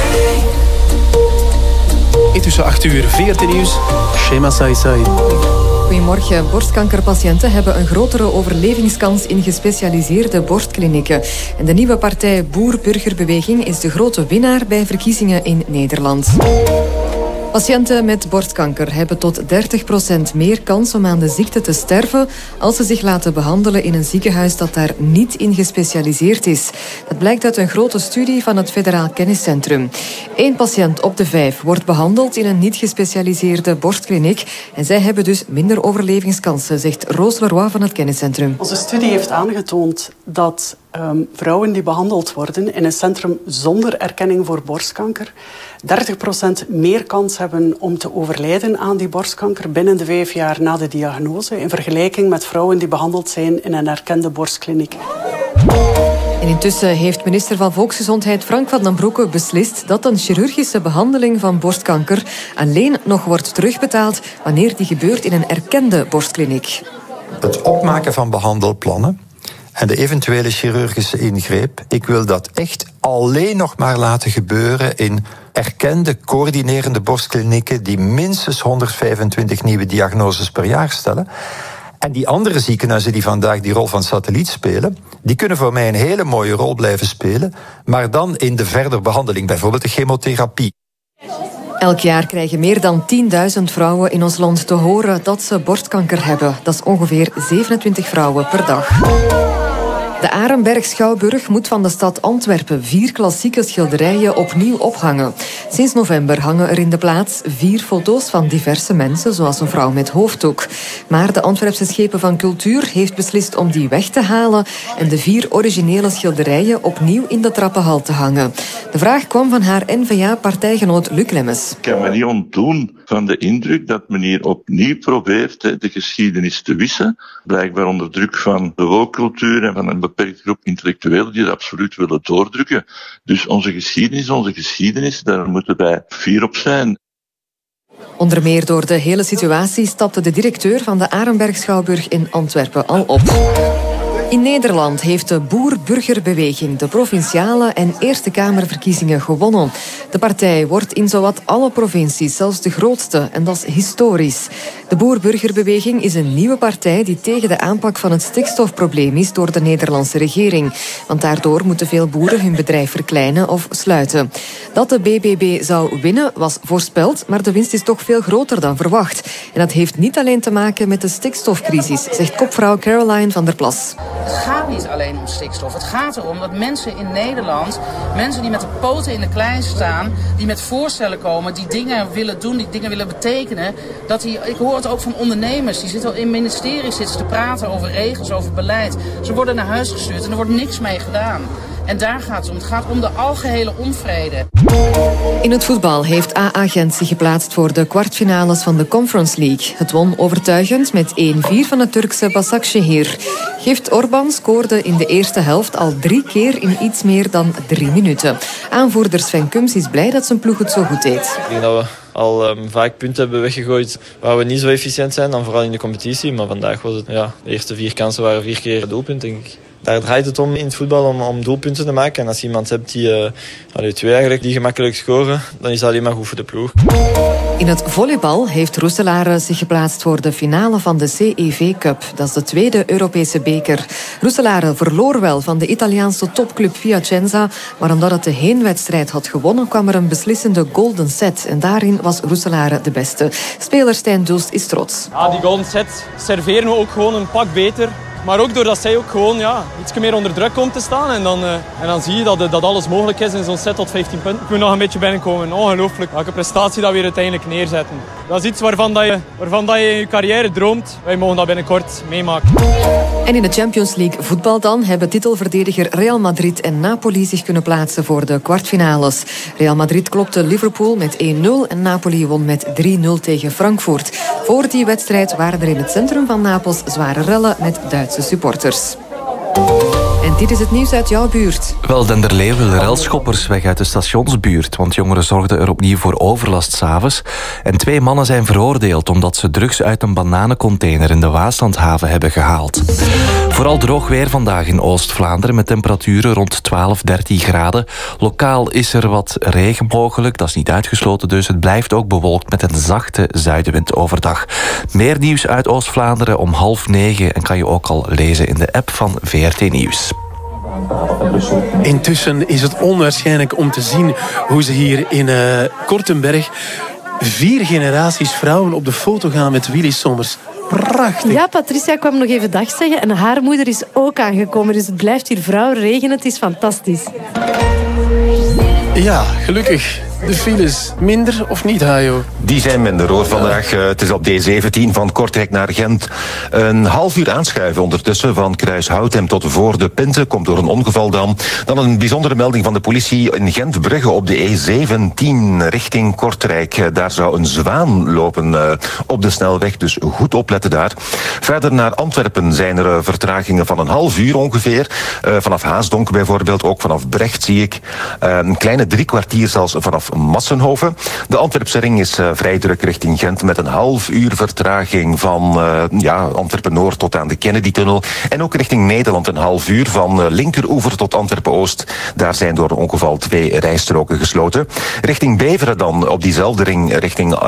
Eet tussen 8 uur, 14 nieuws. Shema Sai Sai. Goedemorgen. Borstkankerpatiënten hebben een grotere overlevingskans in gespecialiseerde borstklinieken. En de nieuwe partij Boer-Burgerbeweging is de grote winnaar bij verkiezingen in Nederland. Patiënten met borstkanker hebben tot 30% meer kans om aan de ziekte te sterven als ze zich laten behandelen in een ziekenhuis dat daar niet in gespecialiseerd is. Dat blijkt uit een grote studie van het Federaal Kenniscentrum. Eén patiënt op de vijf wordt behandeld in een niet gespecialiseerde borstkliniek en zij hebben dus minder overlevingskansen, zegt Roos Leroy van het Kenniscentrum. Onze studie heeft aangetoond dat um, vrouwen die behandeld worden in een centrum zonder erkenning voor borstkanker 30% meer kans hebben om te overlijden aan die borstkanker binnen de vijf jaar na de diagnose in vergelijking met vrouwen die behandeld zijn in een erkende borstkliniek. En intussen heeft minister van Volksgezondheid Frank van den Broeke beslist dat een chirurgische behandeling van borstkanker alleen nog wordt terugbetaald wanneer die gebeurt in een erkende borstkliniek. Het opmaken van behandelplannen en de eventuele chirurgische ingreep, ik wil dat echt alleen nog maar laten gebeuren in erkende coördinerende borstklinieken die minstens 125 nieuwe diagnoses per jaar stellen. En die andere ziekenhuizen die vandaag die rol van satelliet spelen, die kunnen voor mij een hele mooie rol blijven spelen, maar dan in de verdere behandeling, bijvoorbeeld de chemotherapie. Elk jaar krijgen meer dan 10.000 vrouwen in ons land te horen dat ze borstkanker hebben. Dat is ongeveer 27 vrouwen per dag. De Arenberg Schouwburg moet van de stad Antwerpen vier klassieke schilderijen opnieuw ophangen. Sinds november hangen er in de plaats vier foto's van diverse mensen, zoals een vrouw met hoofddoek. Maar de Antwerpse Schepen van Cultuur heeft beslist om die weg te halen en de vier originele schilderijen opnieuw in de trappenhal te hangen. De vraag kwam van haar N-VA-partijgenoot Luc Lemmens. Ik kan me niet ontdoen van de indruk dat men hier opnieuw probeert de geschiedenis te wissen. Blijkbaar onder druk van de wookcultuur en van een beperkte groep intellectuelen die dat absoluut willen doordrukken. Dus onze geschiedenis, onze geschiedenis, daar moeten wij fier op zijn. Onder meer door de hele situatie stapte de directeur van de Arenberg Schouwburg in Antwerpen al op. In Nederland heeft de Boer-Burgerbeweging de provinciale en Eerste Kamerverkiezingen gewonnen. De partij wordt in zowat alle provincies zelfs de grootste en dat is historisch. De Boer-Burgerbeweging is een nieuwe partij die tegen de aanpak van het stikstofprobleem is door de Nederlandse regering. Want daardoor moeten veel boeren hun bedrijf verkleinen of sluiten. Dat de BBB zou winnen was voorspeld, maar de winst is toch veel groter dan verwacht. En dat heeft niet alleen te maken met de stikstofcrisis, zegt kopvrouw Caroline van der Plas. Het gaat niet alleen om stikstof. Het gaat erom dat mensen in Nederland, mensen die met de poten in de klei staan, die met voorstellen komen, die dingen willen doen, die dingen willen betekenen, dat die, ik hoor het ook van ondernemers, die zitten in ministeries zitten te praten over regels, over beleid. Ze worden naar huis gestuurd en er wordt niks mee gedaan. En daar gaat het om. Het gaat om de algehele onvrede. In het voetbal heeft AA Gent zich geplaatst voor de kwartfinales van de Conference League. Het won overtuigend met 1-4 van het Turkse Başakşehir. Gift Orban scoorde in de eerste helft al drie keer in iets meer dan drie minuten. Aanvoerder Sven Kums is blij dat zijn ploeg het zo goed deed. Ik denk dat we al um, vaak punten hebben weggegooid waar we niet zo efficiënt zijn dan vooral in de competitie. Maar vandaag was het, ja, de eerste vier kansen waren vier keer doelpunt, denk ik daar draait het om in het voetbal om, om doelpunten te maken. En als je iemand hebt die, uh, allee, twee eigenlijk, die gemakkelijk scoren, dan is dat alleen maar goed voor de ploeg. In het volleybal heeft Roeselare zich geplaatst voor de finale van de CEV Cup. Dat is de tweede Europese beker. Roeselare verloor wel van de Italiaanse topclub Piacenza, maar omdat het de heenwedstrijd had gewonnen, kwam er een beslissende golden set. En daarin was Roeselare de beste. Speler Stijn Dulst is trots. Ja, die golden set serveren we ook gewoon een pak beter. Maar ook doordat zij ook gewoon ja, iets meer onder druk komt te staan. En dan, uh, en dan zie je dat, dat alles mogelijk is in zo'n set tot 15 punten. Ik moet nog een beetje binnenkomen. Ongelooflijk welke prestatie dat we hier uiteindelijk neerzetten. Dat is iets waarvan, dat je, waarvan dat je in je carrière droomt. Wij mogen dat binnenkort meemaken. En in de Champions League voetbal dan hebben titelverdediger Real Madrid en Napoli zich kunnen plaatsen voor de kwartfinales. Real Madrid klopte Liverpool met 1-0 en Napoli won met 3-0 tegen Frankfurt. Voor die wedstrijd waren er in het centrum van Napels zware rellen met Duitse supporters. Dit is het nieuws uit jouw buurt. Wel, Denderleeuw wil relschoppers weg uit de stationsbuurt, want jongeren zorgden er opnieuw voor overlast s'avonds. En twee mannen zijn veroordeeld omdat ze drugs uit een bananencontainer in de Waaslandhaven hebben gehaald. Vooral droog weer vandaag in Oost-Vlaanderen met temperaturen rond 12, 13 graden. Lokaal is er wat regen mogelijk, dat is niet uitgesloten dus. Het blijft ook bewolkt met een zachte zuidenwind overdag. Meer nieuws uit Oost-Vlaanderen om half negen en kan je ook al lezen in de app van VRT Nieuws. Intussen is het onwaarschijnlijk om te zien hoe ze hier in uh, Kortenberg vier generaties vrouwen op de foto gaan met Willy Sommers. Prachtig. Ja, Patricia kwam nog even dag zeggen en haar moeder is ook aangekomen. Dus het blijft hier vrouw regenen. Het is fantastisch. Ja, gelukkig. De files minder of niet, Hajo? Die zijn minder hoor vandaag. Uh, het is op D17 van Kortrijk naar Gent. Een half uur aanschuiven ondertussen van Kruishoutem tot voor de Pinte. Komt door een ongeval dan. Dan een bijzondere melding van de politie in Gent-Brugge op de E17 richting Kortrijk. Uh, daar zou een zwaan lopen uh, op de snelweg, dus goed opletten daar. Verder naar Antwerpen zijn er vertragingen van een half uur ongeveer. vanaf Haasdonk bijvoorbeeld, ook vanaf Brecht zie ik. een kleine drie kwartier zelfs vanaf Massenhoven. De Antwerpse ring is uh, vrij druk richting Gent met een half uur vertraging van uh, ja, Antwerpen-Noord tot aan de Kennedy-tunnel. En ook richting Nederland een half uur van uh, linkeroever tot Antwerpen-Oost. Daar zijn door een ongeval twee rijstroken gesloten. Richting Beveren dan, op diezelfde ring, richting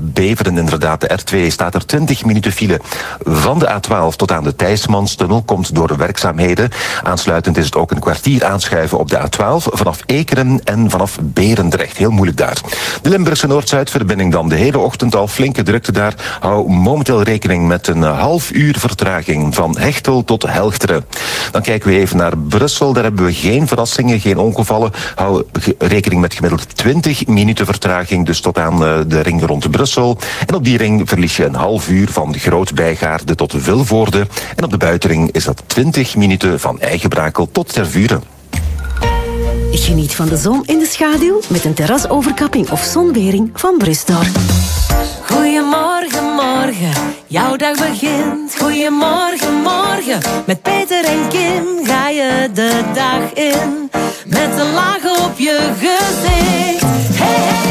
Beveren inderdaad, de R2, staat er 20 minuten file van de A12 tot aan de Thijsmanstunnel. Komt door de werkzaamheden. Aansluitend is het ook een kwartier aanschuiven op de A12 vanaf Ekeren en vanaf Berendrecht. Heel moeilijk daar. De Limburgse Noord-Zuid-verbinding dan. De hele ochtend al flinke drukte daar. Hou momenteel rekening met een half uur vertraging van Hechtel tot Helchteren. Dan kijken we even naar Brussel. Daar hebben we geen verrassingen, geen ongevallen. Hou rekening met gemiddeld 20 minuten vertraging, dus tot aan eh, de ring rond Brussel. En op die ring verlies je een half uur van Groot-Bijgaarde tot Vilvoorde. En op de buitenring is dat 20 minuten van Eigenbrakel tot Tervuren. Geniet van de zon in de schaduw met een terrasoverkapping of zonwering van Bristor. Goedemorgen, morgen, jouw dag begint. Goedemorgen, morgen, met Peter en Kim ga je de dag in. Met een laag op je gezicht. Hey, hey.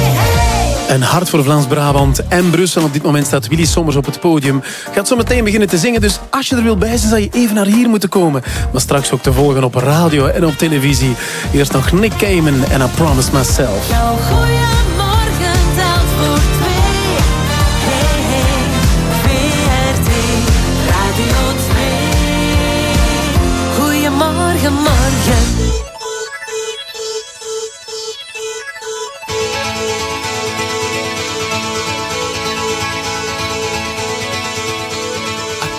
Een hart voor Vlaams-Brabant en Brussel. Op dit moment staat Willy Sommers op het podium. Gaat zo meteen beginnen te zingen, dus als je er wil bij zijn, zal je even naar hier moeten komen. Maar straks ook te volgen op radio en op televisie. Eerst nog Nick Cayman en I Promise Myself. Jouw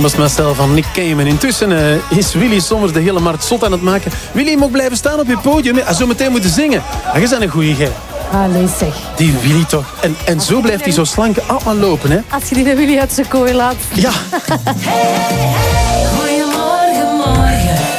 Promised Myself van Nick Cayman. Intussen eh, is Willy Sommers de hele markt zot aan het maken. Willy, je mag blijven staan op je podium. Hij zo meteen moeten zingen. Ah, je bent een goeie gij. Allee zeg. Die Willy toch. En, en zo blijft hij zo slank allemaal lopen, hè? Als je die naar Willy uit zijn kooi laat. Ja. Goedemorgen, morgen.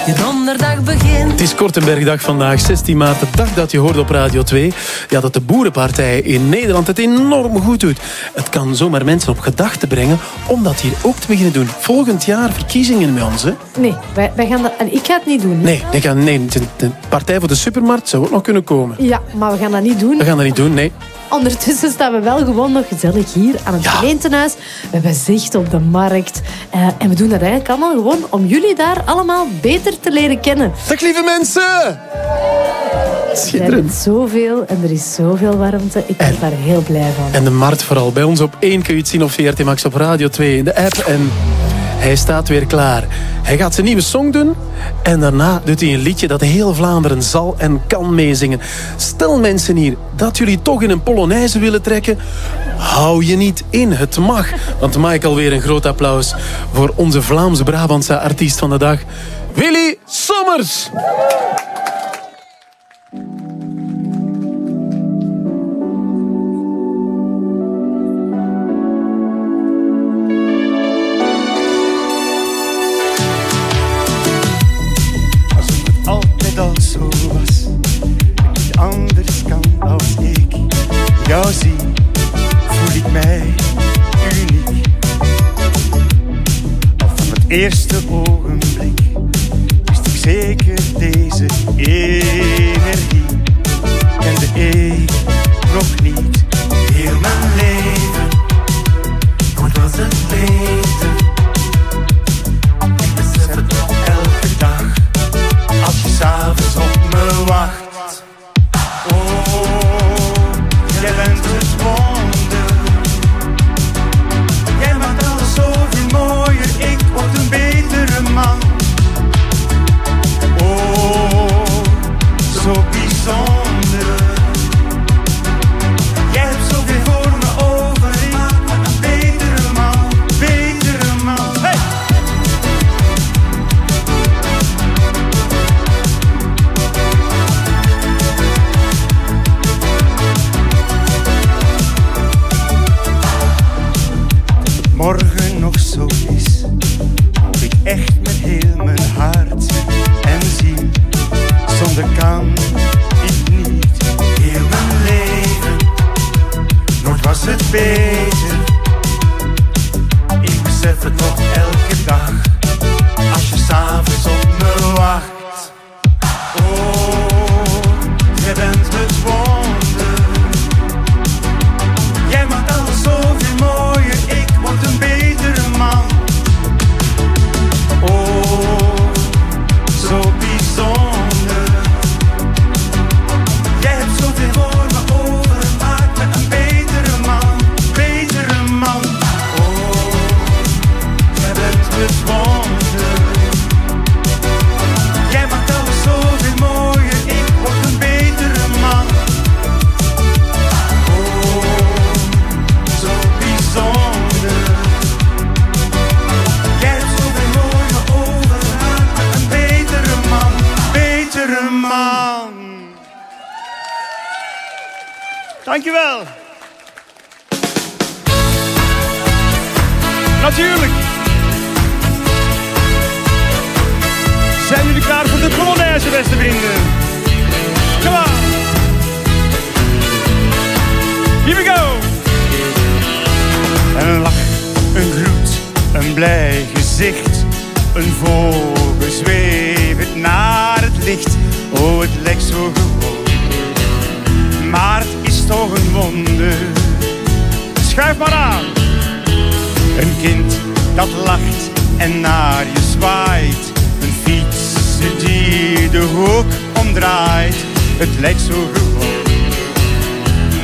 Je donderdag begint. Het is Kortenbergdag vandaag, 16 maart, de dag dat je hoort op Radio 2. Ja, dat de Boerenpartij in Nederland het enorm goed doet. Het kan zomaar mensen op gedachten brengen om dat hier ook te beginnen doen. Volgend jaar verkiezingen met ons, hè? Nee, wij, wij gaan dat, en ik ga het niet doen. Nee, nee, gaan, nee, de, de Partij voor de Supermarkt zou ook nog kunnen komen. Ja, maar we gaan dat niet doen. We gaan dat niet doen, nee. Ondertussen staan we wel gewoon nog gezellig hier aan het gemeentehuis. We hebben zicht op de markt. Eh, en we doen dat eigenlijk allemaal gewoon om jullie daar allemaal beter te leren kennen. Dag lieve mensen! Er is zoveel en er is zoveel warmte. Ik ben daar heel blij van. En de markt vooral. Bij ons op 1 kun je het zien op VRT Max op Radio 2 in de app. En hij staat weer klaar. Hij gaat zijn nieuwe song doen. En daarna doet hij een liedje dat heel Vlaanderen zal en kan meezingen. Stel mensen hier dat jullie toch in een Polonaise willen trekken. Hou je niet in, het mag. Want maak alweer een groot applaus voor onze Vlaams-Brabantse artiest van de dag. Willy Sommers! Eerste ogenblik Schuif maar aan. Een kind dat lacht en naar je zwaait. Een fiets die de hoek omdraait. Het lijkt zo gewoon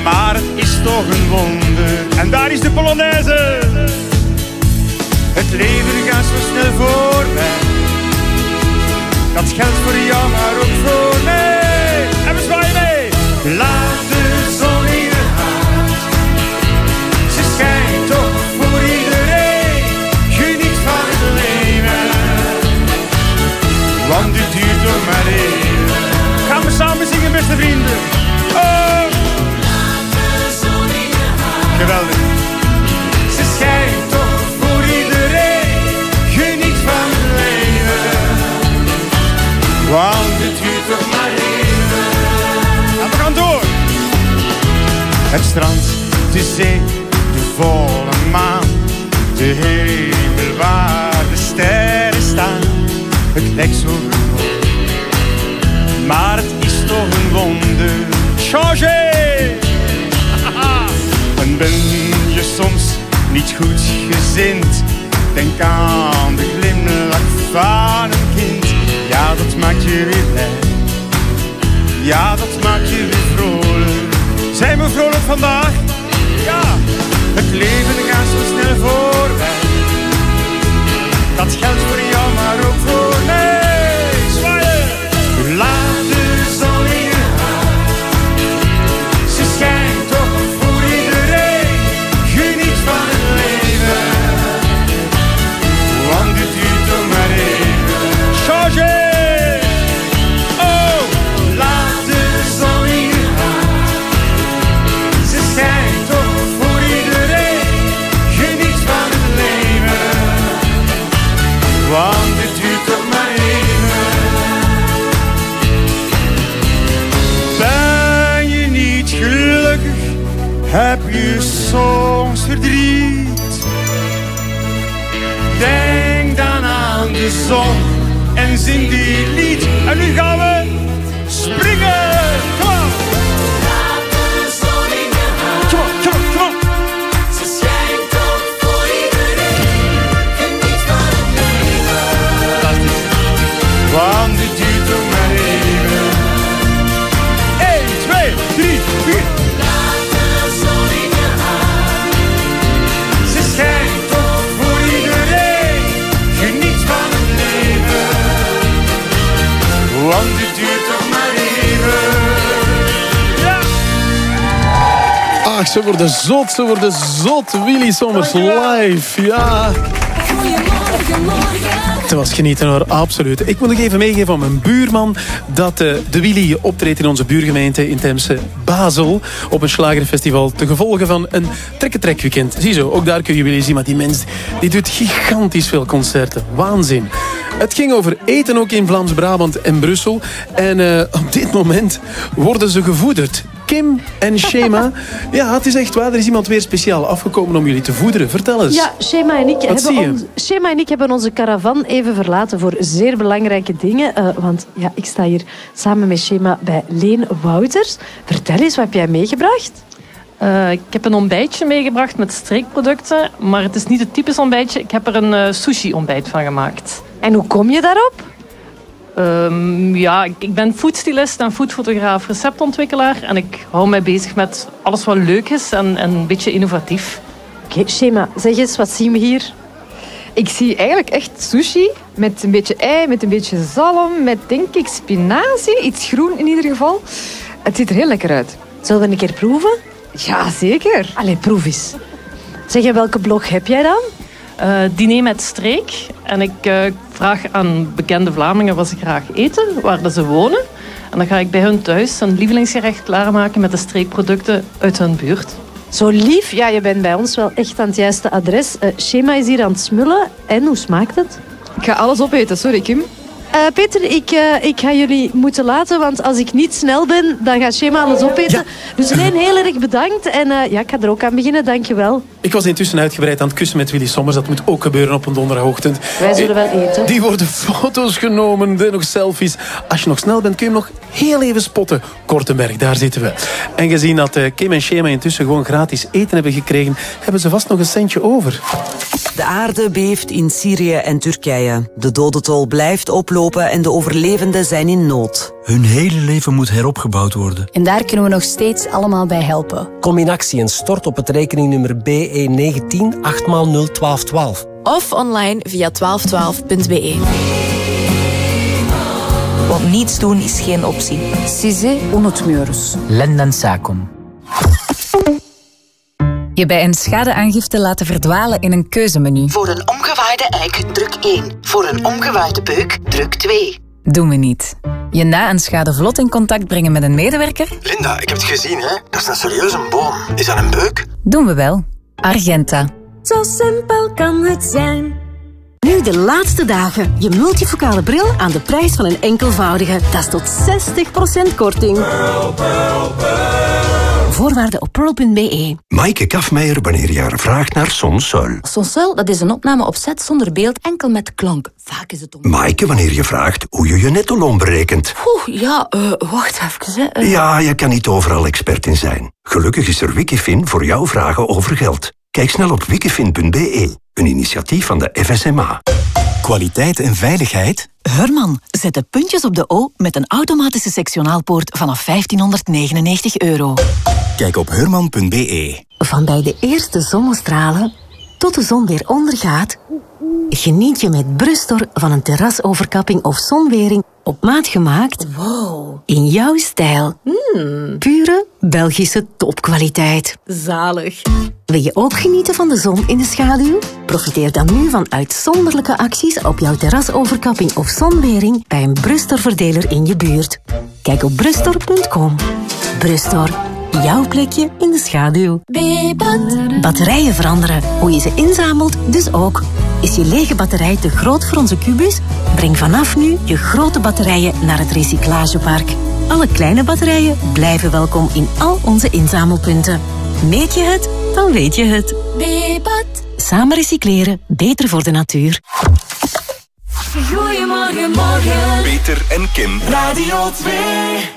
maar het is toch een wonder. En daar is de Polonaise. Het leven gaat zo snel voorbij. Dat geldt voor jou, maar ook voor mij. En we zwaaien mee. door mijn. Gaan we samen zingen, beste vrienden. Oh. Geweldig. Ze schijnt toch voor iedereen. Geniet van het leven. Want het duurt toch maar even. En we gaan door. Het strand, de zee, de volle maan. De hemel waar de sterren staan. Het lijkt zo maar het is toch een wonder. Changer! En ben je soms niet goed gezind? Denk aan de glimlach van een kind. Ja, dat maakt je weer blij. Ja, dat maakt je weer vrolijk. Zijn we vrolijk vandaag? Ja, het leven gaat zo snel voorbij. Dat geldt voor jou, maar ook voor mij. Zwaaien! Soms verdriet? Denk dan aan de zon en zing die lied. En nu gaan we Ze worden zot, ze worden zot. Willy Sommers live, ja. Het was genieten hoor, absoluut. Ik moet nog even meegeven aan mijn buurman dat eh, de Willy optreedt in onze buurgemeente in Temse Basel op een slagerfestival te gevolge van een trek weekend. Ziezo, ook daar kun je Willy zien, maar die mens die doet gigantisch veel concerten. Waanzin. Het ging over eten ook in Vlaams-Brabant en Brussel. En eh, op dit moment worden ze gevoederd. Kim en Shema. Ja, het is echt waar. Er is iemand weer speciaal afgekomen om jullie te voederen. Vertel eens. Ja, Shema en ik, Wat zie je? hebben, ons, Shema en ik hebben onze caravan even verlaten voor zeer belangrijke dingen. Eh, want ja, ik sta hier samen met Shema bij Leen Wouters. Vertel eens, wat heb jij meegebracht? Eh, ik heb een ontbijtje meegebracht met streekproducten, maar het is niet het typisch ontbijtje. Ik heb er een eh, sushi-ontbijt van gemaakt. En hoe kom je daarop? Ehm, ja, ik, ik ben foodstylist en foodfotograaf, receptontwikkelaar. En ik hou mij bezig met alles wat leuk is en, en een beetje innovatief. Oké, Shema, zeg eens, wat zien we hier? Ik zie eigenlijk echt sushi met een beetje ei, met een beetje zalm, met denk ik spinazie, iets groen in ieder geval. Het ziet er heel lekker uit. Zullen we een keer proeven? Ja, zeker. Allee, proef eens. Zeg, welke blog heb jij dan? Eh, diner met streek. En ik eh, vraag aan bekende Vlamingen wat ze graag eten, waar dat ze wonen. En dan ga ik bij hun thuis een lievelingsgerecht klaarmaken met de streekproducten uit hun buurt. Zo lief. Ja, je bent bij ons wel echt aan het juiste adres. Eh Shema is hier aan het smullen. En hoe smaakt het? Ik ga alles opeten, sorry Kim. Eh, Peter, ik, eh, ik ga jullie moeten laten, want als ik niet snel ben, dan gaat Shema alles opeten. Dus Leen, heel erg bedankt. En eh, ja, ik ga er ook aan beginnen, dankjewel. Ik was intussen uitgebreid aan het kussen met Willy Sommers. Dat moet ook gebeuren op een donderdagochtend. Wij zullen wel eten. Die worden foto's genomen, de nog selfies. Als je nog snel bent, kun je hem nog heel even spotten. Kortenberg, daar zitten we. En gezien dat eh, Kim en Shema intussen gewoon gratis eten hebben gekregen, hebben ze vast nog een centje over. De aarde beeft in Syrië en Turkije. De dodentol blijft oplopen en de overlevenden zijn in nood. Hun hele leven moet heropgebouwd worden. En daar kunnen we nog steeds allemaal bij helpen. Kom in actie en stort op het rekeningnummer BE19 8x01212. Of online via 1212.be. Want niets doen is geen optie. Size unutmuyoruz. Lenden sakum. Je bij een schadeaangifte laten verdwalen in een keuzemenu. Voor een omgewaaide eik druk 1. Voor een omgewaaide beuk druk 2. Doen we niet. Je na een schade vlot in contact brengen met een medewerker? Linda, ik heb het gezien, hè? Dat is een serieuze boom. Is dat een beuk? Doen we wel. Argenta. Zo simpel kan het zijn. Nu de laatste dagen. Je multifocale bril aan de prijs van een enkelvoudige. Dat is tot 60% korting. Voorwaarden op pearl.be. Maaike Kafmeijer wanneer je haar vraagt naar Sonsuil. Sonsuil, dat is een opname op set zonder beeld, enkel met klank. Vaak is het om... Maaike wanneer je vraagt hoe je je nettoloon berekent. Oeh, ja, uh, wacht even. Hè. Uh... Ja, je kan niet overal expert in zijn. Gelukkig is er Wikifin voor jouw vragen over geld. Kijk snel op wikifin.be, een initiatief van de FSMA. Kwaliteit en veiligheid? Herman, zet de puntjes op de O met een automatische sectionaalpoort vanaf 1599 euro. Kijk op herman.be. Van bij de eerste zonnestralen tot de zon weer ondergaat, geniet je met Brustor van een terrasoverkapping of zonwering op maat gemaakt. Wow. In jouw stijl. Mm. Pure Belgische topkwaliteit. Zalig. Wil je ook genieten van de zon in de schaduw? Profiteer dan nu van uitzonderlijke acties op jouw terrasoverkapping of zonwering bij een Brustor-verdeler in je buurt. Kijk op brustor.com. Brustor. Jouw plekje in de schaduw. Bebat. Batterijen veranderen. Hoe je ze inzamelt, dus ook. Is je lege batterij te groot voor onze kubus? Breng vanaf nu je grote batterijen naar het recyclagepark. Alle kleine batterijen blijven welkom in al onze inzamelpunten. Meet je het, dan weet je het. Bebat. Samen recycleren, beter voor de natuur. Goedemorgen, morgen. Peter en Kim. Radio 2.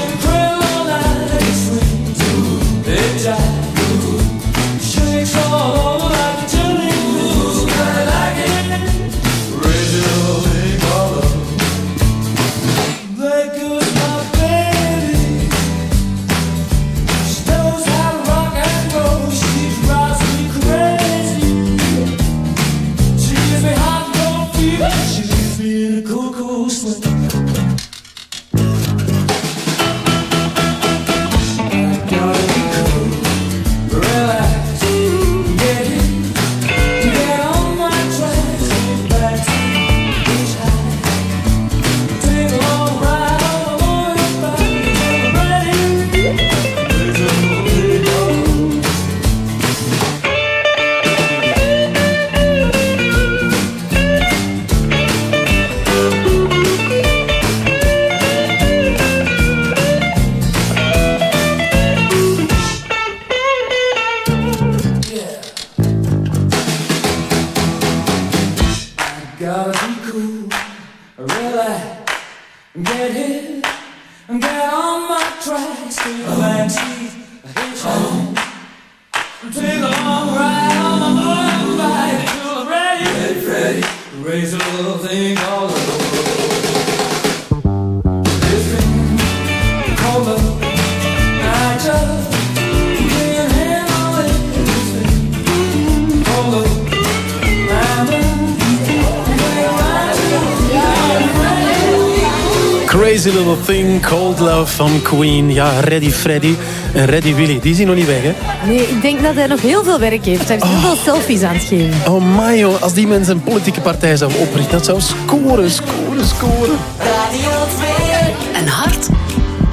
crazy little thing called love. This thing called love, I just can't handle it. This thing called love, Crazy Little Thing called Love van Queen. Ja, Ready Freddy. En Ready Willy. Die zijn nog niet weg, hè? Nee, ik denk dat hij nog heel veel werk heeft. Hij heeft heel veel selfies aan het geven. Oh Mayo, als die mensen een politieke partij zouden oprichten, dat zou scoren, scoren, scoren. Radio 2. Een hart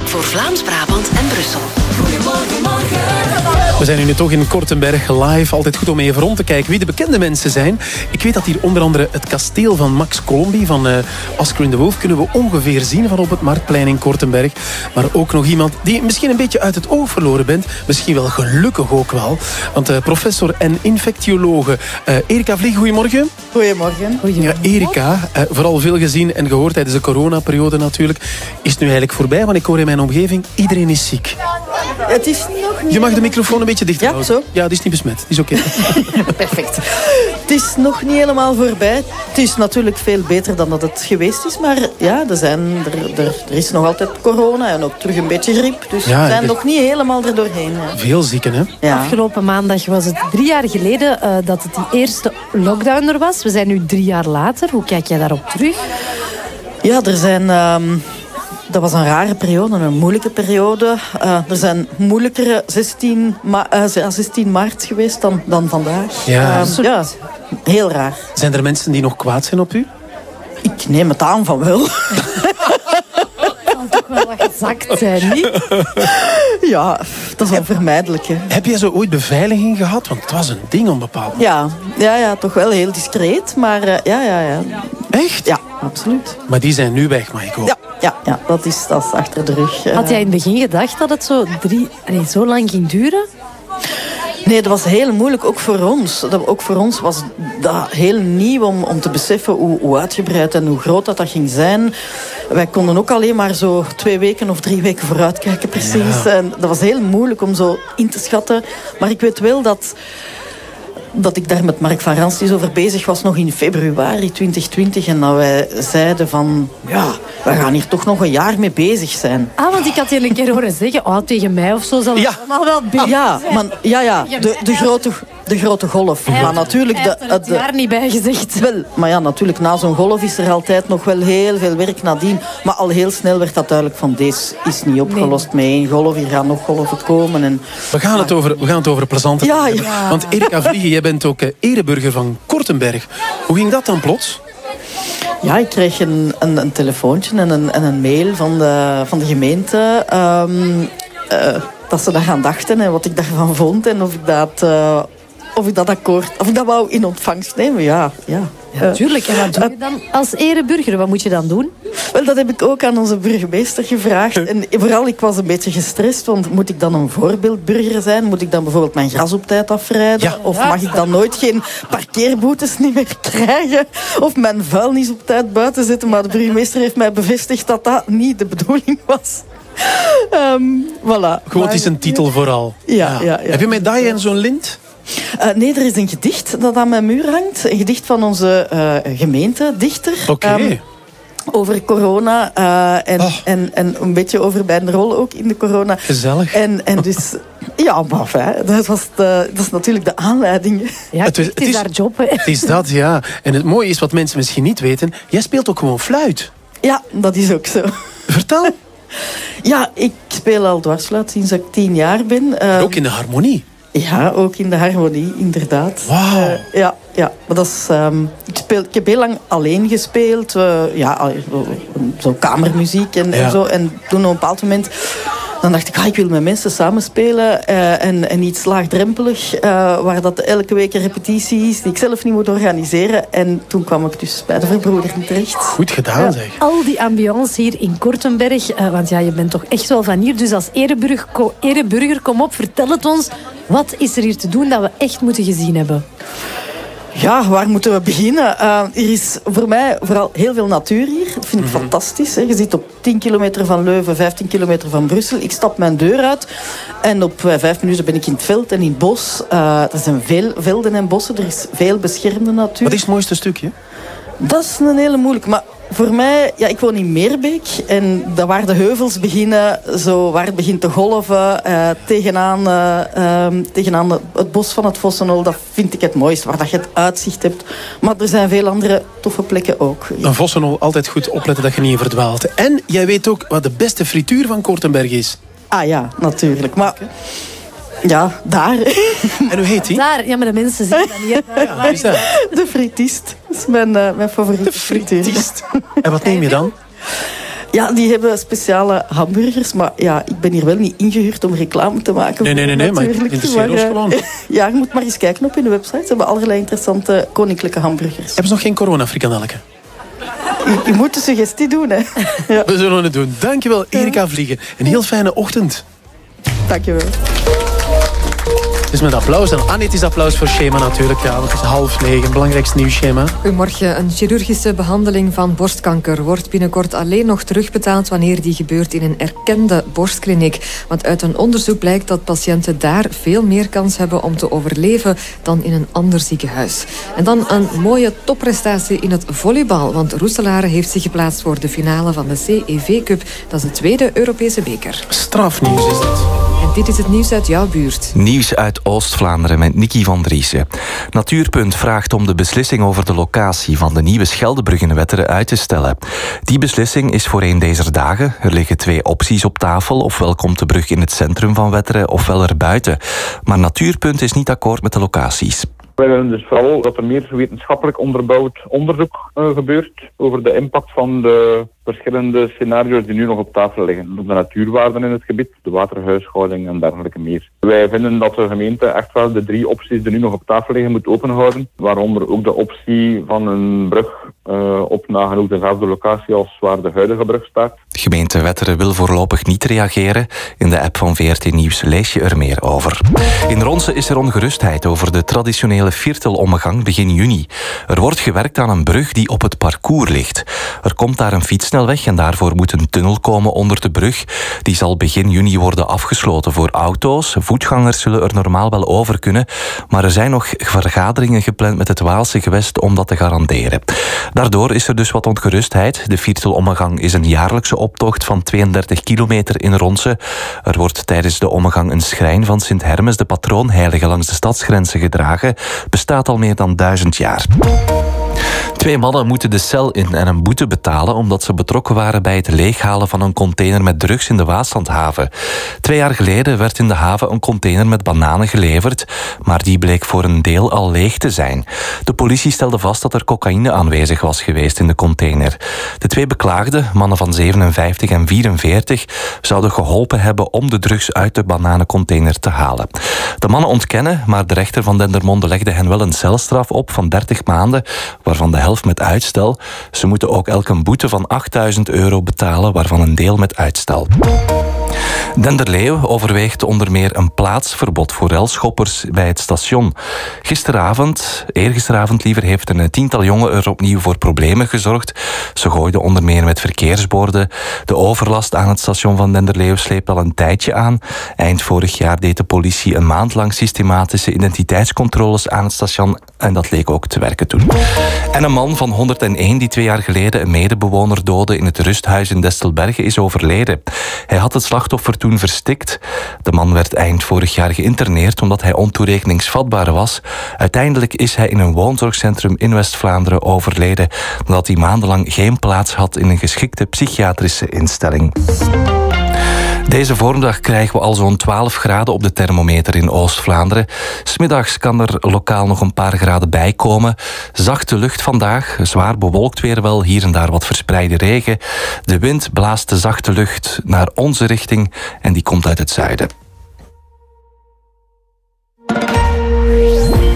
voor Vlaams-Brabant en Brussel. Goedemorgen, morgen. We zijn nu toch in Kortenberg live. Altijd goed om even rond te kijken wie de bekende mensen zijn. Ik weet dat hier onder andere het kasteel van Max Colombi van uh, Oscar in de Wolf kunnen we ongeveer zien van op het Marktplein in Kortenberg. Maar ook nog iemand die misschien een beetje uit het oog verloren bent. Misschien wel gelukkig ook wel. Want uh, professor en infectiologe uh, Erika Vlieg, goedemorgen. Goedemorgen. Ja, Erika, vooral veel gezien en gehoord tijdens de coronaperiode natuurlijk. Is het nu eigenlijk voorbij? Want ik hoor in mijn omgeving, iedereen is ziek. Het is nog niet... Je mag de microfoon een beetje dichter ja, houden. Zo? Ja, die is niet besmet. Die is oké. Okay. Perfect. Het is nog niet helemaal voorbij. Het is natuurlijk veel beter dan dat het geweest is. Maar ja, er, zijn, er, er, er is nog altijd corona en ook terug een beetje griep. Dus Ja, we zijn er- nog niet helemaal er doorheen. Ja. Veel zieken, hè? Ja. Afgelopen maandag was het drie jaar geleden eh, dat het die eerste lockdown er was. We zijn nu drie jaar later. Hoe kijk jij daarop terug? Ja, er zijn... ehm, dat was een rare periode, een moeilijke periode. Eh, er zijn moeilijkere 16, ma eh, 16 maart geweest dan, dan vandaag. Ja. Eh, ja, heel raar. Zijn er mensen die nog kwaad zijn op u? Ik neem het aan van wel. kan toch wel wat gezakt zijn, niet? Ja, dat is onvermijdelijk. Hè. Heb jij zo ooit beveiliging gehad? Want het was een ding onbepaald. Ja, ja, ja, toch wel heel discreet, maar eh, ja, ja, ja. Echt? Ja, absoluut. Maar die zijn nu weg, mag ik hopen. Ja, ja, ja dat, is, dat is achter de rug. eh. Had jij in het begin gedacht dat het zo, drie, nee, zo lang ging duren? Nee, dat was heel moeilijk, ook voor ons. Dat, ook voor ons was dat heel nieuw om, om te beseffen hoe, hoe uitgebreid en hoe groot dat, dat ging zijn. Wij konden ook alleen maar zo twee weken of drie weken vooruitkijken, precies. Ja. En dat was heel moeilijk om zo in te schatten. Maar ik weet wel dat, dat ik daar met Mark van Ransties over bezig was nog in februari 2020. En dat wij zeiden van, ja, we gaan hier toch nog een jaar mee bezig zijn. Ah, want ik had je een keer horen zeggen, oh, tegen mij of zo zal het Ja. allemaal wel beter Ja, zijn. maar, ja, ja de, de, grote, de grote golf. Hij maar natuurlijk... de, er het de- jaar niet bij gezegd. Wel, maar ja, natuurlijk, na zo'n golf is er altijd nog wel heel veel werk nadien. Maar al heel snel werd dat duidelijk van, deze is niet opgelost met één golf. Hier gaan nog golven komen. En... We gaan het over, we gaan het over plezante Ja, ja. Want Erika Vliegen, jij bent ook eh, ereburger van Kortenberg. Hoe ging dat dan plots? Ja, ik kreeg een, een, een telefoontje en een, en een mail van de, van de gemeente. ehm, eh, dat ze dat gaan dachten en wat ik daarvan vond. En of ik dat, eh, of ik dat akkoord, of ik dat wou in ontvangst nemen. Ja, ja. Ja, natuurlijk. En wat doe je dan als ereburger? Wat moet je dan doen? Wel, dat heb ik ook aan onze burgemeester gevraagd. En vooral, ik was een beetje gestrest, want moet ik dan een voorbeeldburger zijn? Moet ik dan bijvoorbeeld mijn gras op tijd afrijden? Ja. Of mag ik dan nooit geen parkeerboetes niet meer krijgen? Of mijn vuilnis op tijd buiten zetten? Maar de burgemeester heeft mij bevestigd dat dat niet de bedoeling was. Ehm voilà. Gewoon, het is een titel vooral. Ja, ja. Heb je medaille en zo'n lint? Eh, nee, er is een gedicht dat aan mijn muur hangt. Een gedicht van onze eh gemeentedichter. Oké. Ehm, over corona eh, en, Oh. en, en een beetje over mijn rol ook in de corona. Gezellig. En, en dus, ja, maar enfin, dat, was de, dat is natuurlijk de aanleiding. Ja, Het is- het het is haar job. Hè. Het is dat, ja. En het mooie is, wat mensen misschien niet weten, jij speelt ook gewoon fluit. Ja, dat is ook zo. Vertel. Ja, ik speel al dwarsfluit sinds ik tien jaar ben. Eh, Ook in de harmonie. Ja, ook in de harmonie, inderdaad. Wauw. Eh, ja, ja, maar dat is... ehm, ik, speel, ik heb heel lang alleen gespeeld. eh, ja, zo, kamermuziek en, Ja. en zo. En toen op een bepaald moment... Dan dacht ik, ah, ik wil met mensen samenspelen eh, en, en iets laagdrempelig, eh, waar dat elke week een repetitie is, die ik zelf niet moet organiseren. En toen kwam ik dus bij de verbroedering terecht. Goed gedaan, Ja. zeg. Al die ambiance hier in Kortenberg. eh, want ja, je bent toch echt wel van hier. Dus als ereburger, ko- ereburger, kom op, vertel het ons. Wat is er hier te doen dat we echt moeten gezien hebben? Ja, waar moeten we beginnen? Eh, er is voor mij vooral heel veel natuur hier. Dat vind ik fantastisch. Hè. Je zit op 10 kilometer van Leuven, 15 kilometer van Brussel. Ik stap mijn deur uit en op eh, vijf minuten ben ik in het veld en in het bos. Eh, er zijn veel velden en bossen. Er is veel beschermde natuur. Wat is het mooiste stukje? Dat is een hele moeilijke. Maar voor mij, ja, ik woon in Meerbeek. En daar waar de heuvels beginnen, zo waar het begint te golven, eh, tegenaan, eh, ehm, tegenaan het- bos van het Vossenhol, dat vind ik het mooiste. Waar dat je het uitzicht hebt. Maar er zijn veel andere toffe plekken ook. Een Vossenhol, altijd goed opletten dat je niet verdwaalt. En jij weet ook wat de beste frituur van Kortenberg is. Ah ja, natuurlijk. Maar ja, daar. En hoe heet die? Daar, ja, maar de mensen zien dat niet. Ja, is dat? De fritist. Dat is mijn, eh, mijn favoriete frituur. En wat neem je dan? Ja, die hebben speciale hamburgers. Maar ja, ik ben hier wel niet ingehuurd om reclame te maken. Nee, nee, nee, nee, maar natuurlijk. interesseer ons eh, gewoon. Ja, je moet maar eens kijken op hun website. Ze hebben allerlei interessante koninklijke hamburgers. Hebben ze nog geen corona-frikandelletje? Je, je moet de suggestie doen, hè. Ja, We zullen het doen. Dankjewel, Erika Vliegen. Een heel fijne ochtend. dankjewel. Dus met applaus. En is applaus voor Schema natuurlijk. Ja, want het is half negen. Belangrijkste nieuwsschema. Goedemorgen. Een chirurgische behandeling van borstkanker wordt binnenkort alleen nog terugbetaald wanneer die gebeurt in een erkende borstkliniek. Want uit een onderzoek blijkt dat patiënten daar veel meer kans hebben om te overleven dan in een ander ziekenhuis. En dan een mooie topprestatie in het volleybal, want Roeselare heeft zich geplaatst voor de finale van de CEV Cup. Dat is de tweede Europese beker. Strafnieuws is dat. En dit is het nieuws uit jouw buurt. Nieuws uit Oost-Vlaanderen met Nicky van Driessen. Natuurpunt vraagt om de beslissing over de locatie van de nieuwe Scheldebrug in Wetteren uit te stellen. Die beslissing is voor een deze dagen. Er liggen twee opties op tafel. Ofwel komt de brug in het centrum van Wetteren, ofwel erbuiten. Maar Natuurpunt is niet akkoord met de locaties. Wij willen dus vooral dat er meer wetenschappelijk onderbouwd onderzoek uh, gebeurt over de impact van de verschillende scenario's die nu nog op tafel liggen. De natuurwaarden in het gebied, de waterhuishouding en dergelijke meer. Wij vinden dat de gemeente echt wel de drie opties die nu nog op tafel liggen moet openhouden. Waaronder ook de optie van een brug uh, op nagenoeg dezelfde locatie als waar de huidige brug staat. Gemeente Wetteren wil voorlopig niet reageren. In de app van VRT Nieuws lees je er meer over. In Ronse is er ongerustheid over de traditionele viertelommegang begin juni. Er wordt gewerkt aan een brug die op het parcours ligt. Er komt daar een fietssnelweg en daarvoor moet een tunnel komen onder de brug. Die zal begin juni worden afgesloten voor auto's. Voetgangers zullen er normaal wel over kunnen, maar er zijn nog vergaderingen gepland met het Waalse gewest om dat te garanderen. Daardoor is er dus wat ongerustheid. De viertelommegang is een jaarlijkse optocht van 32 kilometer in Ronse. Er wordt tijdens de ommegang een schrijn van Sint Hermes, de patroonheilige, langs de stadsgrenzen gedragen. Bestaat al meer dan duizend jaar. Twee mannen moeten de cel in en een boete betalen omdat ze betrokken waren bij het leeghalen van een container met drugs in de Waaslandhaven. Twee jaar geleden werd in de haven een container met bananen geleverd, maar die bleek voor een deel al leeg te zijn. De politie stelde vast dat er cocaïne aanwezig was geweest in de container. De twee beklaagden, mannen van 57 en 44, zouden geholpen hebben om de drugs uit de bananencontainer te halen. De mannen ontkennen, maar de rechter van Dendermonde legde hen wel een celstraf op van 30 maanden, waarvan de helft met uitstel. Ze moeten ook elk een boete van 8000 euro betalen, waarvan een deel met uitstel. Denderleeuw overweegt onder meer een plaatsverbod voor relschoppers bij het station. Gisteravond, eergisteravond liever, heeft een tiental jongen er opnieuw voor problemen gezorgd. Ze gooiden onder meer met verkeersborden. De overlast aan het station van Denderleeuw sleept al een tijdje aan. Eind vorig jaar deed de politie een maand lang systematische identiteitscontroles aan het station en dat leek ook te werken toen. En een man van 101 die twee jaar geleden een medebewoner doodde in het rusthuis in Destelbergen is overleden. Hij had het slachtoffer toen verstikt. De man werd eind vorig jaar geïnterneerd omdat hij ontoerekeningsvatbaar was. Uiteindelijk is hij in een woonzorgcentrum in West-Vlaanderen overleden nadat hij maandenlang geen plaats had in een geschikte psychiatrische instelling. Deze vormdag krijgen we al zo'n 12 graden op de thermometer in Oost-Vlaanderen. Smiddags kan er lokaal nog een paar graden bij komen. Zachte lucht vandaag, zwaar bewolkt weer wel, hier en daar wat verspreide regen. De wind blaast de zachte lucht naar onze richting en die komt uit het zuiden.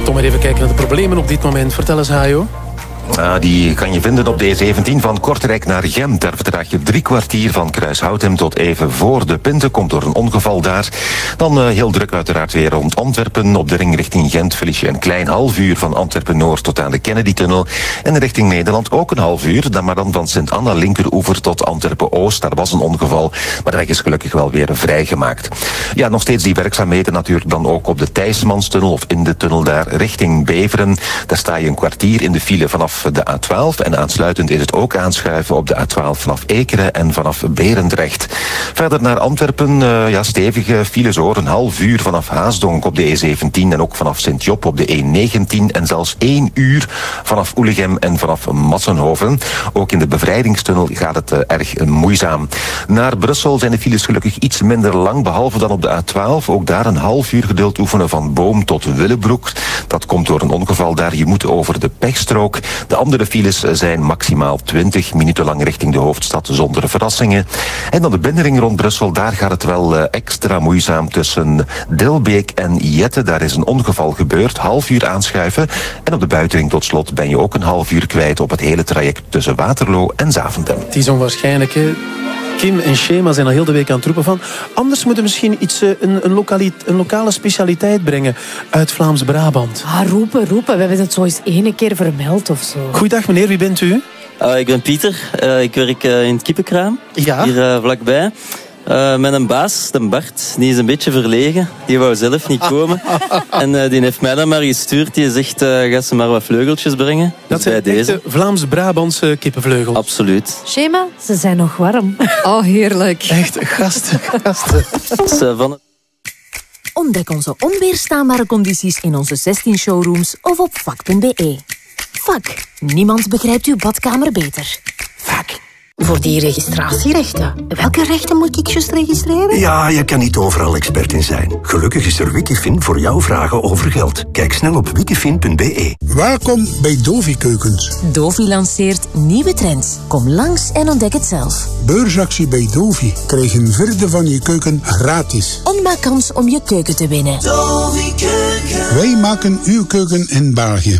Tom, maar even kijken naar de problemen op dit moment. Vertel eens, Hajo. Uh, die kan je vinden op de E17 van Kortrijk naar Gent. Daar vertraag je drie kwartier van Kruishoutem tot even voor de Pinte. Komt door een ongeval daar. Dan uh, heel druk uiteraard weer rond Antwerpen. Op de ring richting Gent verlies je een klein half uur van Antwerpen-Noord tot aan de Kennedy-tunnel. En richting Nederland ook een half uur. Dan maar dan van Sint-Anna linkeroever tot Antwerpen-Oost. Daar was een ongeval. Maar de weg is gelukkig wel weer vrijgemaakt. Ja, nog steeds die werkzaamheden natuurlijk dan ook op de Thijsmanstunnel of in de tunnel daar richting Beveren. Daar sta je een kwartier in de file vanaf de A12. En aansluitend is het ook aanschuiven op de A12 vanaf Ekeren en vanaf Berendrecht. Verder naar Antwerpen, uh, ja, stevige files hoor. Een half uur vanaf Haasdonk op de E17 en ook vanaf Sint-Job op de E19. En zelfs één uur vanaf Oelegem en vanaf Massenhoven. Ook in de bevrijdingstunnel gaat het uh, erg moeizaam. Naar Brussel zijn de files gelukkig iets minder lang, behalve dan op de A12. Ook daar een half uur geduld oefenen van Boom tot Willebroek. Dat komt door een ongeval daar. Je moet over de pechstrook. De andere files zijn maximaal 20 minuten lang richting de hoofdstad zonder verrassingen. En dan de binnenring rond Brussel, daar gaat het wel eh, extra moeizaam tussen Dilbeek en Jette. Daar is een ongeval gebeurd, half uur aanschuiven. En op de buitenring tot slot ben je ook een half uur kwijt op het hele traject tussen Waterloo en Zaventem. Het is onwaarschijnlijk? Kim en Schema zijn al heel de week aan het roepen van... anders moeten we misschien iets, eh, een, een, een lokale specialiteit brengen uit Vlaams-Brabant. Ah, roepen, roepen. We hebben het zo eens ene keer vermeld of zo. Goeiedag meneer, wie bent u? Uh, ik ben Pieter. Uh, ik werk uh, in het kippenkraam. Ja. Hier vlakbij. Uh, met een baas, de Bart, die is een beetje verlegen. Die wou zelf niet komen. en uh, die heeft mij dan maar gestuurd. Die zegt, uh, ga ze maar wat vleugeltjes brengen. Dat dus zijn bij deze. Vlaams-Brabantse kippenvleugels. Absoluut. Schema, ze zijn nog warm. Oh, heerlijk. Echt, gasten, gasten. Dus, van Ontdek onze onweerstaanbare condities in onze 16 showrooms of op vak.be. Vak. Niemand begrijpt uw badkamer beter. Voor die registratierechten. Welke rechten moet ik juist registreren? Ja, je kan niet overal expert in zijn. Gelukkig is er Wikifin voor jouw vragen over geld. Kijk snel op wikifin.be. Welkom bij Dovi Keukens. Dovi lanceert nieuwe trends. Kom langs en ontdek het zelf. Beursactie bij Dovi. Krijg een vierde van je keuken gratis. En maak kans om je keuken te winnen. Wij maken uw keuken in België.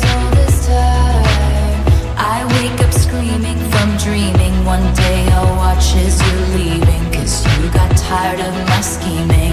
As you're leaving. Cause you got tired of my scheming.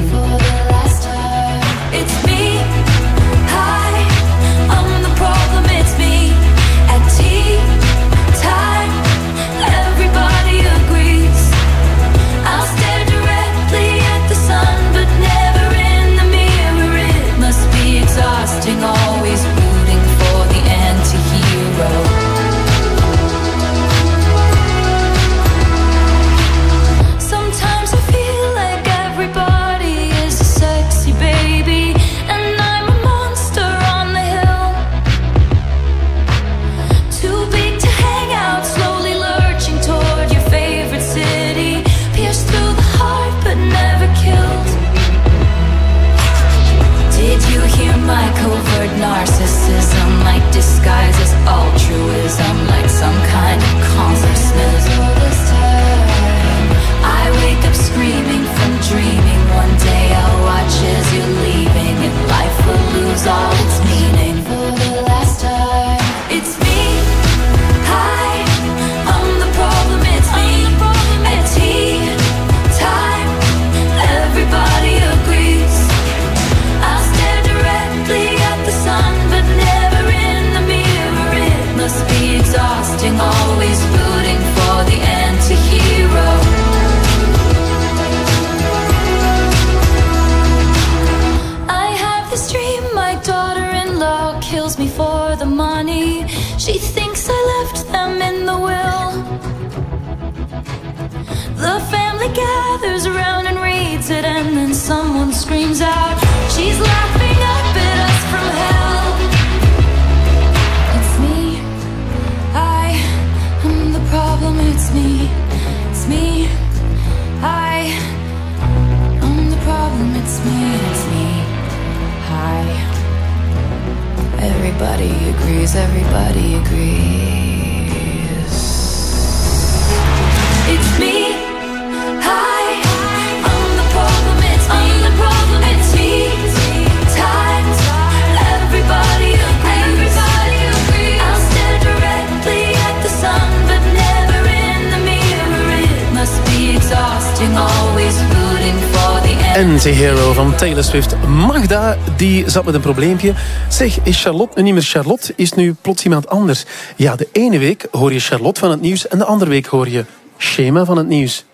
Die zat met een probleempje. Zeg, is Charlotte nu niet meer Charlotte? Is nu plots iemand anders? Ja, de ene week hoor je Charlotte van het nieuws en de andere week hoor je Schema van het nieuws.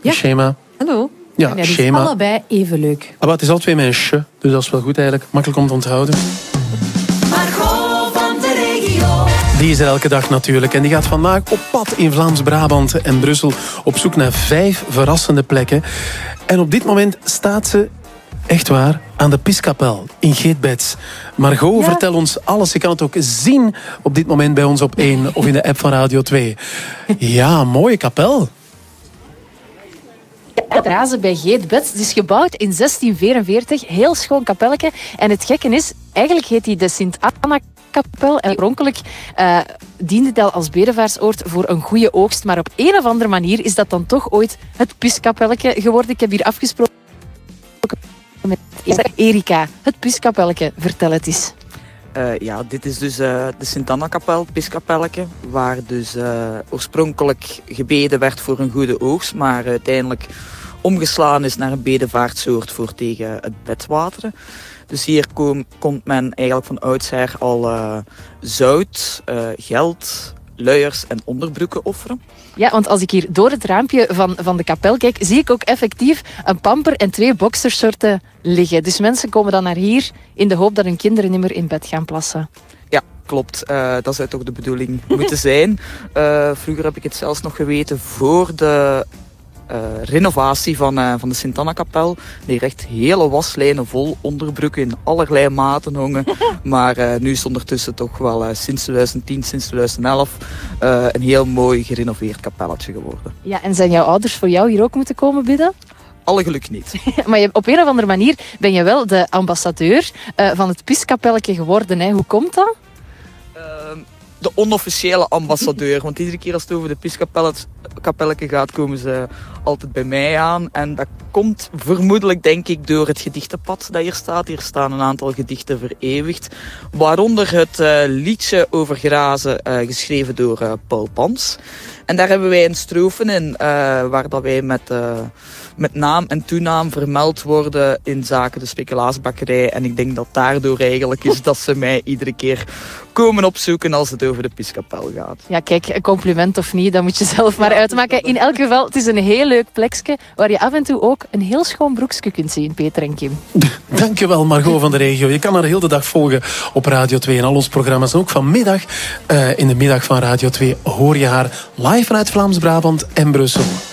Ja. Schema. Hallo. Ja, schema. allebei even leuk. Ah, maar het is al twee met een sh, dus dat is wel goed eigenlijk. Makkelijk om te onthouden. Margot van de regio. Die is er elke dag natuurlijk. En die gaat vandaag op pad in Vlaams-Brabant en Brussel op zoek naar vijf verrassende plekken. En op dit moment staat ze, echt waar, aan de Piskapel in Geetbeds. Margot, vertel ons alles. Je kan het ook zien op dit moment bij ons op 1 of in de app van Radio 2. Ja, mooie kapel. Het Razen bij Geetbed. Het is gebouwd in 1644. Heel schoon kapelletje. En het gekke is, eigenlijk heet die de Sint-Anna-kapel. En oorspronkelijk eh, diende het al als bedevaartsoord voor een goede oogst. Maar op een of andere manier is dat dan toch ooit het Piskapelletje geworden. Ik heb hier afgesproken met Erika. Het Piskapelletje, vertel het eens. Eh, ja, dit is dus eh, de Sint-Anna-kapel, Piskapelletje, waar dus eh, oorspronkelijk gebeden werd voor een goede oogst, maar uiteindelijk omgeslaan is naar een bedevaartsoort voor tegen het bedwateren. Dus hier kom, komt men eigenlijk van oudsher al zout, geld, luiers en onderbroeken offeren. Ja, want als ik hier door het raampje van, van de kapel kijk, zie ik ook effectief een pamper en twee boxershorten liggen. Dus mensen komen dan naar hier in de hoop dat hun kinderen niet meer in bed gaan plassen. Ja, klopt. Uh, dat zou toch de bedoeling moeten zijn. Uh, vroeger heb ik het zelfs nog geweten voor de renovatie van, uh, van de Sint-Anna-kapel. Die echt hele waslijnen vol onderbroeken in allerlei maten hongen. maar uh, nu is ondertussen toch wel sinds 2010, sinds 2011 een heel mooi gerenoveerd kapelletje geworden. Ja, en zijn jouw ouders voor jou hier ook moeten komen bidden? Alle geluk niet. maar je, op een of andere manier ben je wel de ambassadeur van het Piskapelletje geworden. Hè? Hoe komt dat? Ehm, de onofficiële ambassadeur. Want iedere keer als het over de Piskapelletje gaat, komen ze altijd bij mij aan. En dat komt vermoedelijk, denk ik, door het gedichtenpad dat hier staat. Hier staan een aantal gedichten vereeuwigd. Waaronder het uh, liedje over grazen, uh, geschreven door uh, Paul Pans. En daar hebben wij een strofen in, waar dat wij met met naam en toenaam vermeld worden in zaken de speculatiebakkerij. En ik denk dat daardoor eigenlijk is dat ze mij iedere keer komen opzoeken als het over de Piskapel gaat. Ja, kijk, een compliment of niet, dat moet je zelf maar uitmaken. In elk geval, het is een heel leuk plekje waar je af en toe ook een heel schoon broekje kunt zien, Peter en Kim. Dankjewel, Margot van de regio. Je kan haar heel de dag volgen op Radio 2 en al onze programma's. ook vanmiddag, uh, in de middag van Radio 2, hoor je haar live vanuit Vlaams-Brabant en Brussel.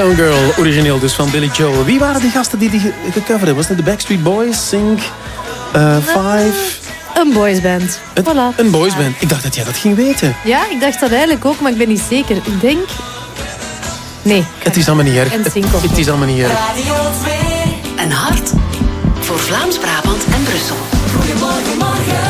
Uptown Girl, origineel dus van Billy Joel. Wie waren die gasten die die gecoverd hebben? Was het de Backstreet Boys, Sync, uh, Five? Een boysband. Voilà. Een boysband. Ik dacht dat jij dat ging weten. Ja, ik dacht dat eigenlijk ook, maar ik ben niet zeker. Ik denk... Nee. Het is allemaal niet erg. En Het, Sync het is allemaal niet erg. Radio 2. Een hart voor Vlaams-Brabant en Brussel. Goedemorgen, morgen.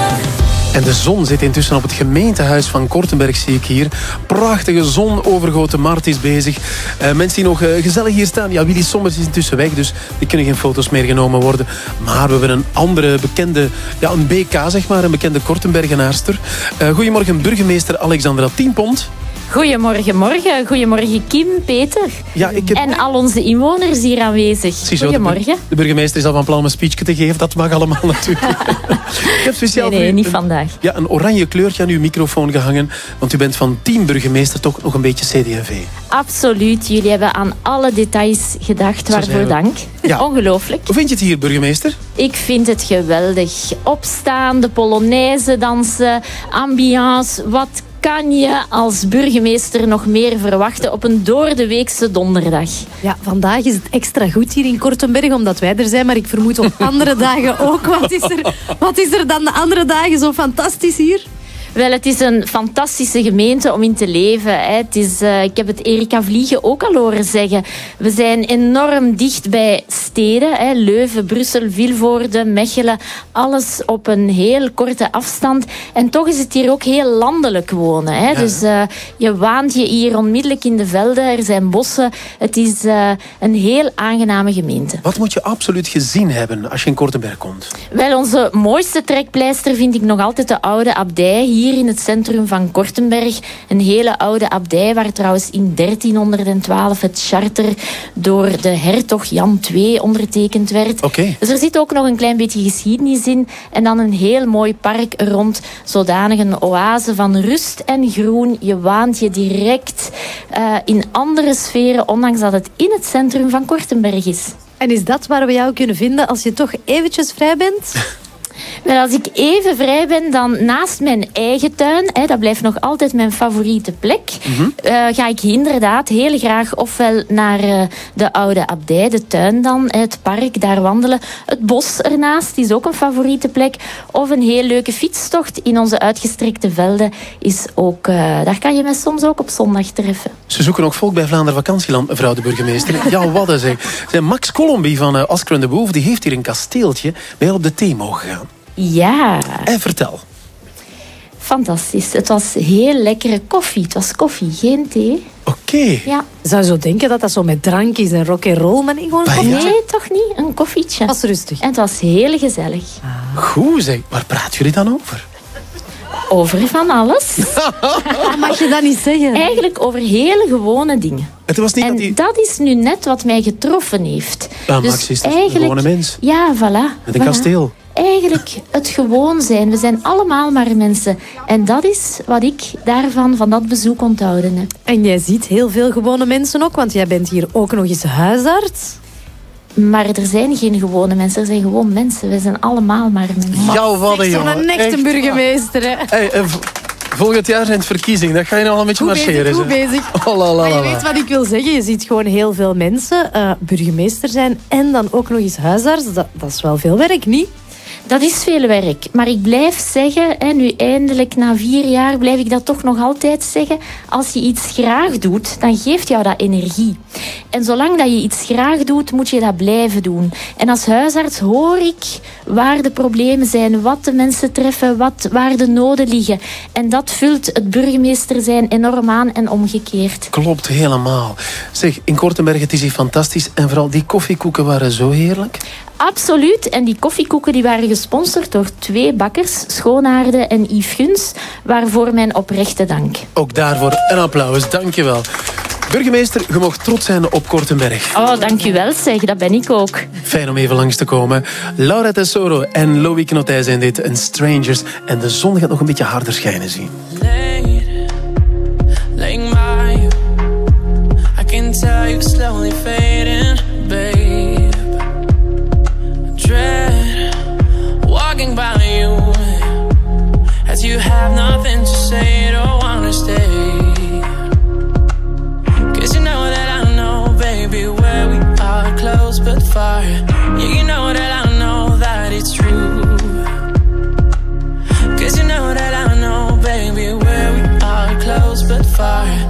En de zon zit intussen op het gemeentehuis van Kortenberg, zie ik hier. Prachtige zonovergoten Mart is bezig. Uh, mensen die nog uh, gezellig hier staan. Ja, Willy Sommers is intussen weg, dus die kunnen geen foto's meer genomen worden. Maar we hebben een andere bekende, ja, een BK zeg maar, een bekende Kortenbergenaarster. Uh, goedemorgen, burgemeester Alexandra Tienpont. Goedemorgen, morgen. Goedemorgen Kim, Peter. Ja, ik heb... En al onze inwoners hier aanwezig. Goedemorgen. De, de, burgemeester is al van plan om een speech te geven. Dat mag allemaal natuurlijk. Ik heb speciaal nee, nee, niet een, vandaag. Ja, een oranje kleurtje aan uw microfoon gehangen. Want u bent van team burgemeester toch nog een beetje CD&V. Absoluut. Jullie hebben aan alle details gedacht. Waarvoor dank. Ja. Ongelooflijk. Hoe vind je het hier, burgemeester? Ik vind het geweldig. Opstaan, de Polonaise dansen, ambiance. Wat kan je als burgemeester nog meer verwachten op een doordeweekse donderdag? Ja, vandaag is het extra goed hier in Kortenberg, omdat wij er zijn. Maar ik vermoed op andere dagen ook. Wat is, er, wat is er dan de andere dagen zo fantastisch hier? Wel, het is een fantastische gemeente om in te leven. Hè. Het is, uh, ik heb het Erika Vliegen ook al horen zeggen. We zijn enorm dicht bij steden. Hè. Leuven, Brussel, Vilvoorde, Mechelen. Alles op een heel korte afstand. En toch is het hier ook heel landelijk wonen. Hè. Ja. Dus uh, je waant je hier onmiddellijk in de velden. Er zijn bossen. Het is uh, een heel aangename gemeente. Wat moet je absoluut gezien hebben als je in Kortenberg komt? Wel, onze mooiste trekpleister vind ik nog altijd de oude abdij hier in het centrum van Kortenberg. Een hele oude abdij waar trouwens in 1312 het charter door de hertog Jan II ondertekend werd. Okay. Dus er zit ook nog een klein beetje geschiedenis in. En dan een heel mooi park rond. Zodanig een oase van rust en groen. Je waant je direct uh, in andere sferen, ondanks dat het in het centrum van Kortenberg is. En is dat waar we jou kunnen vinden als je toch eventjes vrij bent? Wel, als ik even vrij ben, dan naast mijn eigen tuin, hè, dat blijft nog altijd mijn favoriete plek, mm -hmm. uh, ga ik inderdaad heel graag ofwel naar uh, de oude abdij, de tuin dan, het park, daar wandelen. Het bos ernaast is ook een favoriete plek. Of een heel leuke fietstocht in onze uitgestrekte velden is ook, uh, daar kan je mij soms ook op zondag treffen. Ze zoeken ook volk bij Vlaanderen Vakantieland, mevrouw de burgemeester. ja, wat is zeg. Max Colombi van Asker de Boef, die heeft hier een kasteeltje bij op de thee mogen gaan. Ja. En vertel. Fantastisch. Het was heel lekkere koffie. Het was koffie, geen thee. Oké. Okay. Ja. Zou je zo denken dat dat zo met drank is en rock and roll, maar niet gewoon een koffietje? Nee, toch niet. Een koffietje. Het was rustig. En het was heel gezellig. Ah. Goed zeg. Waar praten jullie dan over? Over van alles. Mag je dat niet zeggen? Eigenlijk over hele gewone dingen. Het was niet en dat, die... dat is nu net wat mij getroffen heeft. Ah, dus Max is eigenlijk... een gewone mens. Ja, voilà. Met een voilà. kasteel. Eigenlijk het gewoon zijn. We zijn allemaal maar mensen. En dat is wat ik daarvan, van dat bezoek onthouden heb. En jij ziet heel veel gewone mensen ook, want jij bent hier ook nog eens huisarts. Maar er zijn geen gewone mensen, er zijn gewoon mensen. We zijn allemaal maar mensen. Wat een jongen. Zo'n echte burgemeester, hè. Hey, uh, volgend jaar zijn het verkiezingen. Dat ga je al een beetje goed marcheren. Goed bezig, oh, la, la, Maar je la. weet wat ik wil zeggen. Je ziet gewoon heel veel mensen uh, burgemeester zijn en dan ook nog eens huisarts. Dat, dat is wel veel werk, niet? Dat is veel werk. Maar ik blijf zeggen, en nu eindelijk na vier jaar blijf ik dat toch nog altijd zeggen. Als je iets graag doet, dan geeft jou dat energie. En zolang dat je iets graag doet, moet je dat blijven doen. En als huisarts hoor ik waar de problemen zijn, wat de mensen treffen, wat, waar de noden liggen. En dat vult het burgemeester zijn enorm aan en omgekeerd. Klopt helemaal. Zeg, in Kortenberg, het is hier fantastisch. En vooral die koffiekoeken waren zo heerlijk. Absoluut. En die koffiekoeken die waren gesponsord door twee bakkers, Schoonaarde en Yves Guns, waarvoor mijn oprechte dank. Ook daarvoor een applaus, dankjewel. Burgemeester, je mag trots zijn op Kortenberg. Oh, dankjewel zeg, dat ben ik ook. Fijn om even langs te komen. Laura Tesoro en Loïc Knotij zijn dit, en Strangers. En de zon gaat nog een beetje harder schijnen, zie. Laying by you I can tell you slowly but far Yeah, you know that I know that it's true. Cause you know that I know, baby, where we are close but far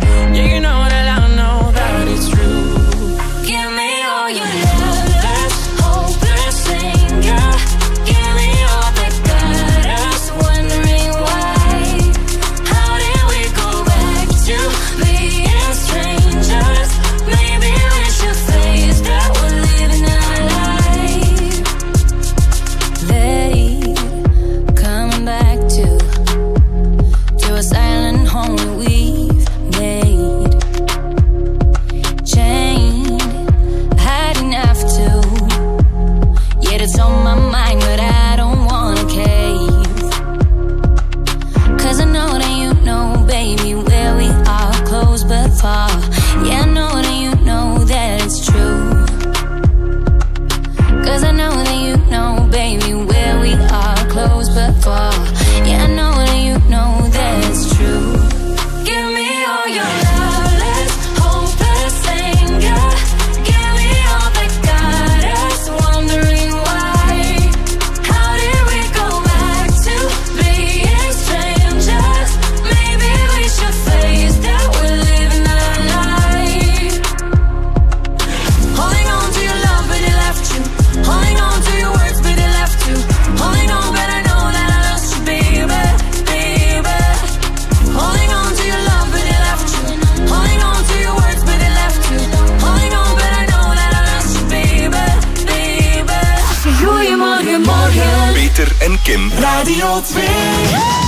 Kim. Radio 2.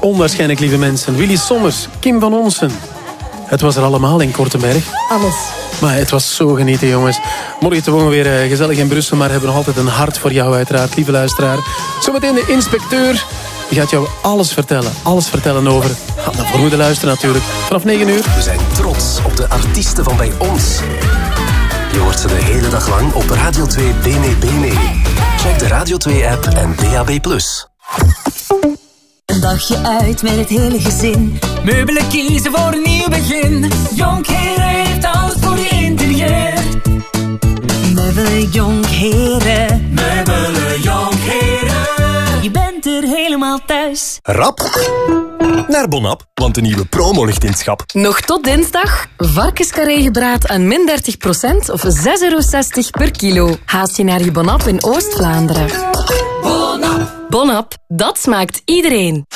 Onwaarschijnlijk, lieve mensen. Willy Sommers, Kim van Onsen. Het was er allemaal in Kortenberg. Alles. Maar het was zo genieten, jongens. Morgen te wonen weer eh, gezellig in Brussel, maar hebben nog altijd een hart voor jou, uiteraard, lieve luisteraar. Zometeen de inspecteur. Die gaat jou alles vertellen. Alles vertellen over. Ga daarvoor moeten luisteren, natuurlijk. Vanaf 9 uur. We zijn trots op de artiesten van bij ons. Je hoort ze de hele dag lang op Radio 2 Bene Bene. Check de Radio 2-app en DAB+. Dagje uit met het hele gezin. Meubelen kiezen voor een nieuw begin. Jonkheren heeft alles voor je interieur. Meubelen Jonkheren. Meubelen Jonkheren. Je bent er helemaal thuis. Rap naar Bonap, want de nieuwe promo ligt in het schap. Nog tot dinsdag. Varkenscarré gebraad aan min 30% of 6,60 euro per kilo. Haast je naar je Bonap in Oost-Vlaanderen. Bonap. Bonap, dat smaakt iedereen.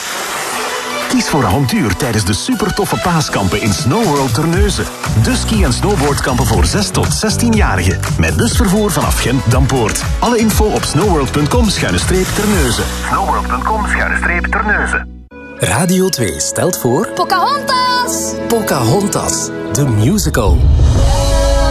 Kies voor avontuur tijdens de supertoffe paaskampen in Snowworld Terneuzen. De ski- en snowboardkampen voor 6 tot 16-jarigen. Met busvervoer vanaf Gent-Dampoort. Alle info op snowworld.com-terneuzen. Snowworld.com-terneuzen. Radio 2 stelt voor... Pocahontas! Pocahontas, the musical.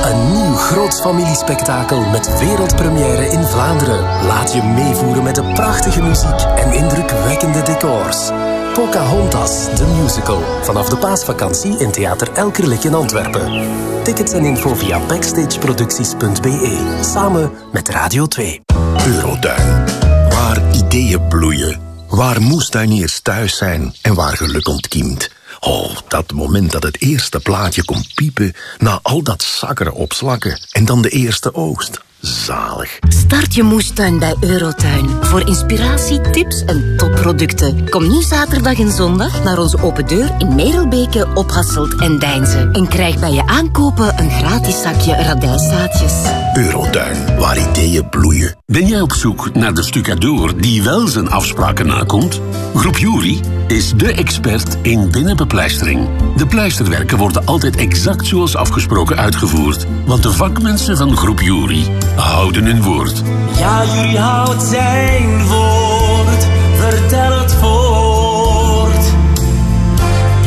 Een nieuw groots familiespektakel met wereldpremière in Vlaanderen. Laat je meevoeren met de prachtige muziek en indrukwekkende decors. Pocahontas, the musical. Vanaf de paasvakantie in Theater Elkerlijk in Antwerpen. Tickets en info via backstageproducties.be. Samen met Radio 2. Eurotuin. Waar ideeën bloeien. Waar moestuiniers thuis zijn en waar geluk ontkiemt. Oh, dat moment dat het eerste plaatje komt piepen na al dat zakkeren op slakken. En dan de eerste oogst. Zalig. Start je moestuin bij Eurotuin. Voor inspiratie, tips en topproducten. Kom nu zaterdag en zondag naar onze open deur in Merelbeke, Ophasselt en Deinze. En krijg bij je aankopen een gratis zakje radijszaadjes. Eurotuin, waar ideeën bloeien. Ben jij op zoek naar de stucadoor die wel zijn afspraken nakomt? Groep Jury is de expert in binnenbepleistering. De pleisterwerken worden altijd exact zoals afgesproken uitgevoerd. Want de vakmensen van Groep Jury houden hun woord. Ja, jullie houdt zijn woord. Vertel het voort.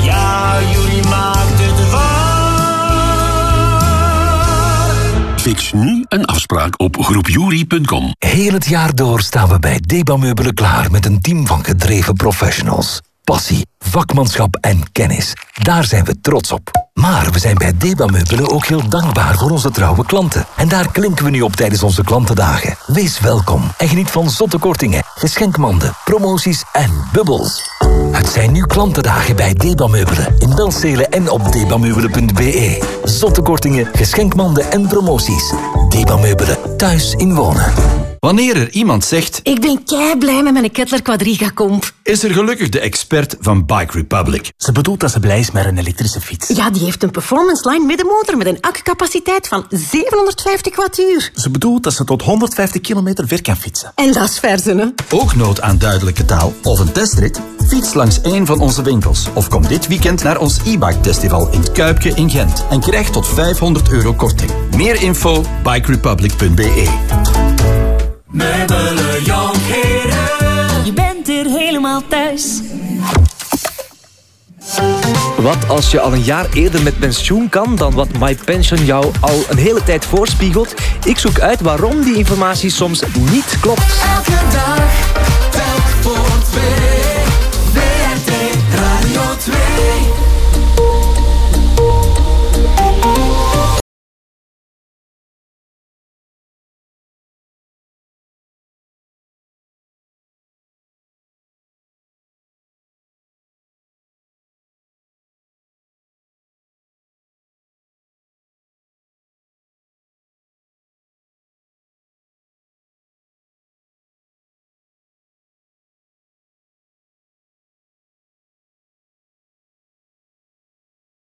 Ja, jullie maakt het waar. Fix nu een afspraak op groepjury.com. Heel het jaar door staan we bij Deba Meubelen klaar met een team van gedreven professionals. Passie, vakmanschap en kennis. Daar zijn we trots op. Maar we zijn bij Deba Meubelen ook heel dankbaar voor onze trouwe klanten. En daar klinken we nu op tijdens onze klantendagen. Wees welkom en geniet van zotte kortingen, geschenkmanden, promoties en bubbels. Het zijn nu klantendagen bij Deba Meubelen in Belstelen en op debameubelen.be. Zotte kortingen, geschenkmanden en promoties. Deba Meubelen, thuis in wonen. Wanneer er iemand zegt... Ik ben kei blij met mijn Kettler Quadriga Comp. is er gelukkig de expert van Bike Republic. Ze bedoelt dat ze blij is met een elektrische fiets. Ja, die heeft een performance line middenmotor met een accupaciteit van 750 wattuur. Ze bedoelt dat ze tot 150 kilometer ver kan fietsen. En dat is verzen, hè? Ook nood aan duidelijke taal of een testrit? Fiets langs een van onze winkels of kom dit weekend naar ons e-bike festival in het Kuipje in Gent en krijg tot 500 euro korting. Meer info bikerepublic.be. Meubelen Jonkheren. Je bent hier helemaal thuis. Wat als je al een jaar eerder met pensioen kan dan wat MyPension jou al een hele tijd voorspiegelt? Ik zoek uit waarom die informatie soms niet klopt. Elke dag, telk voor twee. WRT Radio 2.